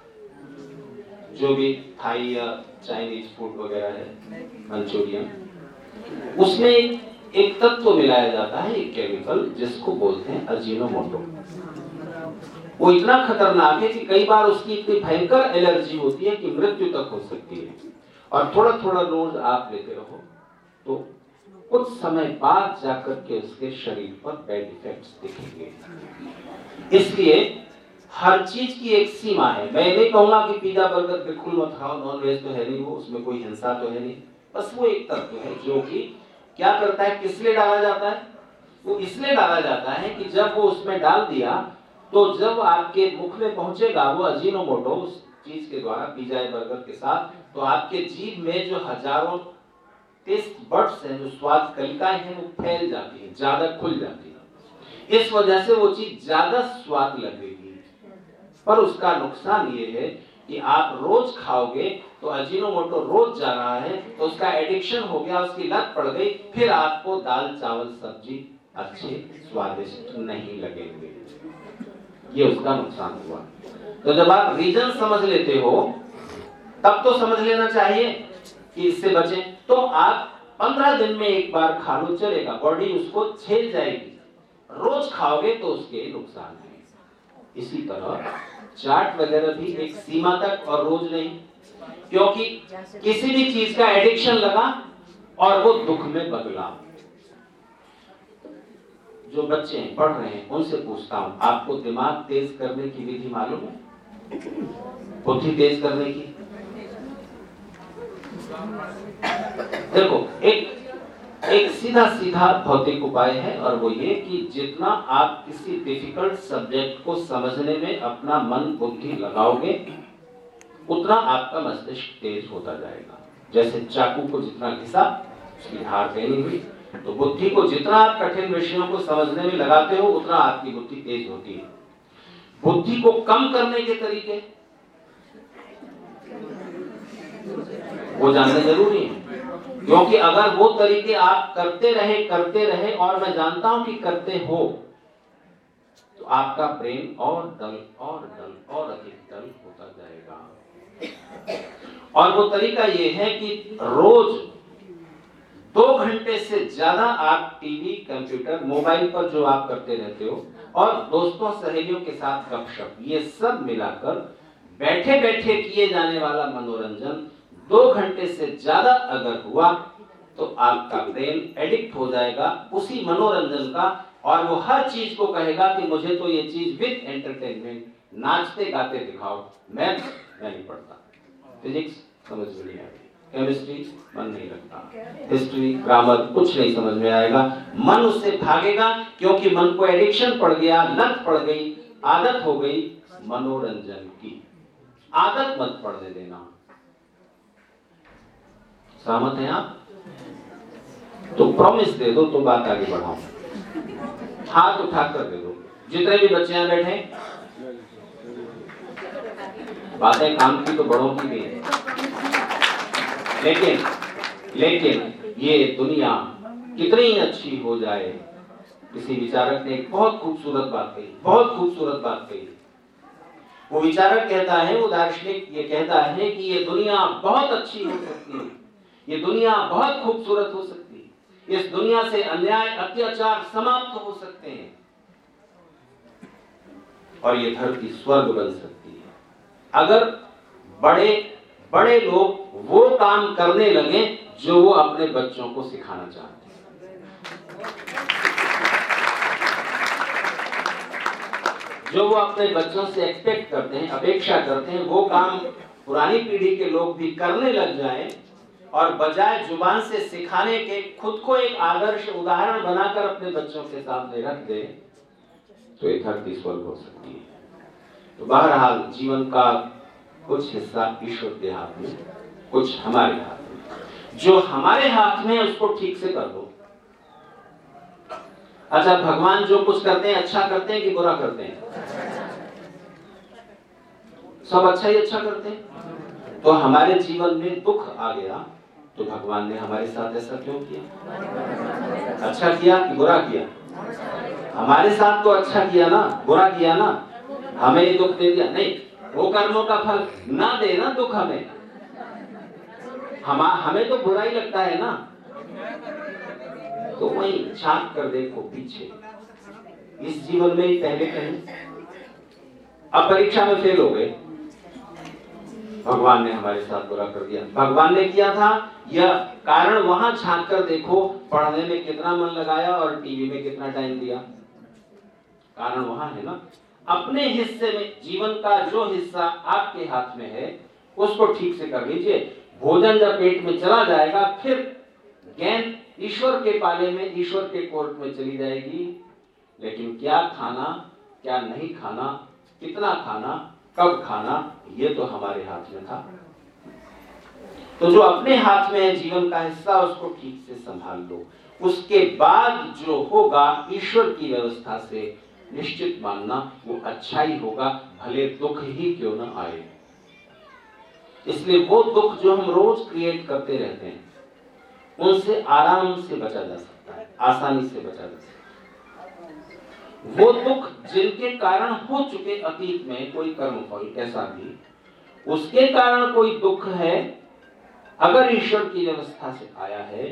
S4: जो भी थाई या चाइनीज़ फ़ूड वगैरह है, मंचूरियन, उसमें एक तत्व मिलाया जाता है, एक केमिकल, जिसको बोलते हैं अजीनोमोटो वो इतना खतरनाक है कि कई बार उसकी इतनी भयंकर एलर्जी होती है कि मृत्यु तक हो सकती है। और थोड़ा थोड़ा रोज आप लेते रहो तो कुछ समय बाद जाकर के उसके शरीर पर बैड इफेक्ट्स दिखेंगे। इसलिए हर चीज़ की एक सीमा है। मैं नहीं कहूँगा कि पिज्जा, बर्गर बिल्कुल मत खाओ नॉन वेज तो है नहीं वो, उसमें कोई हिंसा तो है नहीं। बस वो एक तत्व है जो कि क्या करता है, किस लिए डाला जाता है? वो इसलिए डाला जाता है कि जब वो उसमें डाल दिया तो जब आपके मुख में पहुंचेगा वो अजीनोमोटो, उस चीज़ के द्वारा पिज्जा बर्गर के साथ तो आपके जीभ में जो हज़ारों टेस्ट बर्ड्स हैं, जो स्वाद कलिकाएँ हैं, वो फैल जाती हैं, ज़्यादा खुल जाती है। इस वजह से वो चीज़ ज़्यादा स्वाद लगेगी। पर उसका नुकसान ये है कि आप रोज खाओगे तो अजीनोमोटो रोज जा रहा है तो उसका एडिक्शन हो गया, उसकी लत पड़ गई, फिर आपको दाल, चावल, सब्ज़ी अच्छे, स्वादिष्ट नहीं लगेंगे। ये उसका नुकसान हुआ। तो जब आप रीजन समझ लेते हो, तब तो समझ लेना चाहिए कि इससे बचे। तो आप पंद्रह दिन में एक बार खा लो, चलेगा। बॉडी उसको झेल जाएगी। रोज खाओगे तो उसके नुकसान है। इसी तरह चाट वगैरह भी एक सीमा तक और रोज नहीं। क्योंकि किसी भी चीज़ का एडिक्शन लगा और वो दुख में बदला। जो बच्चे हैं पढ़ रहे हैं, उनसे पूछता हूँ, आपको दिमाग तेज करने की विधि मालूम है? बुद्धि तेज करने की? देखो, एक एक सीधा सीधा भौतिक उपाय है, और वो ये कि जितना आप किसी डिफ़िकल्ट सब्जेक्ट को समझने में अपना मन बुद्धि लगाओगे, उतना आपका मस्तिष्क तेज होता जाएगा। जैसे चाकू को जितना घिसा, उसकी धार फैली हुई। तो बुद्धि को जितना आप कठिन विषयों को समझने में लगाते हो, उतना आपकी बुद्धि तेज होती है। बुद्धि को कम करने के तरीके? वो जानना ज़रूरी है। क्योंकि अगर वो तरीके आप करते रहे करते रहे, और मैं जानता हूँ कि करते हो तो आपका ब्रेन और डल और डल और अधिक डल होता जाएगा। और वो तरीका ये है कि रोज दो घंटे से ज़्यादा आप टीवी, कंप्यूटर, मोबाइल पर जो आप करते रहते हो और दोस्तों, सहेलियों के साथ गपशप, ये सब मिलाकर बैठे बैठे किए जाने वाला मनोरंजन दो घंटे से ज़्यादा अगर हुआ तो आपका ब्रेन एडिक्ट हो जाएगा उसी मनोरंजन का और वो हर चीज़ को कहेगा कि मुझे तो ये चीज़ विद एंटरटेनमेंट नाचते गाते दिखाओ मैथ नहीं पढ़ता। फिजिक्स समझ में नहीं आएगी केमिस्ट्री मन नहीं लगता। हिस्ट्री ग्रामर कुछ नहीं समझ में आएगा। मन उससे भागेगा क्योंकि मन को एडिक्शन पड़ गया, लत पड़ गई, आदत हो गई मनोरंजन की। आदत मत पड़ने देना। सहमत हैं आप? तो प्रॉमिस दे दो तो बात आगे बढ़ाओ। हाथ उठाकर दे दो। जितने भी बच्चे यहाँ बैठे बातें काम की तो बड़ों की भी है। लेकिन लेकिन ये दुनिया कितनी अच्छी हो जाए किसी विचारक ने एक बहुत खूबसूरत बात कही, बहुत खूबसूरत बात कही। वो विचारक कहता है, वो दार्शनिक ये कहता है कि ये दुनिया बहुत अच्छी हो सकती है, ये दुनिया बहुत खूबसूरत हो सकती है, इस दुनिया से अन्याय, अत्याचार समाप्त हो सकते हैं। और ये धरती स्वर्ग बन सकती है। अगर बड़े बड़े लोग वो काम करने लगे जो वो अपने बच्चों को सिखाना चाहते हैं। जो वो अपने बच्चों से एक्सपेक्ट करते हैं, अपेक्षा करते हैं, वो काम पुरानी पीढ़ी के लोग भी करने लग जाएँ और बजाय ज़ुबान से सिखाने के खुद को एक आदर्श उदाहरण बनाकर अपने बच्चों के सामने रख दे तो ये धरती स्वर्ग हो सकती है। तो बहरहाल, जीवन का कुछ हिस्सा ईश्वर के हाथ में कुछ हमारे हाथ में। जो हमारे हाथ में उसको ठीक से कर दो। अच्छा भगवान जो कुछ करते हैं अच्छा करते हैं कि बुरा करते हैं? सब अच्छा ही अच्छा करते हैं? तो हमारे जीवन में दुख आ गया तो भगवान ने हमारे साथ ऐसा क्यों किया? अच्छा किया कि बुरा किया? हमारे साथ तो अच्छा किया ना, बुरा किया ना? हमें दुख दे दिया। नहीं, वो कर्मों का फल ना दे ना दुख हमें। हम, हमें तो बुरा ही लगता है ना। तो वही छाप कर देखो पीछे। इस जीवन में पहले कहीं। अब परीक्षा में फेल हो गए। भगवान ने हमारे साथ बुरा कर दिया। भगवान ने किया था, यह कारण वहाँ झाँक कर देखो, पढ़ने में कितना मन लगाया और टीवी में कितना टाइम दिया। कारण वहाँ है ना। अपने हिस्से में, जीवन का जो हिस्सा आपके हाथ में है, उसको ठीक से कर लीजिए। भोजन जब पेट में चला जाएगा, फिर गेंद ईश्वर के पाले में, ईश्वर के कोर्ट में चली जाएगी। लेकिन क्या खाना, क्या नहीं खाना, कितना खाना, कब खाना, ये तो हमारे हाथ में था। तो जो अपने हाथ में है, जीवन का हिस्सा, उसको ठीक से संभाल लो। उसके बाद जो होगा, ईश्वर की व्यवस्था से निश्चित मानना, वो अच्छा ही होगा, भले दुख ही क्यों ना आए। इसलिए वो दुख जो हम रोज क्रिएट करते रहते हैं, उनसे आराम से बचा जा सकता है, आसानी से बचा जा सकता है। वो दुख जिनके कारण हो चुके अतीत में कोई कर्म फल, ऐसा भी, उसके कारण कोई दुख है, अगर ईश्वर की व्यवस्था से आया है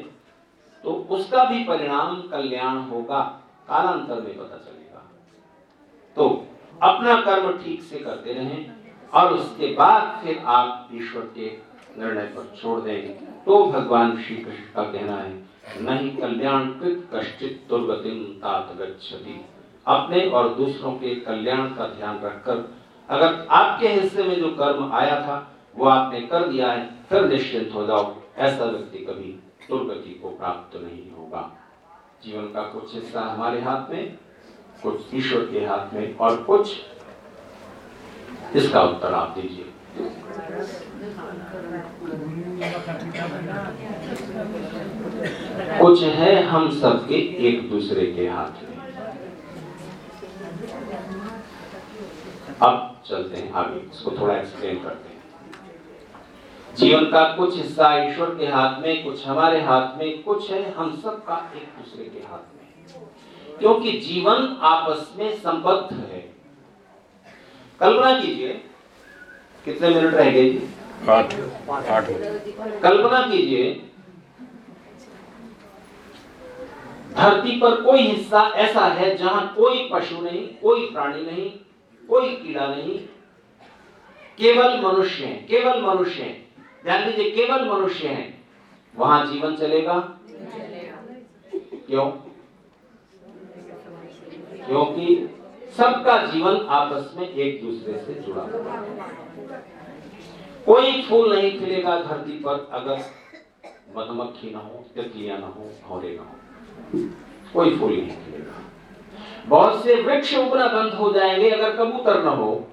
S4: तो उसका भी परिणाम कल्याण होगा, कालांतर में पता चलेगा। तो अपना कर्म ठीक से करते रहें और उसके बाद फिर आप ईश्वर के निर्णय पर छोड़ देंगे। तो भगवान श्री कृष्ण का कहना है, नहीं कल्याण कृत कश्चित दुर्गतिम तात गच्छति। अपने और दूसरों के कल्याण का ध्यान रखकर, अगर आपके हिस्से में जो कर्म आया था, वो आपने कर दिया है, फिर निश्चिंत हो जाओ। ऐसा व्यक्ति कभी दुर्गति को प्राप्त नहीं होगा। जीवन का कुछ हिस्सा हमारे हाथ में, कुछ ईश्वर के हाथ में और कुछ इसका उत्तर आप दीजिए। कुछ है हम सबके एक दूसरे के हाथ में। अब चलते हैं आगे, इसको थोड़ा एक्सप्लेन करते हैं। जीवन का कुछ हिस्सा ईश्वर के हाथ में, कुछ हमारे हाथ में, कुछ है हम सब का एक दूसरे के हाथ में। क्योंकि जीवन आपस में संबद्ध है। कल्पना कीजिए कितने मिनट रह गए जी?
S3: आठ। आठ
S4: कल्पना कीजिए धरती पर कोई हिस्सा ऐसा है जहाँ कोई पशु नहीं कोई प्राणी नहीं कोई कीड़ा नहीं। केवल मनुष्य हैं केवल मनुष्य हैं। ध्यान दीजिए केवल मनुष्य है। वहाँ जीवन चलेगा। क्यों? क्योंकि सबका जीवन आपस में एक दूसरे से जुड़ा हुआ कोई फूल नहीं खिलेगा धरती पर अगर मधुमक्खी ना हो, तितलियाँ ना हो भौरे ना हो। कोई फूल नहीं खिलेगा। बहुत से वृक्ष उगना बंद हो जाएँगे अगर कबूतर ना हो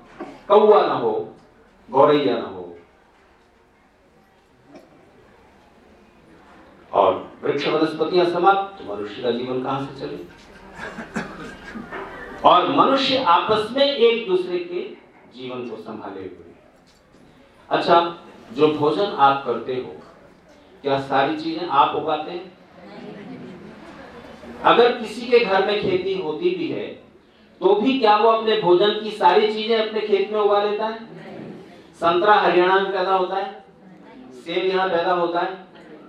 S4: कौआ ना हो, गौरैया ना हो। और वृक्ष वनस्पतियाँ समाप्त। तो मनुष्य का जीवन कहाँ से चले? और मनुष्य आपस में एक दूसरे के जीवन को संभाले हुए अच्छा जो भोजन आप करते हो, क्या सारी चीज़ें आप उगाते हैं? अगर किसी के घर में खेती होती भी है तो भी क्या वो अपने भोजन की सारी चीज़ें अपने खेत में उगा लेता है? संतरा हरियाणा में पैदा होता है, सेब यहाँ पैदा होता है,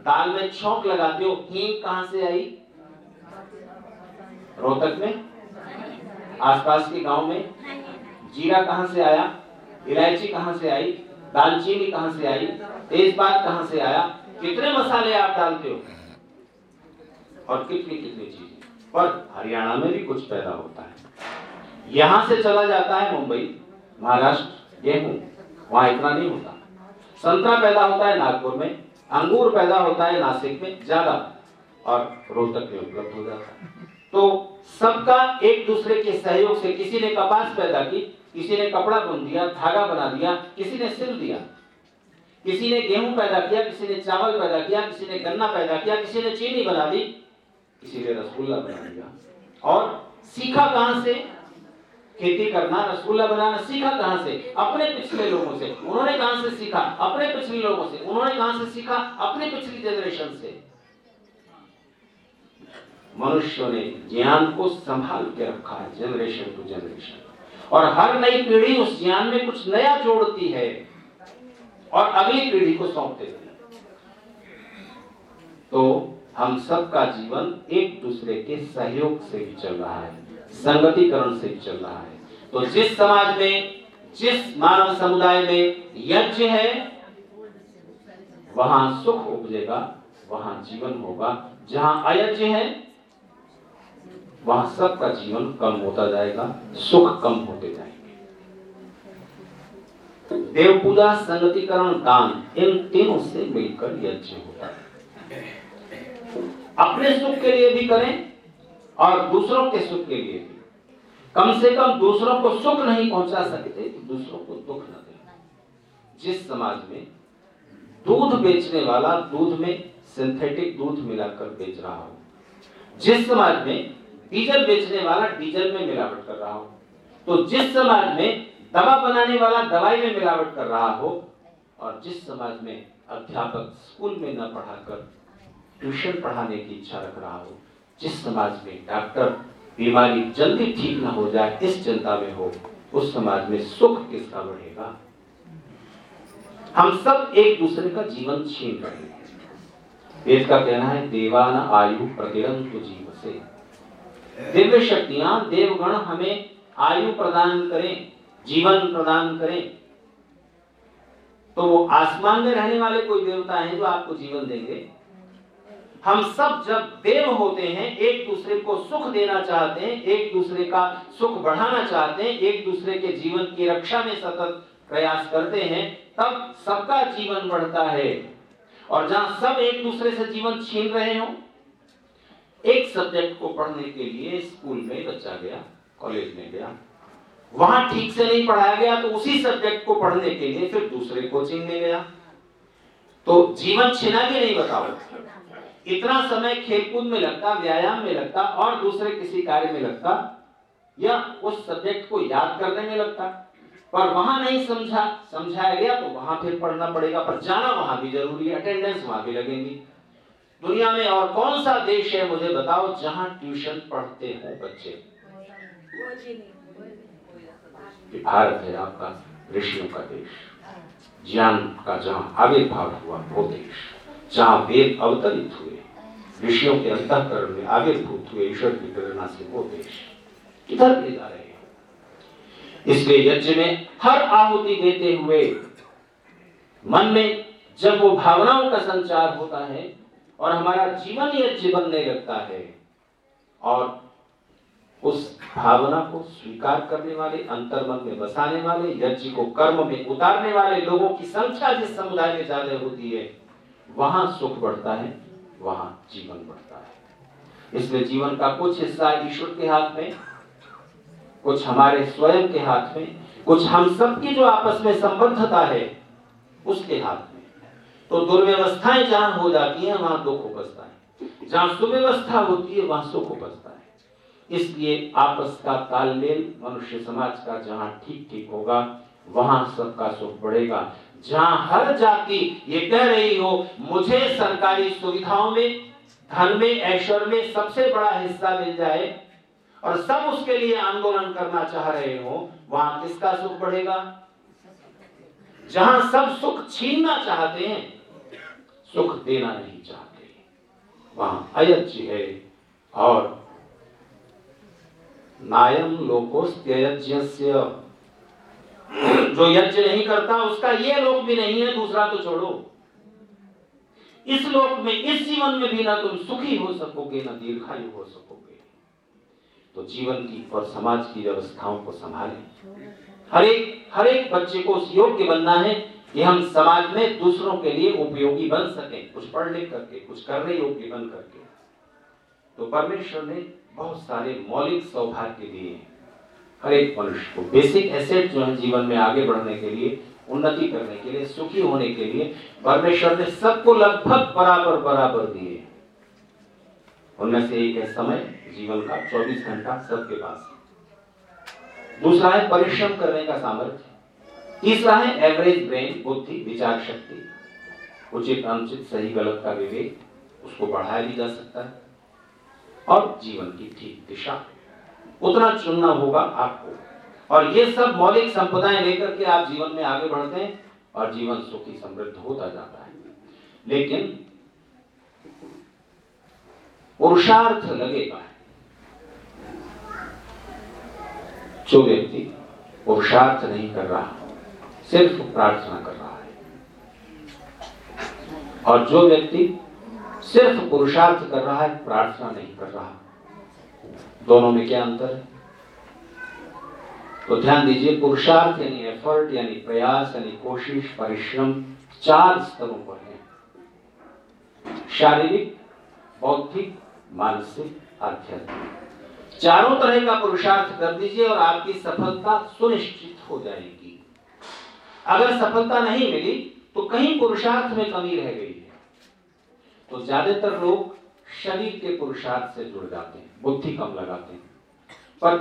S4: दाल में छौंक लगाते हो, हींग कहाँ से आई? रोहतक में। आसपास के गाँव में? जीरा कहाँ से आया? इलायची कहाँ से आई? दालचीनी कहाँ से आई? तेजपात कहाँ से आया? कितने मसाले आप डालते हो? और कितनी कितनी चीज़ें? पर हरियाणा में भी कुछ पैदा होता है। यहाँ से चला जाता है मुंबई, महाराष्ट्र, गेहूँ। वहाँ इतना नहीं होता। संतरा पैदा होता है नागपुर में, अंगूर पैदा होता है नासिक में, ज़्यादा। और रोहतक में उपलब्ध हो जाता है। तो सबका एक दूसरे के सहयोग से किसी ने कपास पैदा की, किसी ने कपड़ा बुन दिया, धागा बना दिया, किसी ने सिल दिया। किसी ने गेहूँ पैदा किया, किसी ने चावल पैदा किया, किसी ने गन्ना पैदा किया, किसी ने चीनी बना दी, किसी ने रसगुल्ला बना दिया। और सीखा कहाँ से? खेती करना, रसगुल्ला बनाना सीखा कहाँ से? अपने पिछले लोगों से। उन्होंने कहाँ से सीखा? अपने पिछले लोगों से। उन्होंने कहाँ से सीखा? अपने पिछली जनरेशन से। मनुष्य ने ज्ञान को संभाल के रखा है जनरेशन टू जनरेशन और हर नई पीढ़ी उस ज्ञान में कुछ नया जोड़ती है और अगली पीढ़ी को सौंप देती है। तो हम सबका जीवन एक दूसरे के सहयोग से भी चल रहा है, संगतिकरण से भी चल रहा है। तो जिस समाज में, जिस मानव समुदाय में यज्ञ है, वहाँ सुख उपजेगा, वहाँ जीवन होगा। जहाँ अयज्ञ है वहाँ सबका जीवन कम होता जाएगा, सुख कम होते जाएँगे। देव पूजा संगतिकरण, दान, इन तीनों से मिलकर यज्ञ होता है। अपने सुख के लिए भी करें और दूसरों के सुख के लिए भी। कम से कम दूसरों को सुख नहीं पहुँचा सकते तो दूसरों को दुख न दें। जिस समाज में दूध बेचने वाला दूध में सिंथेटिक दूध मिलाकर बेच रहा हो, जिस समाज में डीजल बेचने वाला डीजल में मिलावट कर रहा हो। तो जिस समाज में दवा बनाने वाला दवाई में मिलावट कर रहा हो और जिस समाज में अध्यापक स्कूल में न पढ़ाकर ट्यूशन पढ़ाने की इच्छा रख रहा हो, जिस समाज में डॉक्टर बीमारी जल्दी ठीक ना हो जाए, इस चिंता में हो, उस समाज में सुख किसका बढ़ेगा? हम सब एक दूसरे का जीवन छीन रहे हैं। वेद का कहना है, देवान आयु प्रतिरंत जीव से। दिव्य शक्तियाँ देवगण हमें आयु प्रदान करें, जीवन प्रदान करें। तो वो आसमान में रहने वाले कोई देवता हैं जो आपको जीवन देंगे। हम सब जब देव होते हैं, एक दूसरे को सुख देना चाहते हैं, एक दूसरे का सुख बढ़ाना चाहते हैं, एक दूसरे के जीवन की रक्षा में सतत प्रयास करते हैं, तब सबका जीवन बढ़ता है। और जहाँ सब एक दूसरे से जीवन छीन रहे हो एक सब्जेक्ट को पढ़ने के लिए स्कूल में बच्चा गया कॉलेज में गया। वहाँ ठीक से नहीं पढ़ाया गया तो उसी सब्जेक्ट को पढ़ने के लिए फिर दूसरे कोचिंग में गया। तो जीवन छिना के नहीं बताओ? इतना समय खेलकूद में लगता, व्यायाम में लगता, और दूसरे किसी कार्य में लगता, या उस सब्जेक्ट को याद करने में लगता। पर वहाँ नहीं समझा, समझाया गया तो वहाँ फिर पढ़ना पड़ेगा, पर जाना वहाँ भी ज़रूरी है अटेंडेंस वहाँ भी लगेंगी। दुनिया में और कौन सा देश है, मुझे बताओ, जहाँ ट्यूशन पढ़ते हैं बच्चे? भारत है आपका ऋषियों का देश। ज्ञान का जहाँ आविर्भाव हुआ, वो देश। जहाँ वेद अवतरित हुए, ऋषियों के अंतकरण में आविर्भूत हुए, ईश्वर की प्रेरणा से वो देश किधर ले जा रहे हैं। इसलिए यज्ञ में हर आहुति देते हुए मन में जब वो भावनाओं का संचार होता है और हमारा जीवन यह जीवन नहीं लगता है। और उस भावना को स्वीकार करने वाले, अंतर्मन में बसाने वाले, यज्ञ को कर्म में उतारने वाले लोगों की संख्या जिस समुदाय में ज़्यादा होती है, वहाँ सुख बढ़ता है, वहाँ जीवन बढ़ता है। इसलिए जीवन का कुछ हिस्सा ईश्वर के हाथ में, कुछ हमारे स्वयं के हाथ में, कुछ हम सबकी जो आपस में संबद्धता है, उसके हाथ तो दुर्व्यवस्थाएँ जहाँ हो जाती हैं, वहाँ दुख उपजता है। जहाँ सुव्यवस्था होती है, वहाँ सुख उपजता है। इसलिए आपस का तालमेल, मनुष्य समाज का जहाँ ठीक ठीक होगा, वहाँ सबका सुख बढ़ेगा। जहाँ हर जाति ये कह रही हो, मुझे सरकारी सुविधाओं में, धन में, ऐश्वर्य में सबसे बड़ा हिस्सा मिल जाए और सब उसके लिए आंदोलन करना चाह रहे हो, वहाँ किसका सुख बढ़ेगा? जहाँ सब सुख छीनना चाहते हैं सुख देना नहीं चाहते। वहाँ अयज्ञ है और नायम लोकोस्त्ययज्ञ जो यज्ञ नहीं करता, उसका ये लोक भी नहीं है, दूसरा तो छोड़ो। इस लोक में, इस जीवन में भी ना तुम सुखी हो सकोगे, ना दीर्घायु हो सकोगे। तो जीवन की और समाज की व्यवस्थाओं को संभालें। हर एक हर एक बच्चे को उस योग्य बनना है कि हम समाज में दूसरों के लिए उपयोगी बन सके, कुछ पढ़ लिख करके, कुछ करने योग्य बन करके। तो परमेश्वर ने बहुत सारे मौलिक सौभाग्य दिए हर एक मनुष्य को बेसिक एसेट जो है जीवन में आगे बढ़ने के लिए, उन्नति करने के लिए, सुखी होने के लिए, परमेश्वर ने सबको लगभग बराबर बराबर दिए। उनमें से एक है समय, जीवन का 24 घंटा सबके पास। दूसरा है परिश्रम करने का सामर्थ्य। तीसरा है एवरेज ब्रेन बुद्धि, विचार शक्ति। उचित, अनुचित, सही, गलत का विवेक, उसको बढ़ाया भी जा सकता है। और जीवन की ठीक दिशा। उतना चुनना होगा आपको। और ये सब मौलिक संपदाएँ लेकर के आप जीवन में आगे बढ़ते हैं और जीवन सुखी, समृद्ध होता जाता है। लेकिन पुरुषार्थ लगेगा। जो व्यक्ति पुरुषार्थ नहीं कर रहा सिर्फ़ प्रार्थना कर रहा है। और जो व्यक्ति सिर्फ़ पुरुषार्थ कर रहा है, प्रार्थना नहीं कर रहा। दोनों में क्या अंतर है? तो ध्यान दीजिए, पुरुषार्थ यानी एफर्ट यानी प्रयास, यानी कोशिश, परिश्रम, चार स्तरों पर है। शारीरिक, बौद्धिक, मानसिक, आध्यात्मिक। चारों तरह का पुरुषार्थ कर दीजिए और आपकी सफलता सुनिश्चित हो जाएगी। अगर सफलता नहीं मिली तो कहीं पुरुषार्थ में कमी रह गई है। तो ज़्यादातर लोग शरीर के पुरुषार्थ से जुड़ जाते हैं, बुद्धि कम लगाते हैं। पर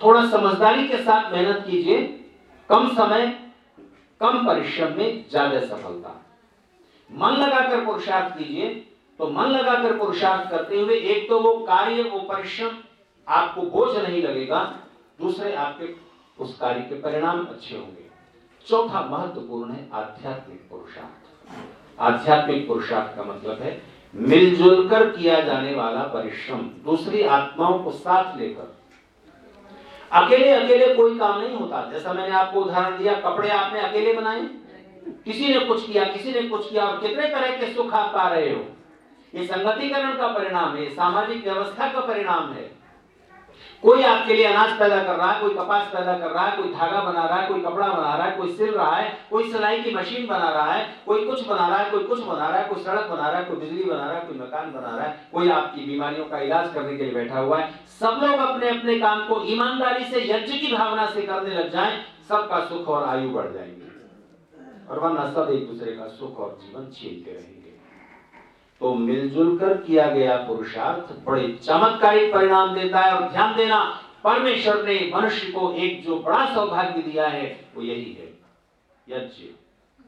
S4: थोड़ा समझदारी के साथ मेहनत कीजिए, कम समय, कम परिश्रम में ज़्यादा सफलता। मन लगाकर पुरुषार्थ कीजिए तो मन लगाकर पुरुषार्थ करते हुए एक तो वो कार्य, वो परिश्रम आपको बोझ नहीं लगेगा, दूसरे आपके उस कार्य के परिणाम अच्छे होंगे। चौथा महत्वपूर्ण है आध्यात्मिक पुरुषार्थ। आध्यात्मिक पुरुषार्थ का मतलब है मिलजुल कर किया जाने वाला परिश्रम, दूसरी आत्माओं को साथ लेकर। अकेले अकेले कोई काम नहीं होता। जैसा मैंने आपको उदाहरण दिया, कपड़े आपने अकेले बनाए? किसी ने कुछ किया, किसी ने कुछ किया, और कितने तरह के सुख आप पा रहे हो? ये संगतिकरण का परिणाम है सामाजिक व्यवस्था का परिणाम है। कोई आपके लिए अनाज पैदा कर रहा है कोई कपास पैदा कर रहा है कोई धागा बना रहा है कोई कपड़ा बना रहा है कोई सिल रहा है कोई सिलाई की मशीन बना रहा है कोई कुछ बना रहा है कोई कुछ बना रहा है कोई सड़क बना रहा है कोई बिजली बना रहा है कोई मकान बना रहा है कोई आपकी बीमारियों का इलाज करने के लिए बैठा हुआ है सब लोग अपने अपने काम को ईमानदारी से यज्ञ की भावना से करने लग जाए सबका सुख और आयु बढ़ जाएँगे और वरना सब एक दूसरे का सुख और जीवन छीनते रहेंगे तो मिलजुल कर किया गया पुरुषार्थ बड़े चमत्कारी परिणाम देता है और ध्यान देना, परमेश्वर ने मनुष्य को एक जो बड़ा सौभाग्य दिया है, वो यही है। यज्ञ,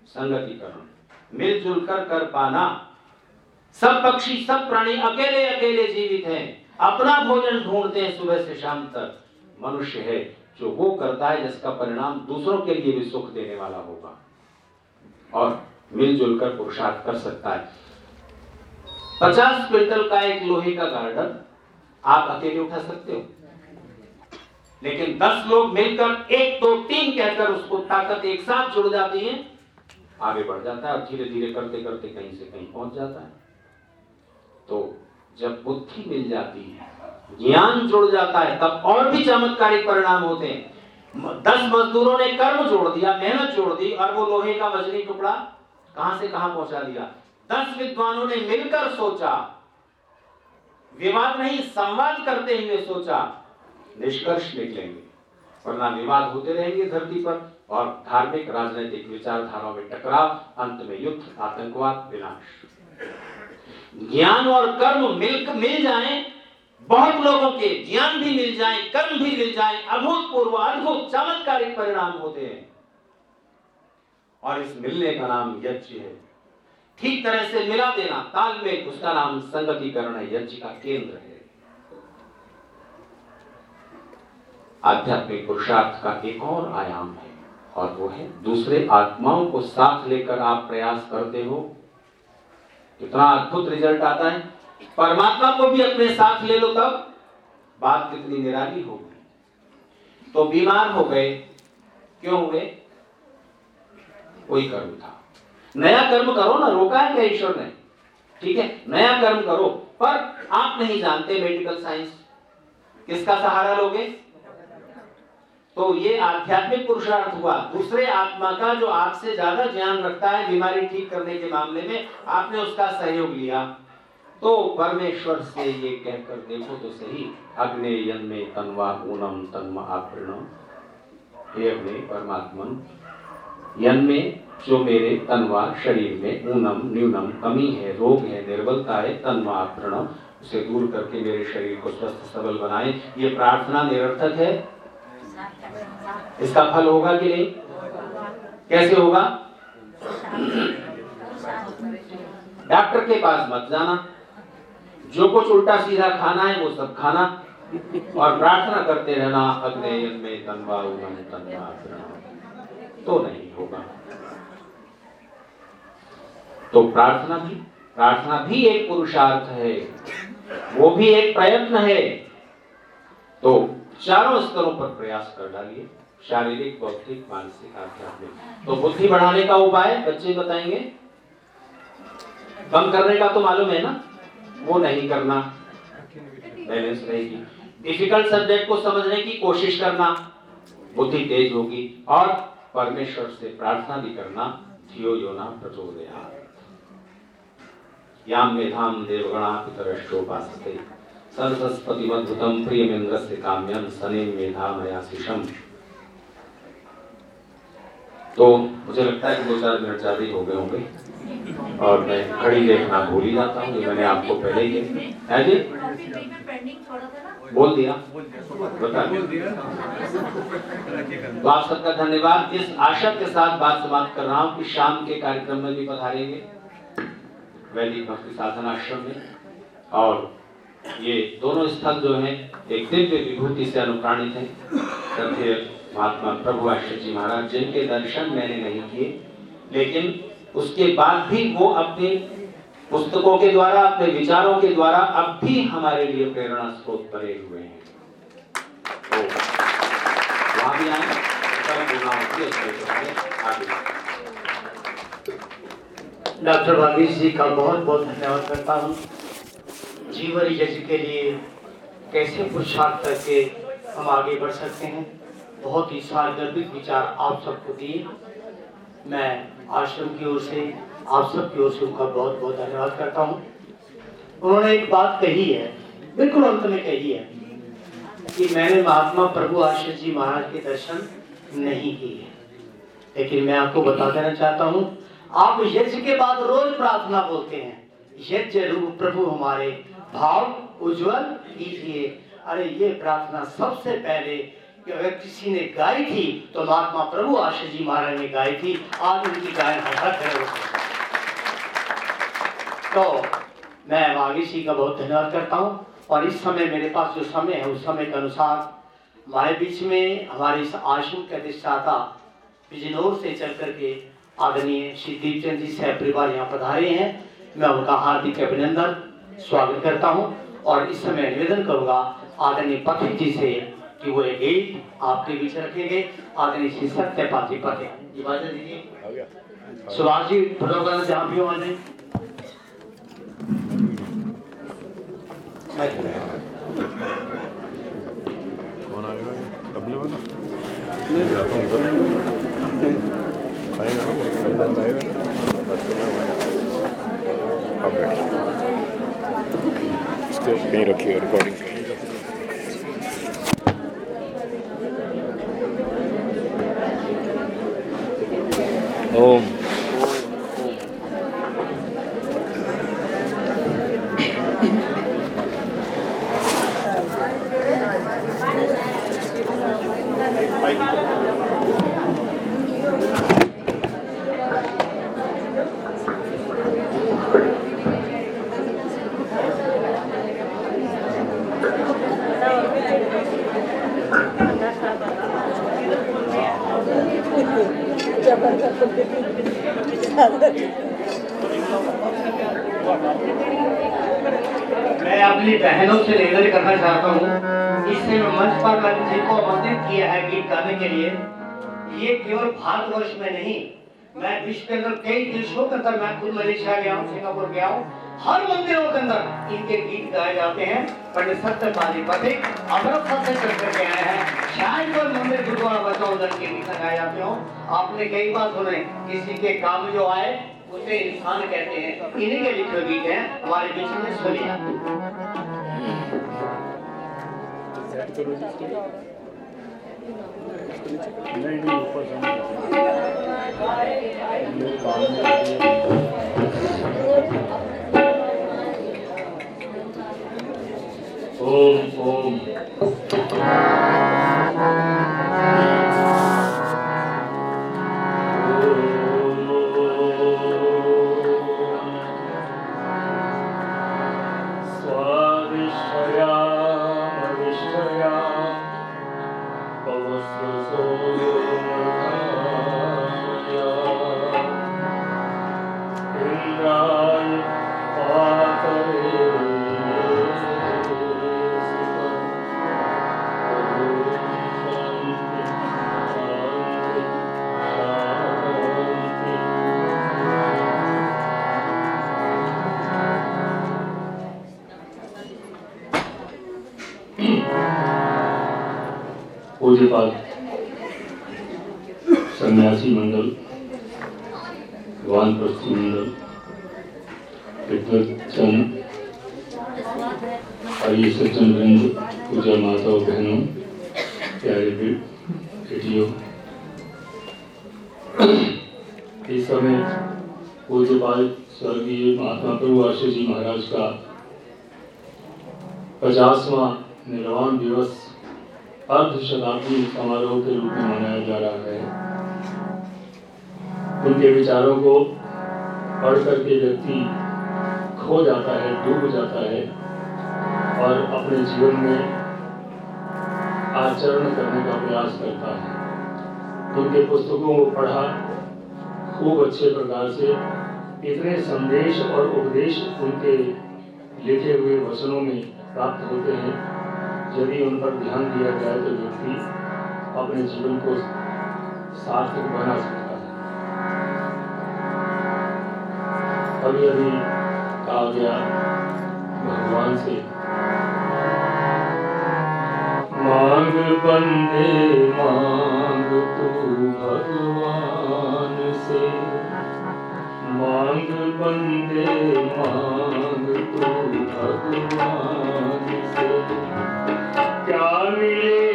S4: संगतिकरण मिलजुल कर कर पाना। सब पक्षी, सब प्राणी अकेले अकेले जीवित हैं। अपना भोजन ढूंढते हैं सुबह से शाम तक। मनुष्य है, जो वो करता है जिसका परिणाम दूसरों के लिए भी सुख देने वाला होगा। और मिलजुल कर पुरुषार्थ कर सकता है। पचास क्विंटल का एक लोहे का गार्डन आप अकेले उठा सकते हो। लेकिन दस लोग मिलकर एक, दो, तीन कहकर उसको ताकत एक साथ जुड़ जाती है, आगे बढ़ जाता है और धीरे धीरे करते करते कहीं से कहीं पहुँच जाता है। तो जब बुद्धि मिल जाती है, ज्ञान जुड़ जाता है, तब और भी चमत्कारिक परिणाम होते हैं। दस मजदूरों ने कर्म जोड़ दिया, मेहनत जोड़ दी और वो लोहे का वजनी टुकड़ा कहाँ से कहाँ पहुँचा दिया? दस विद्वानों ने मिलकर सोचा। विवाद नहीं, संवाद करते हुए सोचा, निष्कर्ष निकलेंगे। वरना विवाद होते रहेंगे धरती पर और धार्मिक राजनीतिक विचारधाराओं में टकराव, अंत में युद्ध, आतंकवाद, विनाश। ज्ञान और कर्म मिल मिल जाए, बहुत लोगों के ज्ञान भी मिल जाए, कर्म भी मिल जाए, अभूतपूर्व, अद्भुत, चमत्कारिक परिणाम होते हैं। और इस मिलने का नाम यज्ञ है। ठीक तरह से मिला देना। तालमेल उसका नाम संगतिकरण है, यज्ञ का केंद्र है। आध्यात्मिक पुरुषार्थ का एक और आयाम है, और वो है, दूसरे आत्माओं को साथ लेकर आप प्रयास करते हो। कितना अद्भुत रिज़ल्ट आता है। परमात्मा को भी अपने साथ ले लो तब, बात कितनी निराली होगी तो बीमार हो गए, क्यों हुए? कोई कर्म था नया कर्म करो ना, रोका है क्या ईश्वर ने? ठीक है, नया कर्म करो, पर आप नहीं जानते मेडिकल साइंस किसका सहारा लोगे? तो ये आध्यात्मिक पुरुषार्थ हुआ। दूसरे आत्मा का जो आपसे ज़्यादा ज्ञान रखता है बीमारी ठीक करने के मामले में, आपने उसका सहयोग लिया। तो परमेश्वर से ये कहकर देखो तो सही अग्नि यन्मे तनवा ऊनम तन्म आपृणम हे अग्नि, परमात्मन यन्मे जो मेरे तनवा शरीर में ऊनम न्यूनम कमी है, रोग है, निर्बलता है, तनवा प्रणव उसे दूर करके मेरे शरीर को स्वस्थ, सबल बनाए। ये प्रार्थना निरर्थक है? इसका फल होगा कि नहीं? कैसे होगा? डॉक्टर के पास मत जाना। जो कुछ उल्टा सीधा खाना है, वो सब खाना। और प्रार्थना करते रहना, अग्ने में तनवा उमन तनवा तो नहीं होगा। तो प्रार्थना भी प्रार्थना भी एक पुरुषार्थ है। वो भी एक प्रयत्न है। तो चारों स्तरों पर प्रयास कर डालिए। शारीरिक, बौद्धिक, मानसिक, आध्यात्मिक। तो बुद्धि बढ़ाने का उपाय बच्चे बताएँगे। कम करने का तो मालूम है ना? वो नहीं करना। बैलेंस रहेगी। डिफ़िकल्ट सब्जेक्ट को समझने की कोशिश करना। बुद्धि तेज होगी। और परमेश्वर से प्रार्थना भी करना। धियो योना प्रचोदया याम देवगणा पितरष्टोपासते सरस्वती मधुतम प्रियमेन्द्रस्य काम्यम सने मेधामयाशिषम। तो मुझे लगता है कि दो चार मिनट ज़्यादा ही हो गए होंगे। और मैं घड़ी देखना भूल ही जाता हूँ मैंने आपको पहले ही है जी? बोल दिया। बता तो आप सबका धन्यवाद। इस आशा के साथ बात समाप्त कर रहा हूँ कि शाम के कार्यक्रम में भी पधारेंगे। वैदिक भक्ति साधन आश्रम में। और ये दोनों स्थल जो है, एक दिव्य विभूति से अनुप्राणित है। सत्य महात्मा प्रभु आश्रय जी महाराज, जिनके दर्शन मैंने नहीं किए, लेकिन उसके बाद भी वो अपने पुस्तकों के द्वारा, अपने विचारों के द्वारा अब भी हमारे लिए प्रेरणा स्रोत बने हुए हैं। तो वहाँ भी आए
S2: डॉक्टर भागीश जी का बहुत बहुत धन्यवाद करता हूँ। जीवन यज्ञ के लिए कैसे पुरुषार्थ करके हम आगे बढ़ सकते हैं, बहुत ही सार्गर्भिक विचार आप सबको दिए। मैं आश्रम की ओर से, आप सबकी ओर से उनका बहुत बहुत धन्यवाद करता हूँ। उन्होंने एक बात कही है, बिल्कुल अंत में कही है, कि मैंने महात्मा प्रभु आश्रय जी महाराज के दर्शन नहीं किए लेकिन मैं आपको बता देना चाहता हूँ आप यज्ञ के बाद रोज प्रार्थना बोलते हैं। यज्ञ रूप प्रभु हमारे भाव, उज्जवल कीजिए। अरे, ये प्रार्थना सबसे पहले अगर किसी ने गाई थी तो महात्मा प्रभु आशा जी महाराज ने गाई थी। आज उनकी गायन तो मैं वागीश जी का बहुत धन्यवाद करता हूँ। और इस समय मेरे पास जो समय है, उस समय के अनुसार हमारे बीच में हमारे इस आश्रम के अधिष्ठाता बिजनौर से चल करके आदरणीय श्री दीपचंद जी से परिवार यहाँ पधारे हैं। मैं उनका हार्दिक अभिनंदन, स्वागत करता हूँ और इस समय निवेदन करूँगा आदरणीय पथिक जी से कि वो एक गीत आपके बीच रखेंगे। आदरणीय श्री सत्यपाल जी पथिक सुभाष जी प्रोग्राम भी हो
S6: कौन आएगा? तबले वाला नहीं जाता हूँ उधर आएगा
S2: इनके गीत गाए जाते हैं। पंडित सत्यपाली पथिक अमृतसर से चल करके आए हैं। शायद कोई मंदिर गुरुद्वारा बचा उधर के गीत गाए जाते हो। आपने कई बार सुने, किसी के काम जो आए, उसे इंसान कहते हैं। इन्हीं के लिखे गीत हैं, हमारे बीच में सुनिए। ओम ओम
S7: वानप्रस्थी मंडल विद्वचन आइए सज्जन बहनों प्यारे बेटियों इस समय पूज्यपाल स्वर्गीय महात्मा प्रभु आशीष जी महाराज का पचासवा निर्वाण दिवस अर्ध शताब्दी समारोह के रूप में मनाया जा रहा है। उनके विचारों को पढ़ करके व्यक्ति खो जाता है, डूब जाता है और अपने जीवन में आचरण करने का प्रयास करता है। उनके पुस्तकों को पढ़ा, खूब अच्छे प्रकार से इतने संदेश और उपदेश उनके लिखे हुए वचनों में प्राप्त होते हैं। यदि उन पर ध्यान दिया जाए तो व्यक्ति अपने जीवन को सार्थक बना सकता है। अभी अभी कहा गया भगवान से। मांग बंदे, मांग तू भगवान से। मांग बंदे, मांग तू भगवान से। क्या मिलेगा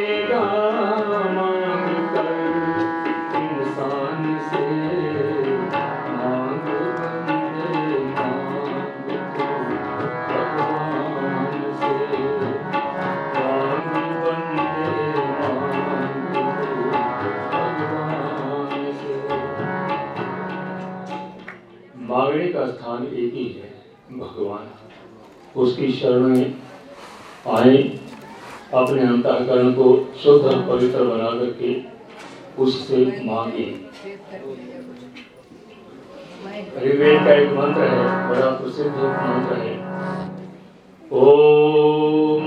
S7: उसकी शरण में आए, अपने अंतःकरण को शुद्ध और पवित्र बना करके उससे मांगे। ऋग्वेद का एक मंत्र है, बड़ा प्रसिद्ध मंत्र है। ओम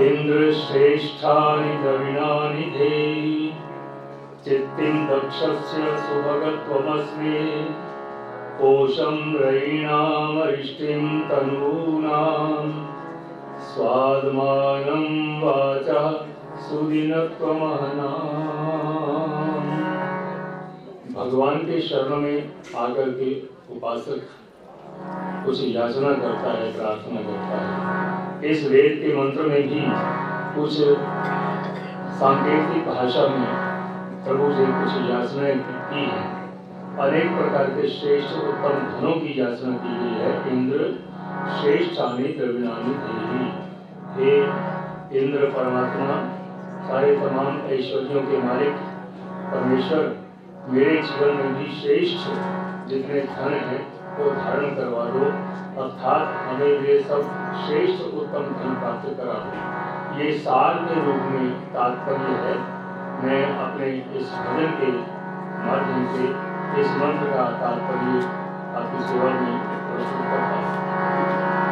S7: इंद्र श्रेष्ठानि द्रविणानि चित्तिं दक्षस्य सुभगत्वमस्मि। कोशं रयीणामरिष्टिं तनूनां स्वाद्मानं वाचः सुदिनत्वमहनाम्। भगवान के शरण में आकर के उपासक कुछ याचना करता है, प्रार्थना करता है। इस वेद के मंत्र में भी कुछ सांकेतिक भाषा में प्रभु से कुछ याचनाएँ की है। अनेक प्रकार के श्रेष्ठ उत्तम धनों की याचना की गई है। इंद्र श्रेष्ठ आने द्रविणानी देवी। हे इंद्र परमात्मा, सारे तमाम ऐश्वर्यों के मालिक, परमेश्वर, मेरे जीवन में भी श्रेष्ठ जितने धन हैं, वो धारण करवा दो। अर्थात हमें वे सब श्रेष्ठ उत्तम धन प्राप्त करा दो। ये सार के रूप में तात्पर्य है। मैं अपने इस भजन के माध्यम से इस मंत्र का तात्पर्य आपकी सेवा में प्रस्तुत करता हूँ।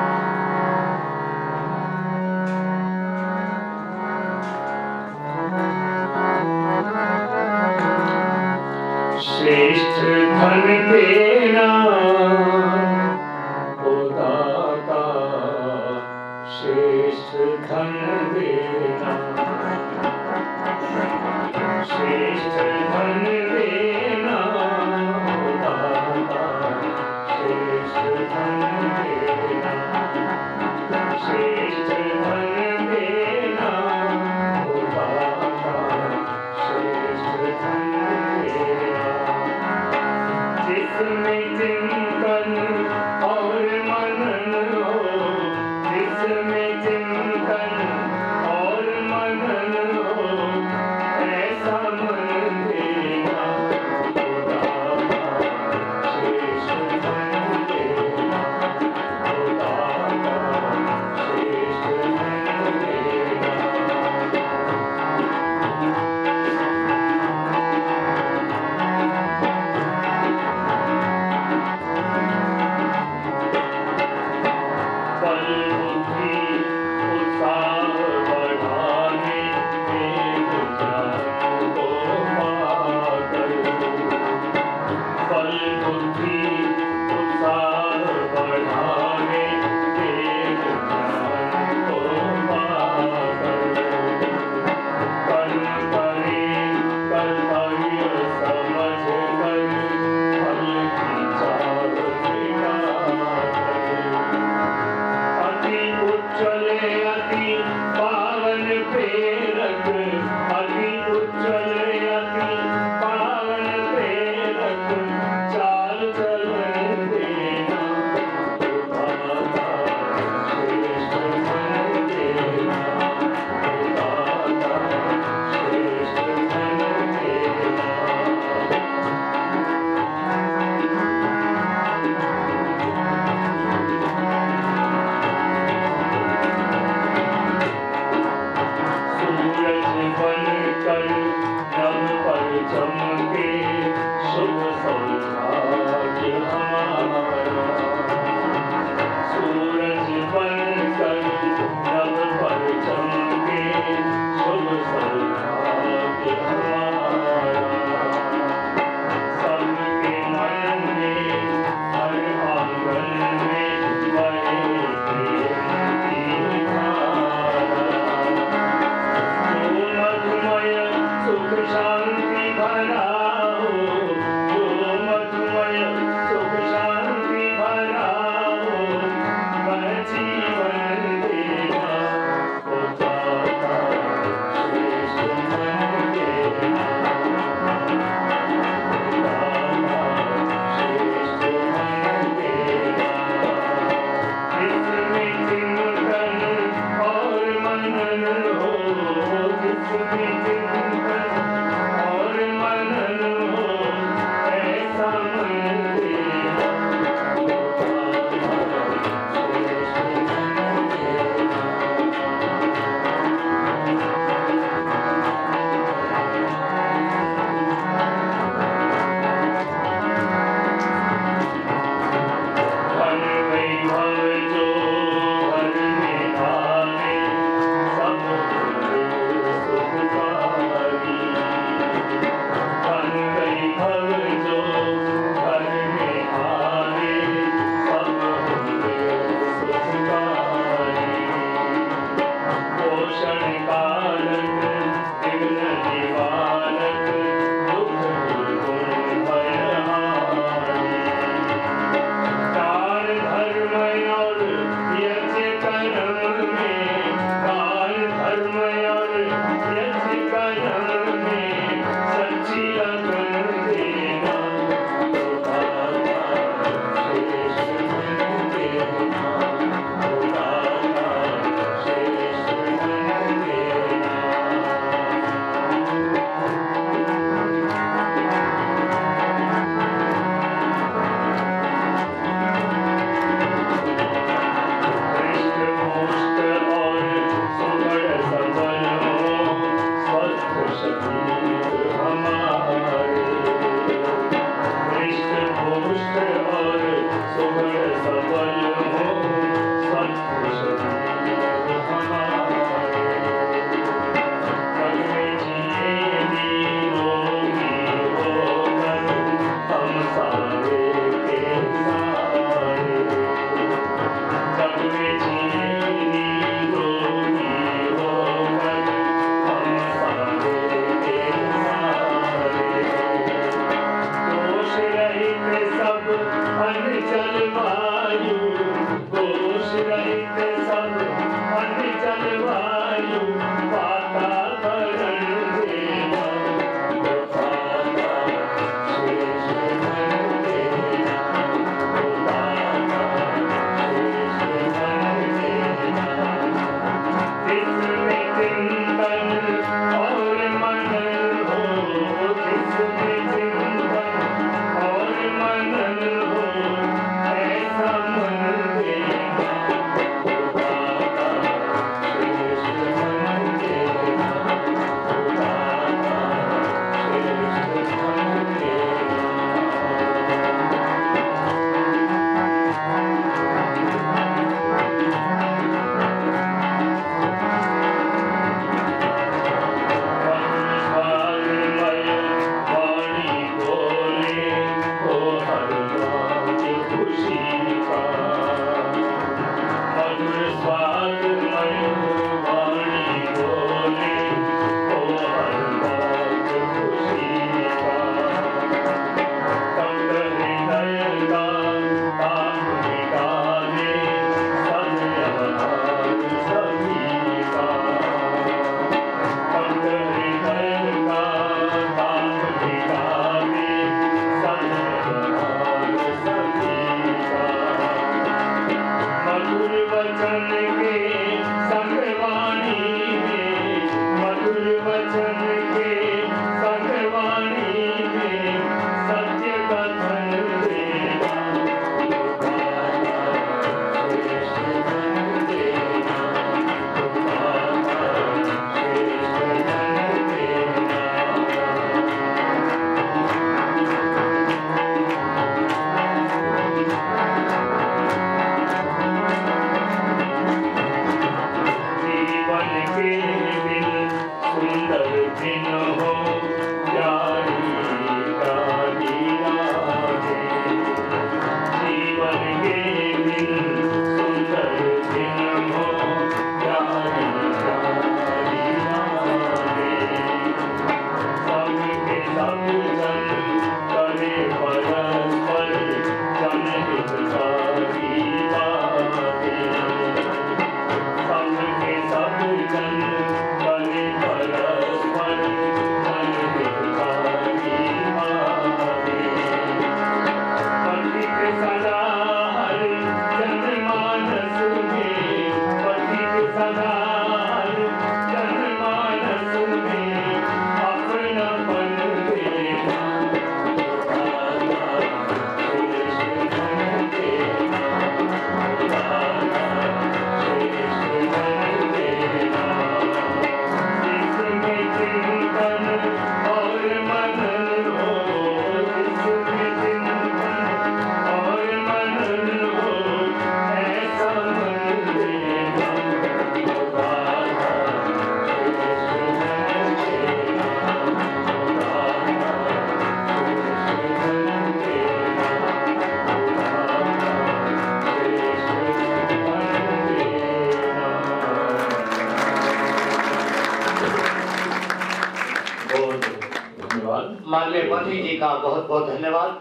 S2: मंत्री जी का बहुत बहुत धन्यवाद।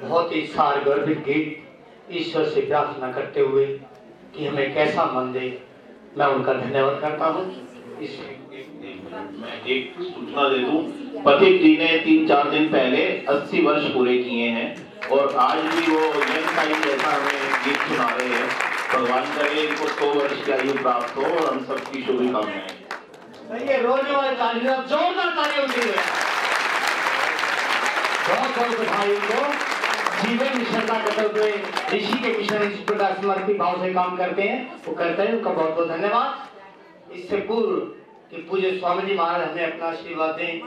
S2: बहुत ही सार गर्भित गीत ईश्वर से प्रार्थना करते हुए कि हमें कैसा मन दे मैं उनका धन्यवाद करता हूँ। इस
S8: मैं एक सूचना दे दूँ पथिक जी ने तीन चार दिन पहले 80 वर्ष पूरे किए हैं और आज भी वो यंग टाइम जैसा हमें गीत सुना रहे हैं। भगवान करे इनको सौ वर्ष की आयु प्राप्त हो और हम सबकी शुभकामनाएँ।
S2: ये रोने वाले जोरदार तालियाँ जीवन में श्रद्धा करते हुए ऋषि के मिशन इस समर्पित भाव से काम करते हैं वो करते हैं उनका बहुत बहुत धन्यवाद इससे पूर्व कि पूज्य स्वामी जी महाराज हमें अपना आशीर्वाद दें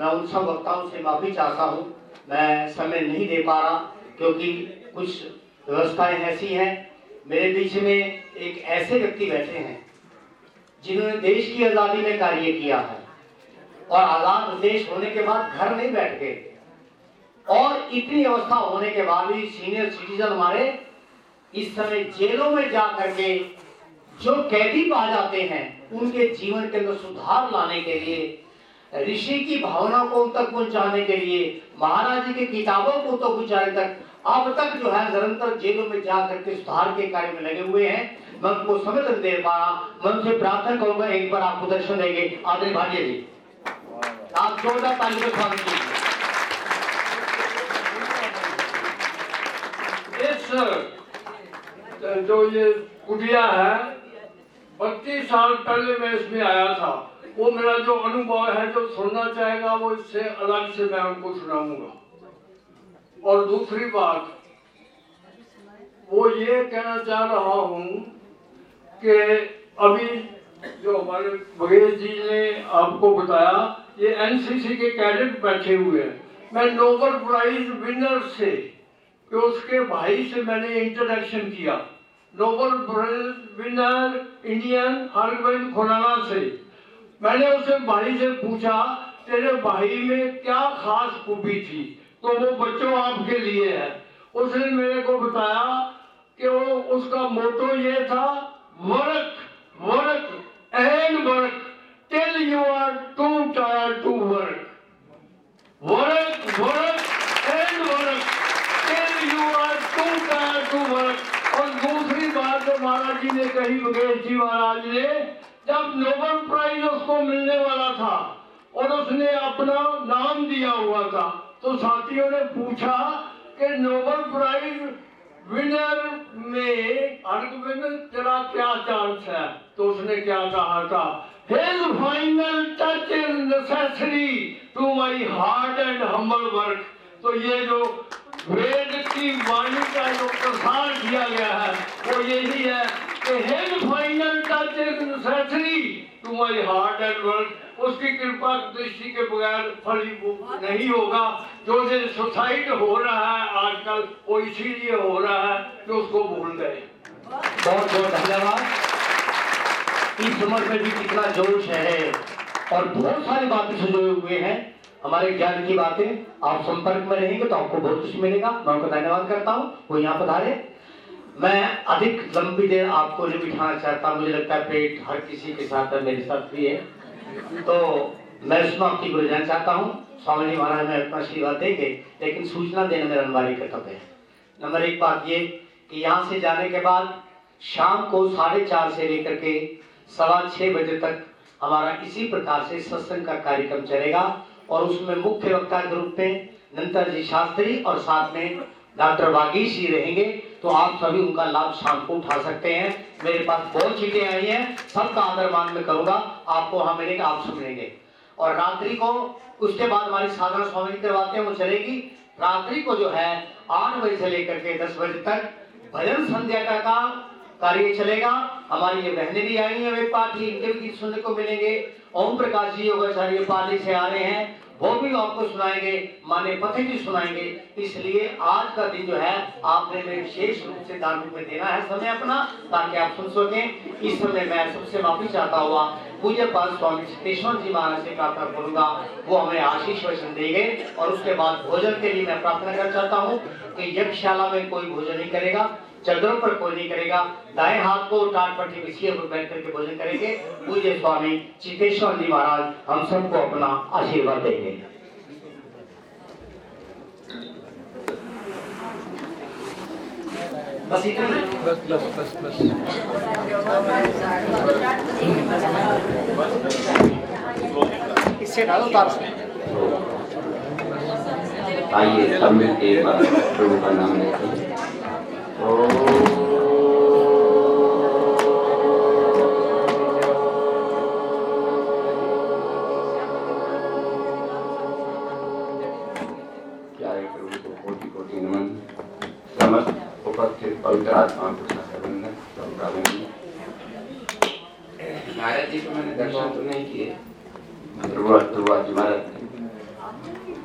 S2: मैं उन सब वक्ताओं से माफ़ी चाहता हूँ मैं समय नहीं दे पा रहा क्योंकि कुछ व्यवस्थाएँ ऐसी हैं मेरे बीच में एक ऐसे व्यक्ति बैठे हैं जिन्होंने देश की आज़ादी में कार्य किया है और आज़ाद देश होने के बाद घर नहीं बैठ गए। और इतनी अवस्था होने के बाद भी सीनियर सिटीजन हमारे इस समय जेलों में जा करके जो कैदी पा जाते हैं उनके जीवन के अंदर सुधार लाने के लिए ऋषि की भावना को उन तक पहुँचाने के लिए महाराज जी की किताबों को तो पहुँचाने तक अब तक जो है निरंतर जेलों में जा करके सुधार के कार्य में लगे हुए हैं। मैं उनको समय तक दे पा रहा मैं उनसे प्रार्थना करूँगा एक बार आपको दर्शन देंगे। आदरणीय भाटिया जी। आप जोरदार ताली से स्वागत कीजिए
S9: इस जो ये कुटिया है, बत्तीस साल पहले मैं इसमें आया था। वो मेरा जो अनुभव है, जो सुनना चाहेगा, वो इससे अलग से मैं उनको सुनाऊँगा। और दूसरी बात, वो ये कहना चाह रहा हूँ कि अभी जो हमारे बघेश जी ने आपको बताया, ये एनसीसी के कैडेट बैठे हुए हैं। मैं नोबल प्राइज विनर से कि उसके भाई से मैंने इंटरेक्शन किया। नोबल विनर इंडियन हरगोविंद खोनाना से। मैंने उसे भाई से पूछा, तेरे भाई में क्या खास खूबी थी? तो वो बच्चों आपके लिए है। उसने मेरे को बताया कि वो, उसका मोटो ये था, work work and work till you are too tire to work work work and work till you too tire to work और दूसरी बात जो महाराज जी ने कही, मुकेश जी महाराज ने, जब नोबल प्राइज उसको मिलने वाला था और उसने अपना नाम दिया हुआ था तो साथियों ने पूछा कि नोबल प्राइज विनर में अर्गविन तेरा क्या चांस है तो उसने क्या कहा था, His final touch is necessary to my hard and humble work. तो ये जो वेद की वाणी का जो प्रसार किया गया है वो यही है कि final touch is necessary to my heart and work उसकी कृपा दृष्टि के बगैर फलीभूत नहीं होगा। जो ये सुसाइड हो रहा है आजकल वो इसीलिए हो रहा है कि उसको भूल गए।
S2: बहुत बहुत धन्यवाद। इस उम्र में भी कितना जोश है और बहुत सारी बातें संजोए हुए हैं। हमारे ज्ञान की बातें, आप संपर्क में रहेंगे तो आपको बहुत कुछ मिलेगा। मैं उनका धन्यवाद करता हूँ। वो यहाँ पधारे। मैं अधिक लंबी देर आपको नहीं बिठाना चाहता। मुझे लगता है पेट हर किसी के साथ है, मेरे साथ भी है। तो मैं समाप्ति को लेना चाहता हूँ। स्वामी जी महाराज में अपना आशीर्वाद देंगे, लेकिन सूचना देना मेरा अनिवार्य कर्तव्य है। नंबर एक बात ये कि यहाँ से जाने के बाद शाम को साढ़े चार से लेकर के सवा छः बजे तक हमारा इसी प्रकार से सत्संग का कार्यक्रम चलेगा। और उसमें मुख्य वक्ता के रूप में नंतर जी शास्त्री और साथ में डॉक्टर वागीश जी रहेंगे। तो आप सभी उनका लाभ शाम को उठा सकते हैं। मेरे पास बहुत चीज़ें आई हैं, सबका आदर मान में करूँगा। आपको वहाँ मिलेगा, आप सुनेंगे और रात्रि को, उसके बाद हमारी साधना स्वामी करवाते हैं, वो चलेगी। रात्रि को जो है, आठ बजे से लेकर के दस बजे तक भजन संध्या का काम कार्य चलेगा। हमारी ये बहनें भी आई हैं, वे पाठी इनके भी गीत सुनने को मिलेंगे। ओम प्रकाश जी, योगाचार्य पाली से आ रहे हैं। वो भी आपको सुनाएँगे, माने पति जी सुनाएँगे। इसलिए आज का दिन जो है, आपने में विशेष रूप से दान में देना है समय अपना, ताकि आप सुन सकें। इस समय मैं सबसे माफ़ी चाहता हुआ पूज्य पाल स्वामी सिद्धेश्वर जी महाराज से प्रार्थना करूँगा। वो हमें आशीष वचन देंगे और उसके बाद भोजन के लिए मैं प्रार्थना करना चाहता हूँ कि यज्ञशाला में कोई भोजन नहीं करेगा। चंद्रों पर कोई नहीं करेगा। दाएँ हाथ को टाट पट्टी बिछिए पर बैठ करके भोजन करेंगे। पूज्य स्वामी चितेश्वर जी महाराज हम सबको अपना आशीर्वाद देंगे। बस इतनी
S10: बस बस बस बस।
S2: इससे डालो तार से।
S11: आइए सब मिलकर एक बार प्रभु का नाम लेते हैं।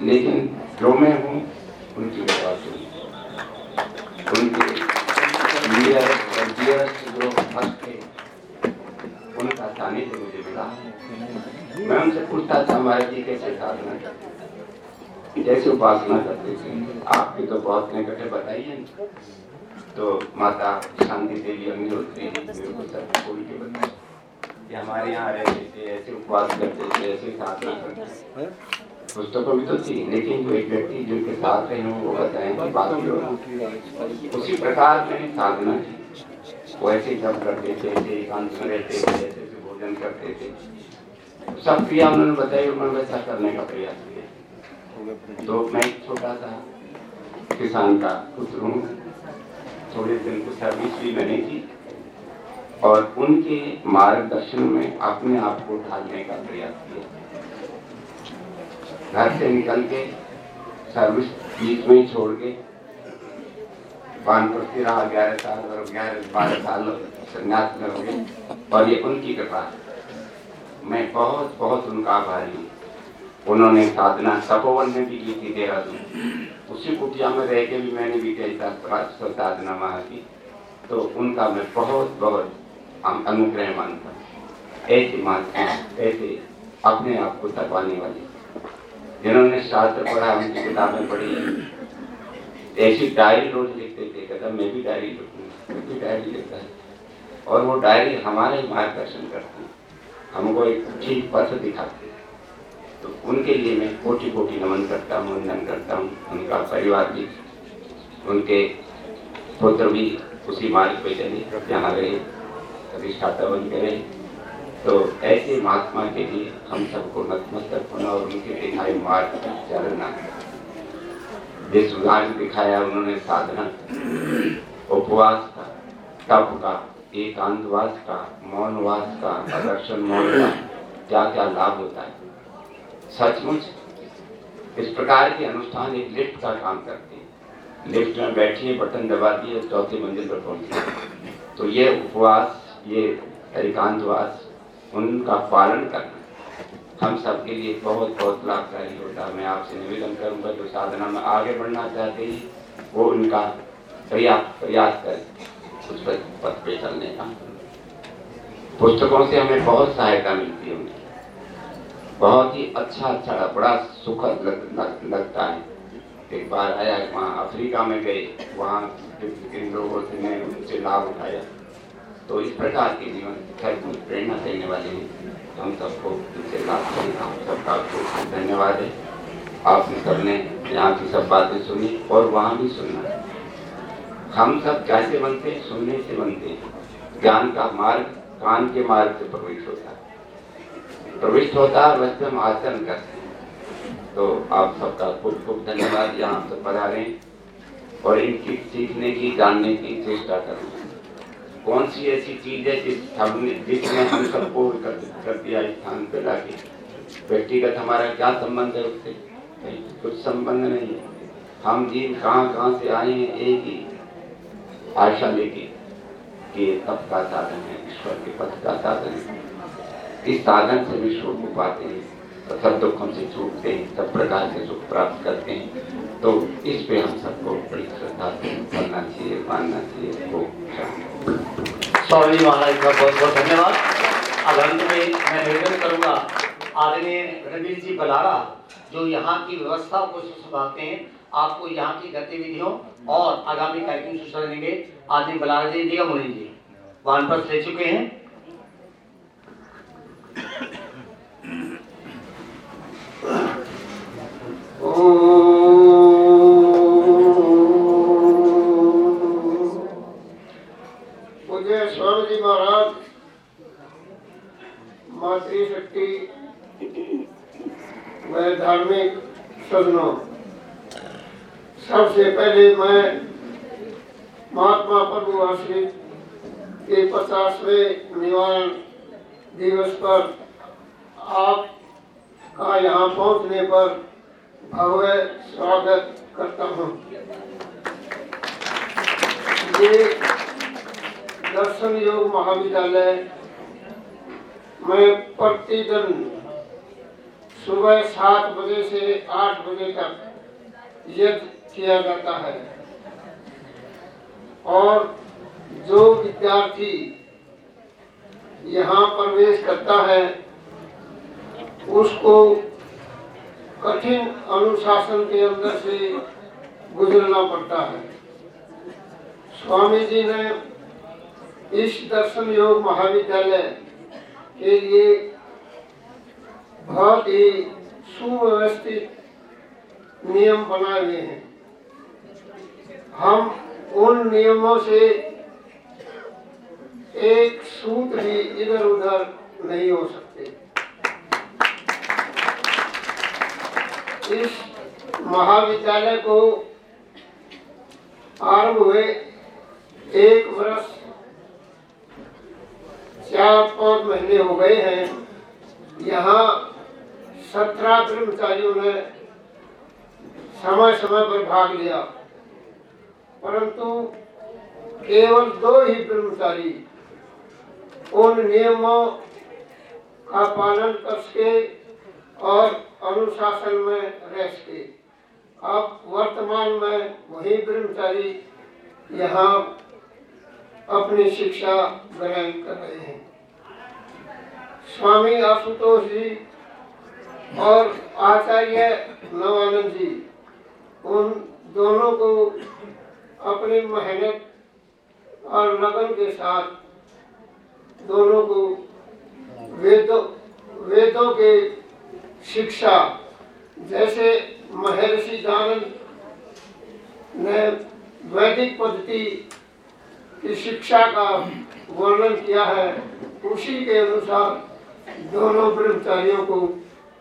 S11: लेकिन जो मैं हूँ उनकी से उनके नियर और डियरेस्ट जो भक्त थे उनका सानिध्य मुझे मिला मैं उनसे पूछता था महाराज जी कैसे साधना करते कैसे उपासना करते थे आपकी तो बहुत निकटे बताइए। तो माता शांति देवी अग्निहोत्री मेरे को सब खोल के बताए कि हमारे यहाँ रहते थे ऐसे उपवास करते थे ऐसे साधना करते थे पुस्तकों में तो थी लेकिन जो एक व्यक्ति जिनके साथ रहे हों, वो बताएँ कि बाकी लोग उसी प्रकार में साधना की। वो ऐसे जब करते थे, ऐसे एकांत में रहते थे, ऐसे भोजन करते थे। सब क्रिया उन्होंने बताई, उन्होंने वैसा करने का प्रयास किया। तो मैं छोटा सा किसान का पुत्र हूँ। थोड़े दिन को सर्विस भी मैंने की। और उनके मार्गदर्शन में अपने आप को ढालने का प्रयास किया। घर से निकल के सर्विस बीच में ही छोड़ के कानपुर से रहा ग्यारह साल और ग्यारह, बारह साल संन्यास में हो गए और ये उनकी कृपा। मैं बहुत बहुत उनका आभारी हूँ। उन्होंने साधना तपोवन में भी की थी देहरादून। उसी कुटिया में रह के भी मैंने भी कई साधना वहाँ की। तो उनका मैं बहुत बहुत अनुग्रह मानता ऐसे महात्मा ऐसे अपने आप को तकवाने वाले। जिन्होंने शास्त्र पढ़ा, उनकी किताबें पढ़ी। ऐसी डायरी रोज लिखते थे, कहता, मैं भी डायरी लिखूँगा, मैं भी डायरी लिखता है। और वो डायरी हमारे मार्गदर्शन करती हमको एक ठीक पथ दिखाते हैं। तो उनके लिए मैं कोटि कोटि नमन करता हूँ, वंदन करता हूँ। उनका परिवार भी, उनके पुत्र भी उसी मार्ग पे चले। जहाँ रहे प्रतिष्ठाता बन के रहे। तो ऐसे महात्मा के लिए हम सबको नतमस्तक होना और उनके दिखाए मार्ग पर चलना। जिस मार्ग दिखाया उन्होंने साधना। उपवास का, तप का, एकांतवास का, मौनवास का आदर्शन मौन का क्या क्या लाभ होता है? सचमुच, इस प्रकार के अनुष्ठान एक लिफ्ट का काम करते हैं। लिफ्ट में बैठिए, बटन दबा दिए, चौथी मंजिल पर पहुँचे। तो ये उपवास, ये एकांतवास उनका पालन करना। हम सब के लिए बहुत बहुत लाभकारी होता। है मैं आपसे निवेदन करूँगा जो साधना में आगे बढ़ना चाहते हैं वो उनका प्रयास प्रयास करें। उस पर पथ पे चलने का। पुस्तकों से हमें बहुत सहायता मिलती है उनकी। बहुत ही अच्छा अच्छा बड़ा सुखद लग, लग, लगता है। एक बार आया वहाँ अफ्रीका में गए। वहाँ इन लोगों से मैं उनसे लाभ उठाया। तो इस प्रकार के जीवन खैर कुछ प्रेरणा देने वाले हैं। हम सबको इनसे लाभ हम सबका धन्यवाद है। आपने सबने यहाँ की सब बातें सुनी और वहाँ भी सुनना हम सब कैसे बनते हैं, सुनने से बनते हैं। ज्ञान का मार्ग, कान के मार्ग से प्रविष्ट होता है। प्रविष्ट होता है वैसे हम आचरण करते हैं। तो आप सबका खूब खूब धन्यवाद। यहाँ से पधारे और इनकी सीखने की, जानने की चेष्टा करें। कौन सी ऐसी चीज़ है जिस हमने जिसने हम सबको एकत्रित कर दिया स्थान पे लाके? व्यक्तिगत हमारा क्या संबंध है उससे? कुछ संबंध नहीं है। हम जीव कहाँ कहाँ से आए हैं? एक ही आशा लेके कि तप का साधन है, ईश्वर के पथ का साधन है। इस साधन से विश्व को पाते हैं तो सब दुखों से छूटते हैं, सब प्रकार से सुख प्राप्त करते हैं। तो इस पे हम सबको बड़ी श्रद्धा से करना चाहिए, मानना चाहिए।
S2: स्वामी महाराज का बहुत बहुत धन्यवाद। अब अंत में मैं निवेदन करूँगा आदरणीय रणवीर जी बलारा, जो यहाँ की व्यवस्था को सुधारते हैं, आपको यहाँ की गतिविधियों और आगामी कार्यक्रम सूचना देंगे आदमी बलारा जी दिया मुनि जी वानप्रस्थ ले चुके हैं। [coughs]
S12: मुझे मातृशक्ति व धार्मिक सदनों, सबसे पहले मैं महात्मा प्रभु आश्रित के पचासवें निवारण दिवस पर आप का यहाँ पहुँचने पर भव्य स्वागत करता हूँ। ये दर्शन योग महाविद्यालय में प्रतिदिन सुबह सात बजे से आठ बजे तक यज्ञ किया जाता है। और जो विद्यार्थी यहाँ प्रवेश करता है, उसको कठिन अनुशासन के अंदर से गुजरना पड़ता है। स्वामी जी ने इस दर्शन योग महाविद्यालय के लिए बहुत ही सुव्यवस्थित नियम बनाए हुए हैं। हम उन नियमों से एक सूत भी इधर उधर नहीं हो सकते। इस महाविद्यालय को आरंभ हुए एक वर्ष चार पाँच महीने हो गए हैं। यहाँ सत्रह कर्मचारियों ने समय समय पर भाग लिया। परंतु केवल दो ही कर्मचारी उन नियमों का पालन कर सके और अनुशासन में रह सके। अब वर्तमान में वही कर्मचारी यहाँ अपनी शिक्षा ग्रहण कर रहे हैं। स्वामी आशुतोष जी और आचार्य नवानंद जी, उन दोनों को अपनी मेहनत और लगन के साथ दोनों को वेदों वेदों के शिक्षा, जैसे महर्षि दानंद ने वैदिक पद्धति की शिक्षा का वर्णन किया है, उसी के अनुसार दोनों ब्रह्मचारियों को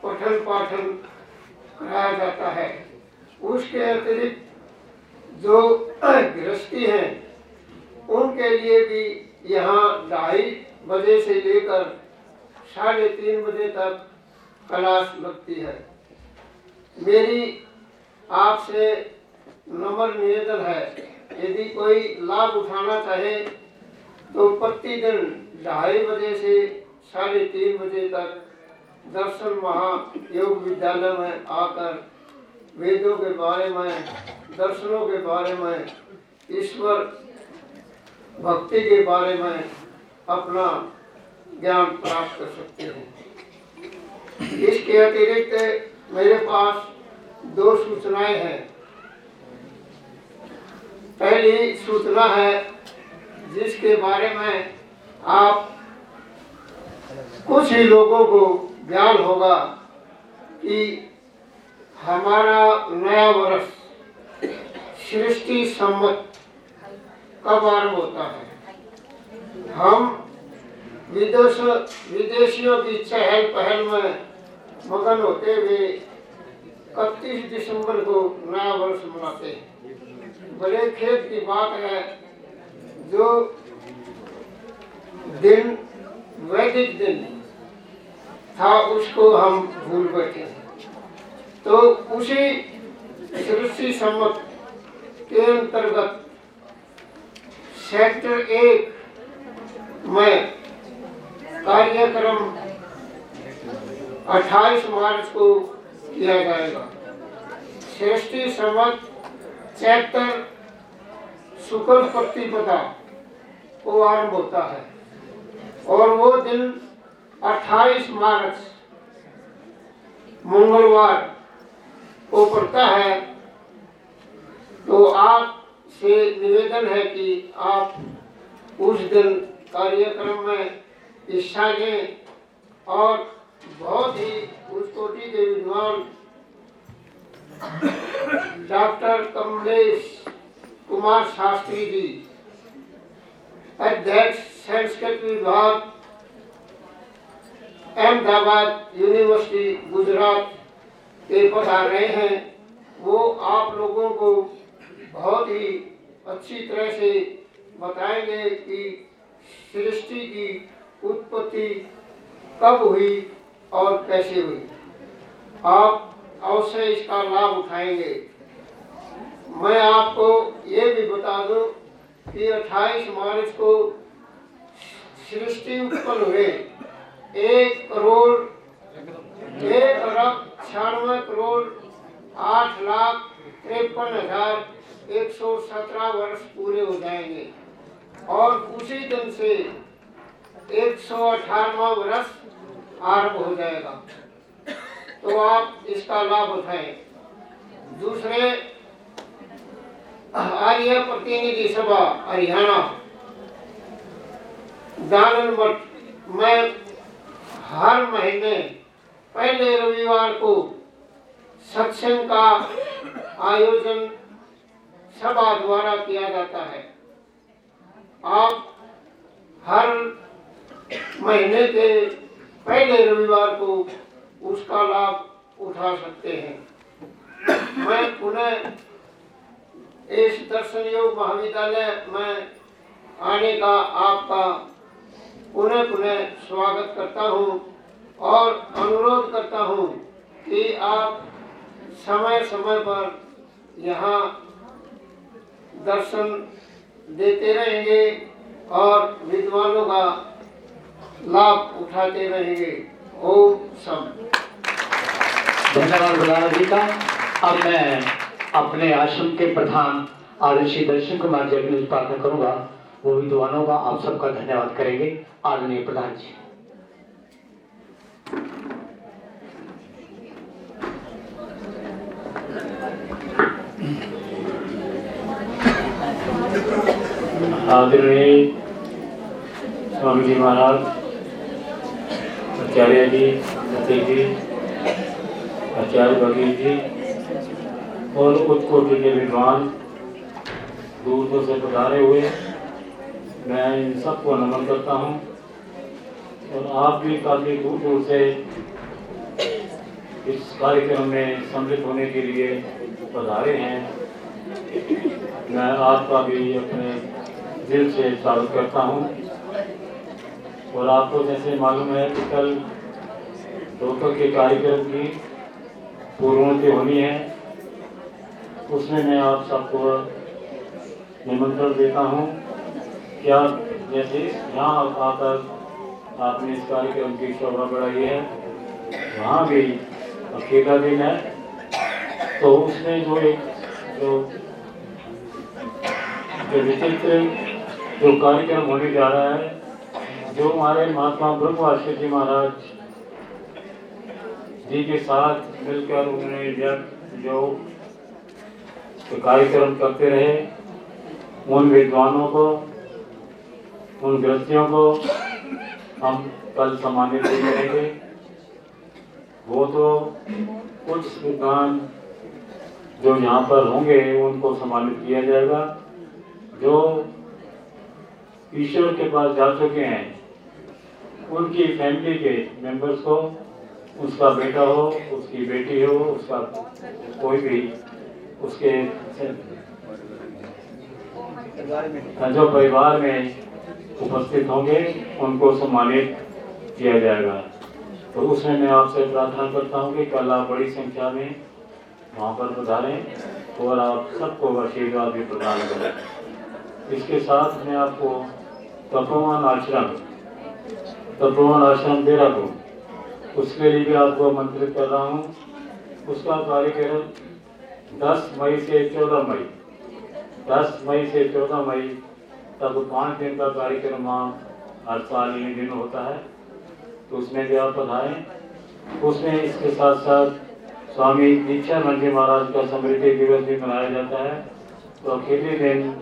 S12: पठन पाठन कराया जाता है। उसके अतिरिक्त जो गृहस्थी हैं, उनके लिए भी यहाँ ढाई बजे से लेकर साढ़े तीन बजे तक क्लास लगती है। मेरी आपसे नम्र निवेदन है यदि कोई लाभ उठाना चाहे तो प्रतिदिन ढाई बजे से साढ़े तीन बजे तक दर्शन महायोग विद्यालय में आकर वेदों के बारे में, दर्शनों के बारे में, ईश्वर भक्ति के बारे में अपना ज्ञान प्राप्त कर सकते हैं। इसके अतिरिक्त मेरे पास दो सूचनाएँ हैं। पहली सूचना है, जिसके बारे में आप कुछ ही लोगों को ज्ञान होगा कि हमारा नया वर्ष सृष्टि सम्मत कब आरंभ होता है। हम विदेश, विदेशियों की चहल पहल में मगन होते हुए इकतीस दिसंबर को नया वर्ष मनाते हैं। बड़े खेत की बात है, जो दिन, वैदिक दिन था, उसको हम भूल बैठे तो उसी सृष्टि सम्मत के अंतर्गत सेक्टर एक में कार्यक्रम 28 मार्च को किया जाएगा। सृष्टि सम्मत चैप्टर शुक्ल प्रतिपदा को आरंभ होता है। और वो दिन 28 मार्च, मंगलवार को पड़ता है। तो आप से निवेदन है कि आप उस दिन कार्यक्रम में हिस्सा लें और बहुत ही उच्च कोटि के विद्वान डॉक्टर कमलेश कुमार शास्त्री जी, अध्यक्ष संस्कृत विभाग, अहमदाबाद यूनिवर्सिटी, गुजरात के पधार रहे हैं। वो आप लोगों को बहुत ही अच्छी तरह से बताएँगे कि सृष्टि की उत्पत्ति कब हुई और कैसे हुई। आप अवश्य इसका लाभ उठाएँगे। मैं आपको ये भी बता दूँ कि 28 मार्च को सृष्टि उत्पन्न हुए। एक करोड़, एक अरब छियानवे करोड़ आठ लाख तिरपन हज़ार एक सौ सत्रह वर्ष पूरे हो जाएँगे। और उसी दिन से एक सौ अठारवा वर्ष आरंभ हो जाएगा। तो आप इसका लाभ उठाएँ। दूसरे, आर्य प्रतिनिधि सभा, हरियाणा। मठ में हर महीने पहले रविवार को सत्संग का आयोजन सभा द्वारा किया जाता है। आप हर महीने के पहले रविवार को उसका लाभ उठा सकते हैं। मैं पुनः इस दर्शन योग महाविद्यालय में आने का आपका पुनः पुनः स्वागत करता हूँ और अनुरोध करता हूँ कि आप समय समय पर यहाँ दर्शन देते रहेंगे और विद्वानों का लाभ उठाते रहेंगे। ओम सम।
S2: धन्यवाद प्रधान जी का। अब मैं अपने आश्रम के प्रधान आदर्शी दर्शन कुमार जी की प्रार्थना करूँगा। वो विद्वानों का आप सबका धन्यवाद करेंगे। आदरणीय प्रधान जी।
S7: आदरणीय स्वामी जी महाराज आचार्य जी सतीश जी, आचार्य बघेल जी, और उत्कोटि के विद्वान दूर दूर से पधारे हुए, मैं इन सबको नमन करता हूँ। और आप भी काफ़ी दूर दूर से इस कार्यक्रम में सम्मिलित होने के लिए पधारे हैं। मैं आपका भी अपने
S13: दिल से स्वागत करता हूँ। और आपको जैसे मालूम है कि कल दोपहर के कार्यक्रम की पूर्णति होनी है, उसमें मैं आप सबको निमंत्रण देता हूँ कि आप जैसे यहाँ आकर आपने इस कार्यक्रम की शोभा बढ़ाई है। वहाँ भी अकेला दिन है तो उसमें जो एक जो जो विचित्र जो कार्यक्रम होने जा रहा है जो हमारे महात्मा ब्रह्मवासी जी महाराज जी के साथ मिलकर उन्होंने जब जो कार्यक्रम करते रहे, उन विद्वानों को, उन ग्रस्तियों को हम कल सम्मानित भी करेंगे। वो तो कुछ विद्वान जो यहाँ पर होंगे, उनको सम्मानित किया जाएगा, जो ईश्वर के पास जा चुके हैं। उनकी फैमिली के मेंबर्स को उसका बेटा हो, उसकी बेटी हो, उसका कोई भी उसके जो परिवार में उपस्थित होंगे, उनको सम्मानित किया जाएगा। तो उसमें मैं आपसे प्रार्थना करता हूँ कि कल आप बड़ी संख्या में वहाँ पर पधारें और आप सबको आशीर्वाद भी प्रदान करें। इसके साथ मैं आपको तपोवन आश्रम तपोवन आश्रम देहरादून उसके लिए भी आपको आमंत्रित कर रहा हूँ। उसका कार्यक्रम 10 मई से 14 मई। 10 मई से 14 मई तब पाँच दिन का कार्यक्रम हर साल इन दिन होता है। तो उसमें भी आप पधारें उसमें इसके साथ साथ स्वामी दीक्षानंद जी महाराज का स्मृति दिवस भी मनाया जाता है। तो अकेले दिन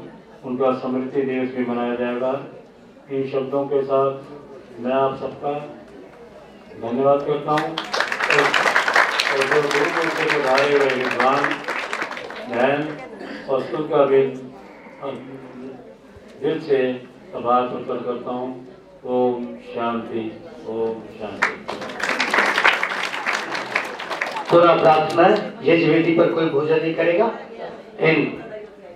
S13: उनका स्मृति दिवस भी मनाया जाएगा। इन शब्दों के साथ मैं आप सबका धन्यवाद करता हूँ। और विद्वान, बहन और का भी दिल से आभार प्रकट करता हूँ। ओम शांति ओम शांति।
S2: थोड़ा प्रार्थना ये वेदी पर कोई भोजन नहीं करेगा। इन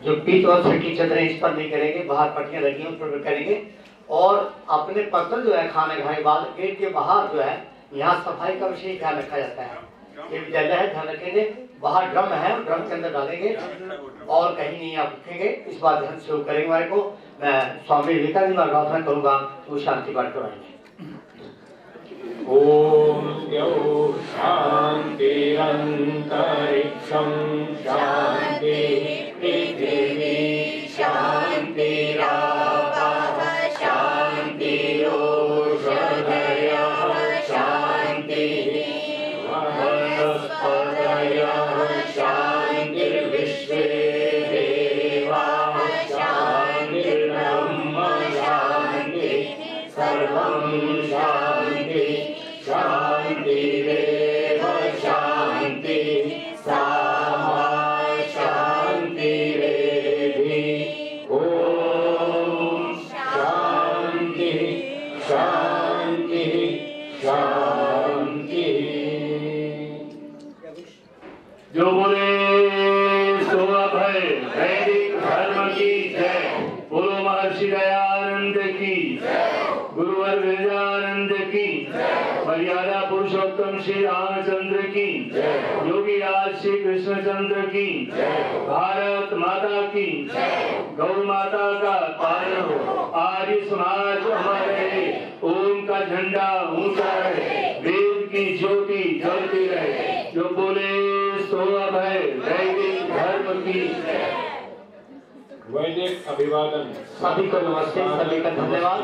S2: जो पीत वस्त्र की चदरें इस पर नहीं करेंगे, बाहर पट्टियाँ लगी उस पर करेंगे। और अपने पत्थर जो है खाने खाने के बाद गेट के बाहर जो है यहाँ सफ़ाई का विशेष ध्यान रखा जाता है। ये विद्यालय है ध्यान रखेंगे। बाहर ड्रम है ड्रम के अंदर डालेंगे और कहीं नहीं आप रखेंगे। इस बात ध्यान से करेंगे हमारे को। मैं स्वामी विवेकानंद में प्रार्थना करूँगा वो शांति पाठ कराएँगे
S3: ॐ द्यौ शान्तिरन्तरिक्षं शान्ति पृथिवी शान्तिरापः
S7: की। भारत माता की। गौ माता का पालन। हो आर्य समाज हमारे ओम का झंडा ऊँचा रहे वेद की ज्योति जलती रहे। वैदिक
S3: अभिवादन।
S2: सभी को नमस्ते सभी का धन्यवाद।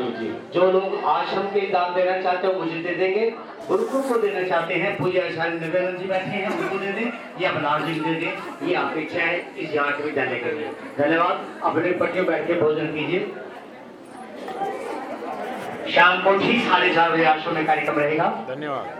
S2: जो। लोग आश्रम के दान देना चाहते हैं मुझे दे देंगे। गुरुकुल को देना चाहते हैं पूजा आचार्य निवेदन जी बैठे हैं उनको दे दें या बलार जी दे दें ये अपेक्षा है इस यहाँ के विद्यालय के लिए। धन्यवाद। अपने पट्टियों बैठ के भोजन कीजिए। शाम को ठीक साढ़े चार बजे आश्रम में कार्यक्रम रहेगा।
S6: धन्यवाद।